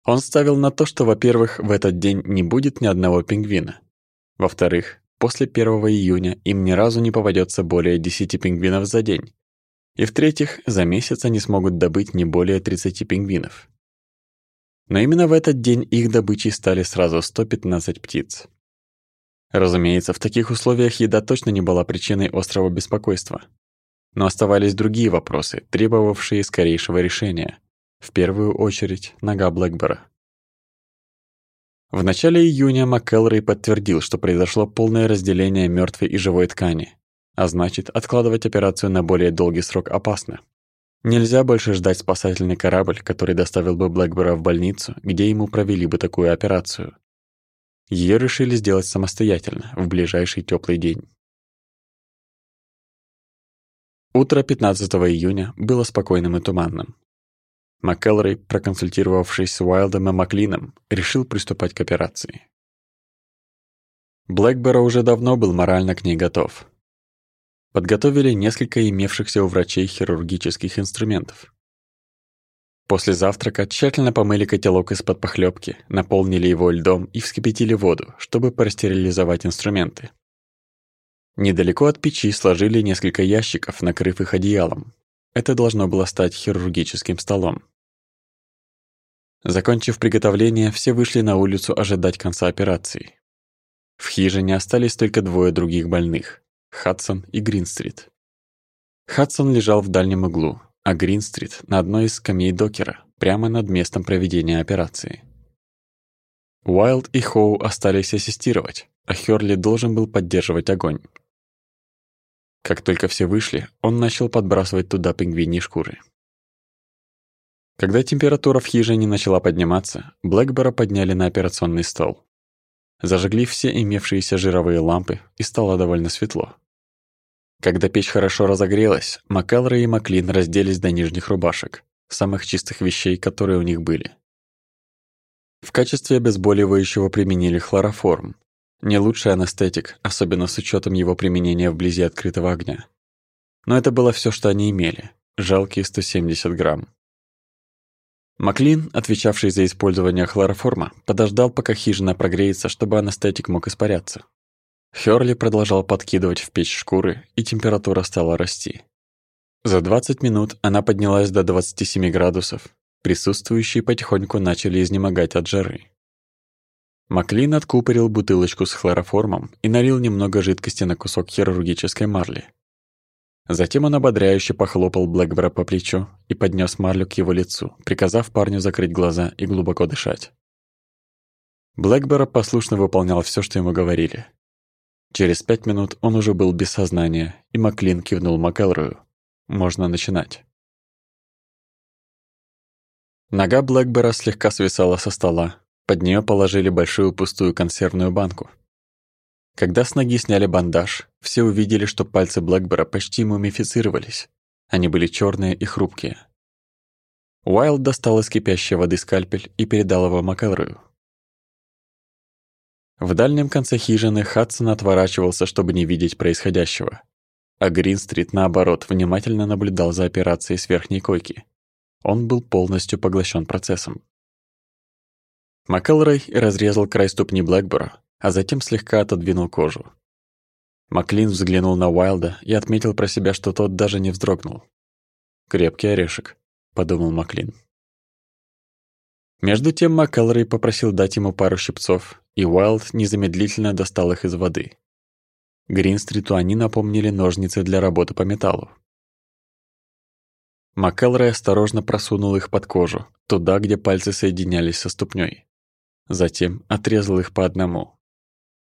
Он ставил на то, что, во-первых, в этот день не будет ни одного пингвина. Во-вторых, после 1 июня им ни разу не попадется более 10 пингвинов за день. И в-третьих, за месяц они смогут добыть не более 30 пингвинов. Но именно в этот день их добычей стали сразу 115 птиц. Разумеется, в таких условиях еда точно не была причиной острого беспокойства. Но оставались другие вопросы, требовавшие скорейшего решения. В первую очередь, нога Блэкбера. В начале июня МакКелрей подтвердил, что произошло полное разделение мертвой и живой ткани, а значит, откладывать операцию на более долгий срок опасно. Нельзя больше ждать спасательный корабль, который доставил бы Блэкбера в больницу, где ему провели бы такую операцию. Ее решили сделать самостоятельно, в ближайший теплый день. Утро 15 июня было спокойным и туманным. МакКеллорей, проконсультировавшись с Уайлдом и Маклином, решил приступать к операции. Блэкборо уже давно был морально к ней готов. Подготовили несколько имевшихся у врачей хирургических инструментов. После завтрака тщательно помыли котелок из-под похлебки, наполнили его льдом и вскипятили воду, чтобы простерилизовать инструменты. Недалеко от печи сложили несколько ящиков, накрыв их одеялом. Это должно было стать хирургическим столом. Закончив приготовление, все вышли на улицу ожидать конца операции. В хижине остались только двое других больных — Хадсон и Гринстрит. Хадсон лежал в дальнем углу, а Гринстрит — на одной из скамей докера, прямо над местом проведения операции. Уайлд и Хоу остались ассистировать, а Хёрли должен был поддерживать огонь. Как только все вышли, он начал подбрасывать туда пингвиньи шкуры. Когда температура в хижине начала подниматься, Блэкбора подняли на операционный стол. Зажгли все имевшиеся жировые лампы, и стало довольно светло. Когда печь хорошо разогрелась, Маккелрой и Маклин разделись до нижних рубашек, самых чистых вещей, которые у них были. В качестве обезболивающего применили хлороформ. Не лучший анестетик, особенно с учетом его применения вблизи открытого огня. Но это было все, что они имели. Жалкие 170 грамм. Маклин, отвечавший за использование хлороформа, подождал, пока хижина прогреется, чтобы анестетик мог испаряться. Хёрли продолжал подкидывать в печь шкуры, и температура стала расти. За 20 минут она поднялась до 27 градусов. Присутствующие потихоньку начали изнемогать от жары. Маклин откупорил бутылочку с хлороформом и налил немного жидкости на кусок хирургической марли. Затем он ободряюще похлопал Блэкбера по плечу и поднес марлю к его лицу, приказав парню закрыть глаза и глубоко дышать. Блэкбера послушно выполнял все, что ему говорили. Через пять минут он уже был без сознания, и Маклин кивнул Макэлрою. «Можно начинать». Нога Блэкбера слегка свисала со стола. Под нее положили большую пустую консервную банку. Когда с ноги сняли бандаж, все увидели, что пальцы Блэкбера почти мумифицировались. Они были черные и хрупкие. Уайлд достал из кипящей воды скальпель и передал его Макэлрою. В дальнем конце хижины Хадсон отворачивался, чтобы не видеть происходящего. А Гринстрит, наоборот, внимательно наблюдал за операцией с верхней койки. Он был полностью поглощен процессом. Макэлрой разрезал край ступни Блэкбора, а затем слегка отодвинул кожу. Маклин взглянул на Уайлда и отметил про себя, что тот даже не вздрогнул. «Крепкий орешек», — подумал Маклин. Между тем МакКеллори попросил дать ему пару щипцов, и Уайлд незамедлительно достал их из воды. Гринстриту они напомнили ножницы для работы по металлу. МакКеллори осторожно просунул их под кожу, туда, где пальцы соединялись со ступней. Затем отрезал их по одному.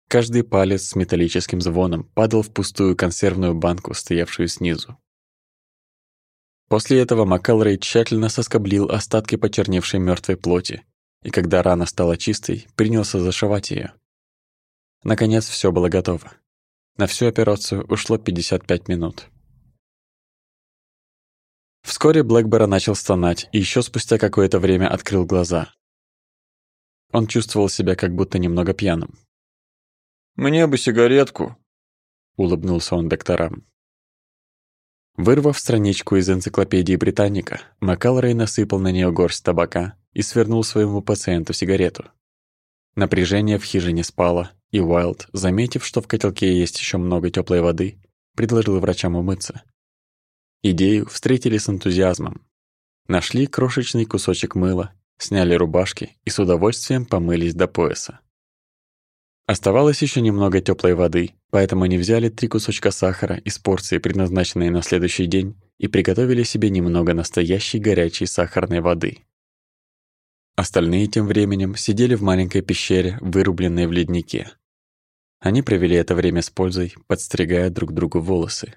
Каждый палец с металлическим звоном падал в пустую консервную банку, стоявшую снизу. После этого Маккалрей тщательно соскоблил остатки почерневшей мертвой плоти и когда рана стала чистой, принялся зашивать ее. Наконец все было готово. На всю операцию ушло 55 минут. Вскоре Блэкбора начал стонать и еще спустя какое-то время открыл глаза. Он чувствовал себя как будто немного пьяным. «Мне бы сигаретку», — улыбнулся он докторам. Вырвав страничку из энциклопедии Британика, Макалрей насыпал на нее горсть табака и свернул своему пациенту сигарету. Напряжение в хижине спало, и Уайлд, заметив, что в котелке есть еще много теплой воды, предложил врачам умыться. Идею встретили с энтузиазмом. Нашли крошечный кусочек мыла, сняли рубашки и с удовольствием помылись до пояса. Оставалось еще немного теплой воды, поэтому они взяли три кусочка сахара из порции, предназначенной на следующий день, и приготовили себе немного настоящей горячей сахарной воды. Остальные тем временем сидели в маленькой пещере, вырубленной в леднике. Они провели это время с пользой, подстригая друг другу волосы.